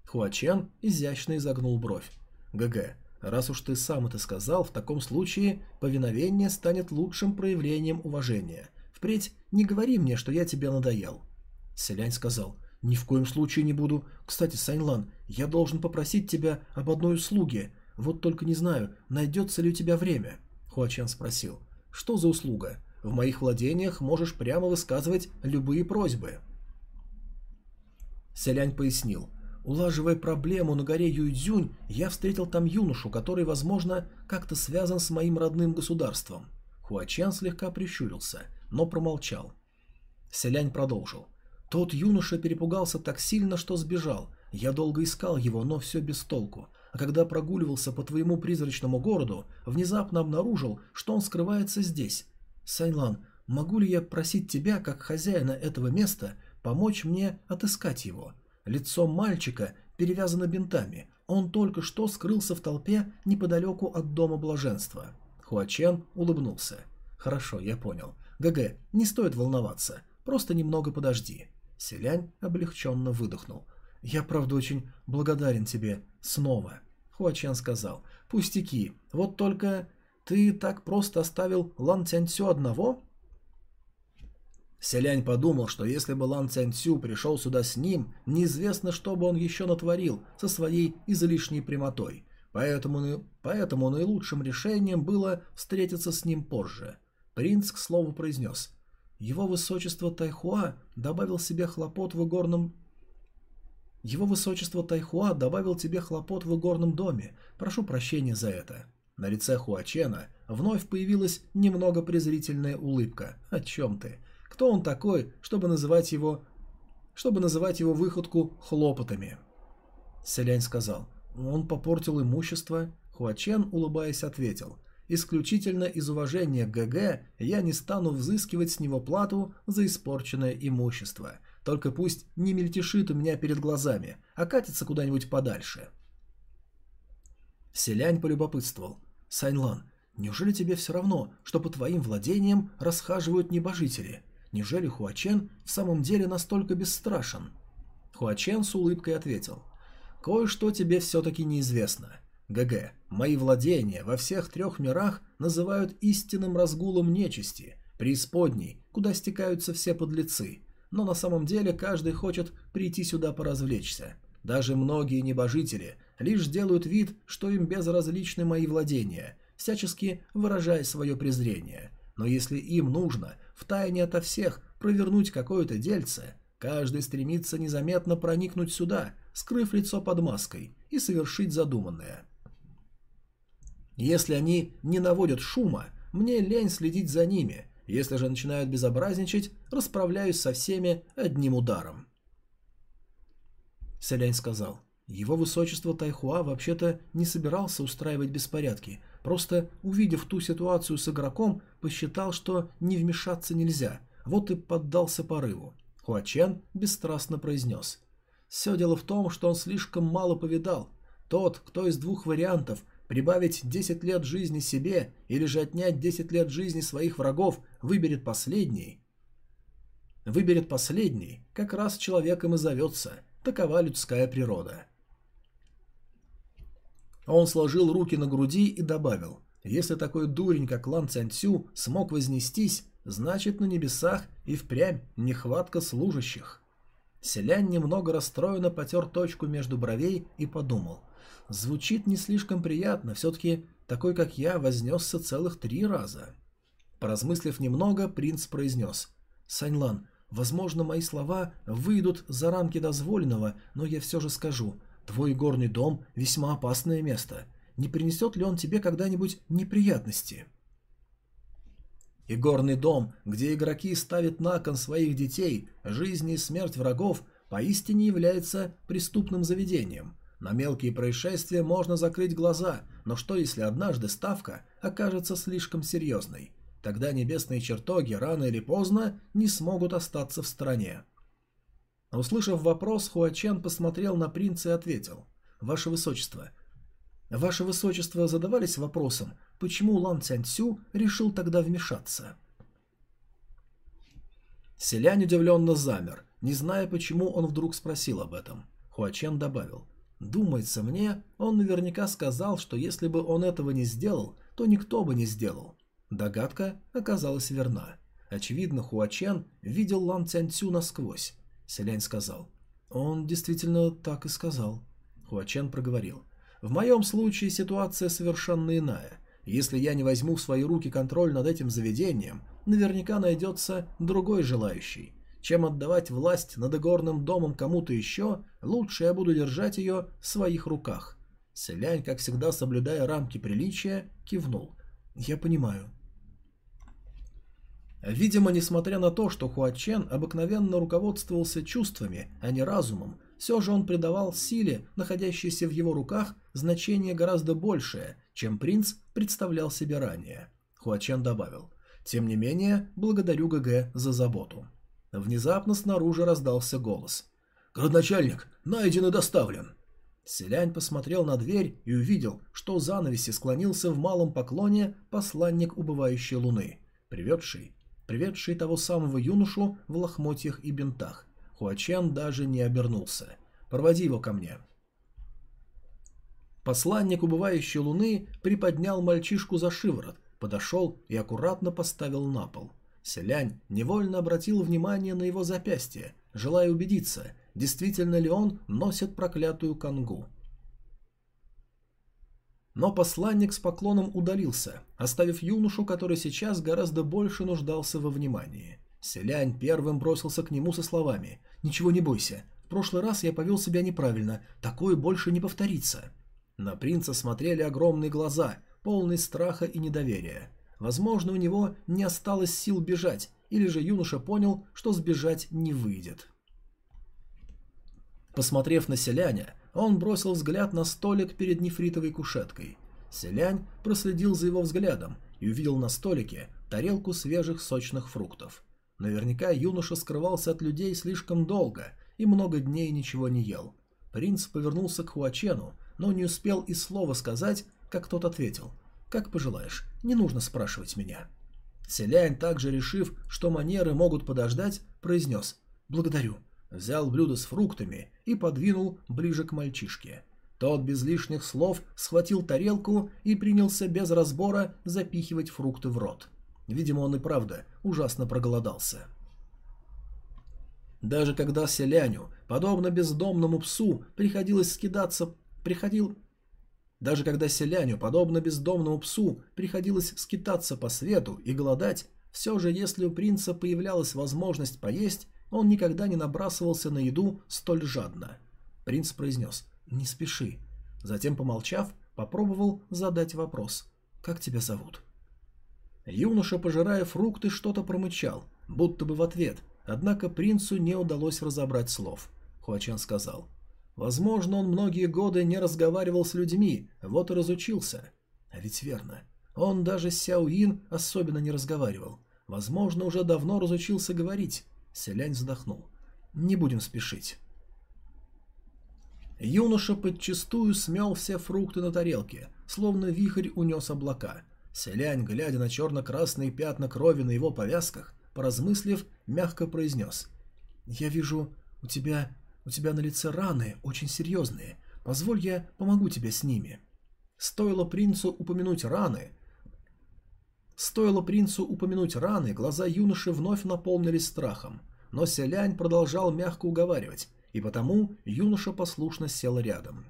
Хуачен изящно изогнул бровь. «ГГ, раз уж ты сам это сказал, в таком случае повиновение станет лучшим проявлением уважения. Впредь не говори мне, что я тебе надоел». Селянь сказал. «Ни в коем случае не буду. Кстати, Саньлан, я должен попросить тебя об одной услуге. Вот только не знаю, найдется ли у тебя время?» Хуачан спросил. «Что за услуга? В моих владениях можешь прямо высказывать любые просьбы». Селянь пояснил. Улаживая проблему на горе Юйцзюнь, я встретил там юношу, который, возможно, как-то связан с моим родным государством. Хуачан слегка прищурился, но промолчал. Селянь продолжил. Тот юноша перепугался так сильно, что сбежал. Я долго искал его, но все без толку. А когда прогуливался по твоему призрачному городу, внезапно обнаружил, что он скрывается здесь. Сайлан, могу ли я просить тебя, как хозяина этого места, помочь мне отыскать его? Лицо мальчика перевязано бинтами. Он только что скрылся в толпе неподалеку от Дома Блаженства. Хуачен улыбнулся. «Хорошо, я понял. ГГ, не стоит волноваться. Просто немного подожди. Селянь облегченно выдохнул. «Я, правда, очень благодарен тебе снова». Хуачен сказал, Пустяки. Вот только ты так просто оставил Лан Цяньцю одного? Селянь подумал, что если бы Лан Цяньцю пришел сюда с ним, неизвестно, что бы он еще натворил со своей излишней прямотой. Поэтому, поэтому наилучшим решением было встретиться с ним позже. Принц, к слову, произнес. Его высочество Тайхуа добавил себе хлопот в игорном... Его высочество Тайхуа добавил тебе хлопот в игорном доме. Прошу прощения за это. На лице Хуачена вновь появилась немного презрительная улыбка. О чем ты? Кто он такой, чтобы называть его... чтобы называть его выходку хлопотами? Селянь сказал. Он попортил имущество. Хуачен, улыбаясь, ответил. Исключительно из уважения к ГГ я не стану взыскивать с него плату за испорченное имущество. Только пусть не мельтешит у меня перед глазами, а катится куда-нибудь подальше. Селянь полюбопытствовал. «Сайнлан, неужели тебе все равно, что по твоим владениям расхаживают небожители? Неужели Хуачен в самом деле настолько бесстрашен?» Хуачен с улыбкой ответил. «Кое-что тебе все-таки неизвестно. ГГ, мои владения во всех трех мирах называют истинным разгулом нечисти, преисподней, куда стекаются все подлецы, но на самом деле каждый хочет прийти сюда поразвлечься. Даже многие небожители лишь делают вид, что им безразличны мои владения, всячески выражая свое презрение. Но если им нужно втайне ото всех провернуть какое-то дельце, каждый стремится незаметно проникнуть сюда, скрыв лицо под маской, и совершить задуманное. Если они не наводят шума, мне лень следить за ними, если же начинают безобразничать, расправляюсь со всеми одним ударом. Селянь сказал, его высочество Тайхуа вообще-то не собирался устраивать беспорядки, просто увидев ту ситуацию с игроком, посчитал, что не вмешаться нельзя, вот и поддался порыву. Хуачен бесстрастно произнес. Все дело в том, что он слишком мало повидал. Тот, кто из двух вариантов Прибавить 10 лет жизни себе или же отнять 10 лет жизни своих врагов выберет последний. Выберет последний, как раз человеком и зовется. Такова людская природа. Он сложил руки на груди и добавил, если такой дурень, как Лан Цянцю, смог вознестись, значит на небесах и впрямь нехватка служащих. Селянь немного расстроенно потер точку между бровей и подумал – Звучит не слишком приятно, все-таки такой, как я, вознесся целых три раза. Поразмыслив немного, принц произнес. «Саньлан, возможно, мои слова выйдут за рамки дозволенного, но я все же скажу. Твой горный дом – весьма опасное место. Не принесет ли он тебе когда-нибудь неприятности?» И горный дом, где игроки ставят на кон своих детей, жизнь и смерть врагов, поистине является преступным заведением – на мелкие происшествия можно закрыть глаза, но что если однажды ставка окажется слишком серьезной? Тогда небесные чертоги рано или поздно не смогут остаться в стороне. Услышав вопрос, Хуачен посмотрел на принца и ответил. «Ваше Высочество, Ваше Высочество задавались вопросом, почему Лан Цяньцю решил тогда вмешаться?» Селянь удивленно замер, не зная, почему он вдруг спросил об этом. Хуачен добавил. Думается мне, он наверняка сказал, что если бы он этого не сделал, то никто бы не сделал. Догадка оказалась верна. Очевидно, Хуачен видел Лан Цянцю насквозь. Селянь сказал. Он действительно так и сказал. Хуачен проговорил. В моем случае ситуация совершенно иная. Если я не возьму в свои руки контроль над этим заведением, наверняка найдется другой желающий. Чем отдавать власть над игорным домом кому-то еще, лучше я буду держать ее в своих руках. Селянь, как всегда соблюдая рамки приличия, кивнул. «Я понимаю». Видимо, несмотря на то, что Хуачен обыкновенно руководствовался чувствами, а не разумом, все же он придавал силе, находящейся в его руках, значение гораздо большее, чем принц представлял себе ранее. Хуачен добавил. «Тем не менее, благодарю ГГ за заботу». Внезапно снаружи раздался голос. «Градначальник, найден и доставлен!» Селянь посмотрел на дверь и увидел, что занавеси склонился в малом поклоне посланник убывающей луны, приведший, приведший того самого юношу в лохмотьях и бинтах. Хуачен даже не обернулся. «Проводи его ко мне». Посланник убывающей луны приподнял мальчишку за шиворот, подошел и аккуратно поставил на пол. Селянь невольно обратил внимание на его запястье, желая убедиться, действительно ли он носит проклятую конгу. Но посланник с поклоном удалился, оставив юношу, который сейчас гораздо больше нуждался во внимании. Селянь первым бросился к нему со словами «Ничего не бойся, в прошлый раз я повел себя неправильно, такое больше не повторится». На принца смотрели огромные глаза, полные страха и недоверия. Возможно, у него не осталось сил бежать, или же юноша понял, что сбежать не выйдет. Посмотрев на селяня, он бросил взгляд на столик перед нефритовой кушеткой. Селянь проследил за его взглядом и увидел на столике тарелку свежих сочных фруктов. Наверняка юноша скрывался от людей слишком долго и много дней ничего не ел. Принц повернулся к Хуачену, но не успел и слова сказать, как тот ответил. «Как пожелаешь, не нужно спрашивать меня». Селянь, также решив, что манеры могут подождать, произнес «Благодарю, взял блюдо с фруктами и подвинул ближе к мальчишке. Тот без лишних слов схватил тарелку и принялся без разбора запихивать фрукты в рот. Видимо, он и правда ужасно проголодался. Даже когда селяню, подобно бездомному псу, приходилось скидаться, приходил... Даже когда селяню, подобно бездомному псу, приходилось скитаться по свету и голодать, все же если у принца появлялась возможность поесть, он никогда не набрасывался на еду столь жадно. Принц произнес «Не спеши». Затем, помолчав, попробовал задать вопрос «Как тебя зовут?». Юноша, пожирая фрукты, что-то промычал, будто бы в ответ, однако принцу не удалось разобрать слов. Хуачен сказал «Возможно, он многие годы не разговаривал с людьми, вот и разучился». А ведь верно. Он даже с Сяоин особенно не разговаривал. Возможно, уже давно разучился говорить. Селянь вздохнул. «Не будем спешить». Юноша подчистую смел все фрукты на тарелке, словно вихрь унес облака. Селянь, глядя на черно-красные пятна крови на его повязках, поразмыслив, мягко произнес. «Я вижу, у тебя, у тебя на лице раны, очень серьезные. Позволь, я помогу тебе с ними». Стоило принцу упомянуть раны, Стоило принцу упомянуть раны, глаза юноши вновь наполнились страхом, но селянь продолжал мягко уговаривать, и потому юноша послушно сел рядом.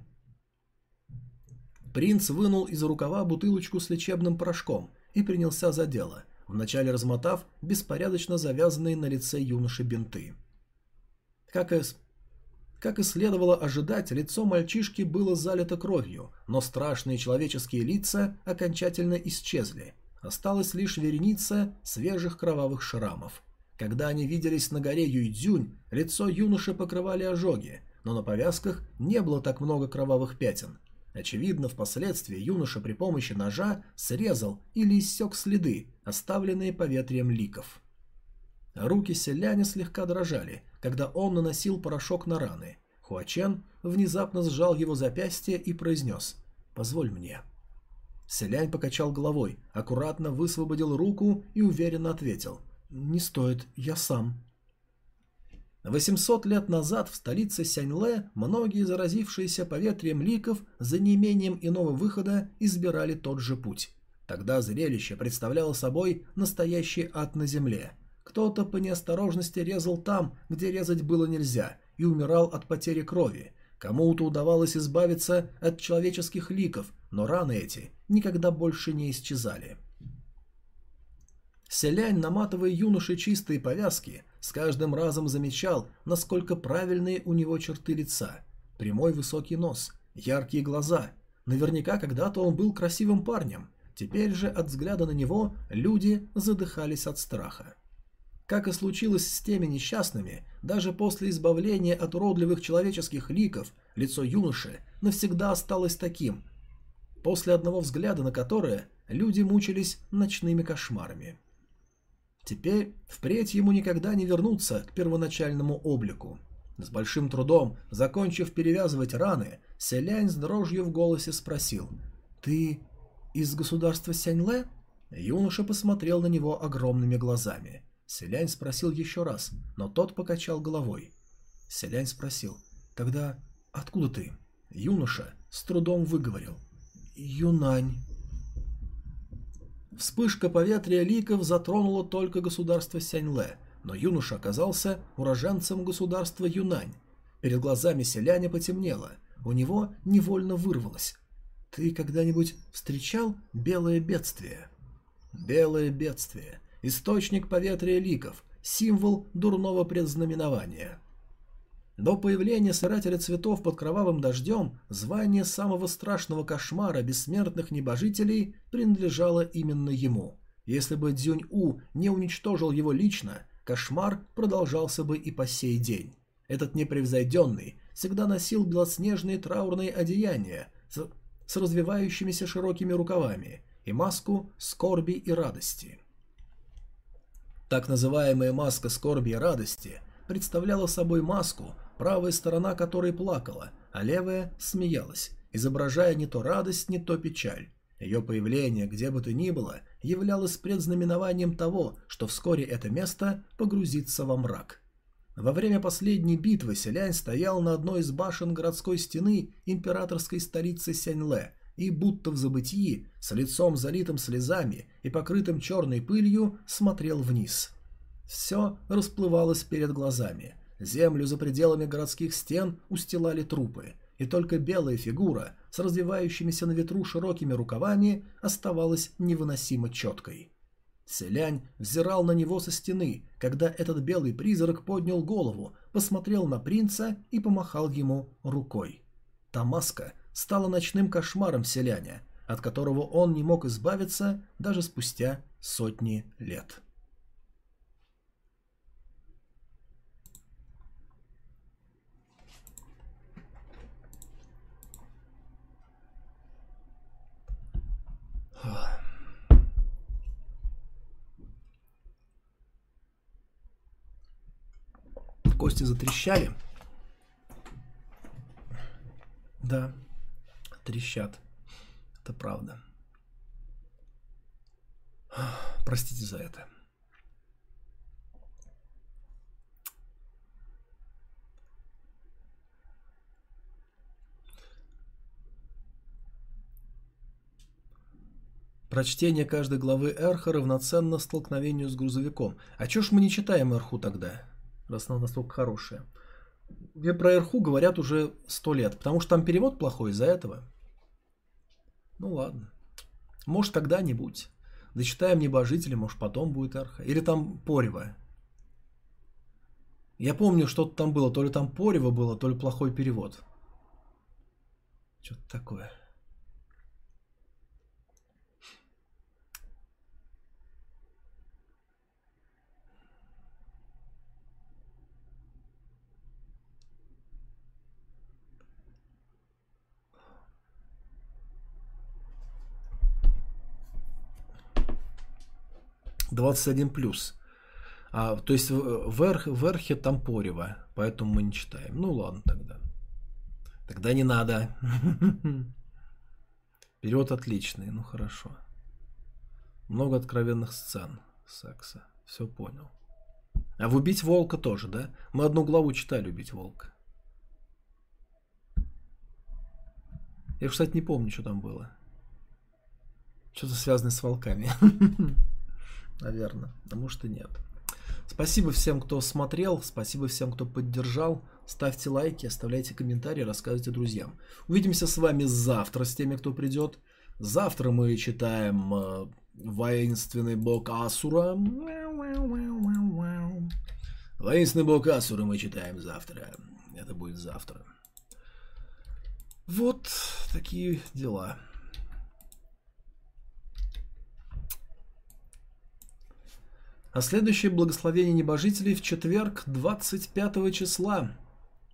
Принц вынул из рукава бутылочку с лечебным порошком и принялся за дело, вначале размотав беспорядочно завязанные на лице юноши бинты. Как и, как и следовало ожидать, лицо мальчишки было залито кровью, но страшные человеческие лица окончательно исчезли – Осталась лишь вереница свежих кровавых шрамов. Когда они виделись на горе Юйдзюнь, лицо юноши покрывали ожоги, но на повязках не было так много кровавых пятен. Очевидно, впоследствии юноша при помощи ножа срезал или иссек следы, оставленные поветрием ликов. Руки селяня слегка дрожали, когда он наносил порошок на раны. Хуачен внезапно сжал его запястье и произнес «Позволь мне». Селянь покачал головой, аккуратно высвободил руку и уверенно ответил. «Не стоит, я сам». 800 лет назад в столице Сяньле многие заразившиеся поветрием ликов за неимением иного выхода избирали тот же путь. Тогда зрелище представляло собой настоящий ад на земле. Кто-то по неосторожности резал там, где резать было нельзя, и умирал от потери крови. Кому-то удавалось избавиться от человеческих ликов, но раны эти никогда больше не исчезали. Селянь, наматывая юноше чистые повязки, с каждым разом замечал, насколько правильные у него черты лица. Прямой высокий нос, яркие глаза. Наверняка когда-то он был красивым парнем. Теперь же от взгляда на него люди задыхались от страха. Как и случилось с теми несчастными, даже после избавления от уродливых человеческих ликов, лицо юноши навсегда осталось таким, после одного взгляда на которое люди мучились ночными кошмарами. Теперь впредь ему никогда не вернуться к первоначальному облику. С большим трудом, закончив перевязывать раны, Селянь с дрожью в голосе спросил «Ты из государства Сяньле?» Юноша посмотрел на него огромными глазами. Селянь спросил еще раз, но тот покачал головой. Селянь спросил «Тогда откуда ты?» Юноша с трудом выговорил. «Юнань». Вспышка поветрия ликов затронула только государство Сяньле, но юноша оказался уроженцем государства Юнань. Перед глазами селяня потемнело, у него невольно вырвалось. «Ты когда-нибудь встречал белое бедствие?» «Белое бедствие. Источник поветрия ликов. Символ дурного предзнаменования». До появления собирателя цветов под кровавым дождем звание самого страшного кошмара бессмертных небожителей принадлежало именно ему. Если бы Дзюнь-У не уничтожил его лично, кошмар продолжался бы и по сей день. Этот непревзойденный всегда носил белоснежные траурные одеяния с, с развивающимися широкими рукавами и маску скорби и радости. Так называемая маска скорби и радости представляла собой маску, правая сторона которой плакала, а левая смеялась, изображая не то радость, не то печаль. Ее появление, где бы то ни было, являлось предзнаменованием того, что вскоре это место погрузится во мрак. Во время последней битвы Селянь стоял на одной из башен городской стены императорской столицы Сяньле и, будто в забытии, с лицом залитым слезами и покрытым черной пылью, смотрел вниз. Все расплывалось перед глазами – Землю за пределами городских стен устилали трупы, и только белая фигура с развивающимися на ветру широкими рукавами оставалась невыносимо четкой. Селянь взирал на него со стены, когда этот белый призрак поднял голову, посмотрел на принца и помахал ему рукой. Та стала ночным кошмаром селяня, от которого он не мог избавиться даже спустя сотни лет. Кости затрещали. Да, трещат. Это правда. Простите за это. Прочтение каждой главы Эрха равноценно столкновению с грузовиком. А чё ж мы не читаем Эрху тогда? Раз она настолько хорошая. Мне про Эрху говорят уже сто лет, потому что там перевод плохой из-за этого. Ну ладно. Может когда-нибудь. Дочитаем Небожители, может потом будет Эрха. Или там Порево. Я помню, что-то там было. То ли там Порево было, то ли плохой перевод. Что-то такое. 21 плюс. А, то есть в, Эрх, в Эрхе там Порево, поэтому мы не читаем. Ну ладно тогда. Тогда не надо. Перевод отличный, ну хорошо. Много откровенных сцен секса. Все понял. А в «Убить волка» тоже, да? Мы одну главу читали «Убить волка». Я, кстати, не помню, что там было. Что-то связанное с волками. наверное. А может и нет. Спасибо всем, кто смотрел, спасибо всем, кто поддержал. Ставьте лайки, оставляйте комментарии, рассказывайте друзьям. Увидимся с вами завтра с теми, кто придет. Завтра мы читаем э, воинственный бог Асура. Воинственный бог Асура мы читаем завтра. Это будет завтра. Вот такие дела. А следующее благословение небожителей в четверг 25 числа.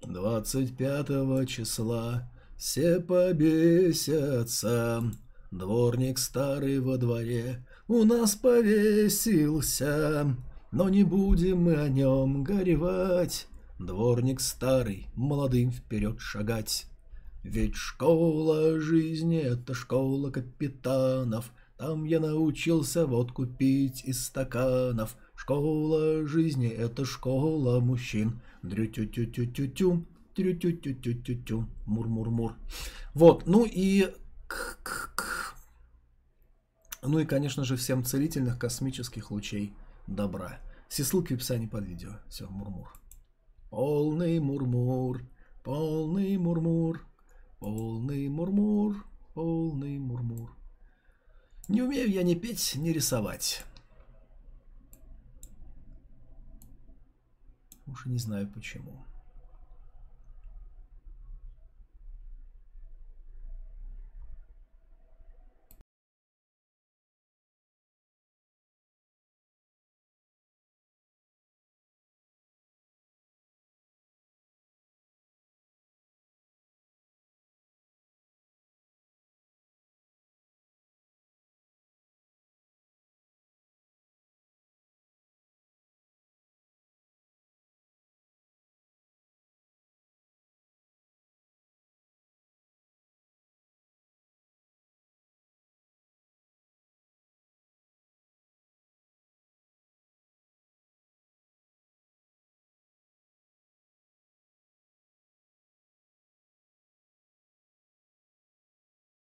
25 числа все побесятся. Дворник старый во дворе у нас повесился, но не будем мы о нем горевать. Дворник старый, молодым вперед шагать. Ведь школа жизни — это школа капитанов, там я научился водку пить из стаканов. Школа жизни — это школа мужчин. Дрю-тю-тю-тю-тю-тю. Тю-тю-тю-тю-тю-тю. Мур-мур-мур. Вот, ну и... Ну и, конечно же, всем целительных космических лучей добра. Все ссылки в описании под видео. Все, мурмур. Полный мурмур, полный мурмур, полный мурмур, полный мурмур. Не умею я ни петь, ни рисовать. Уж не знаю почему.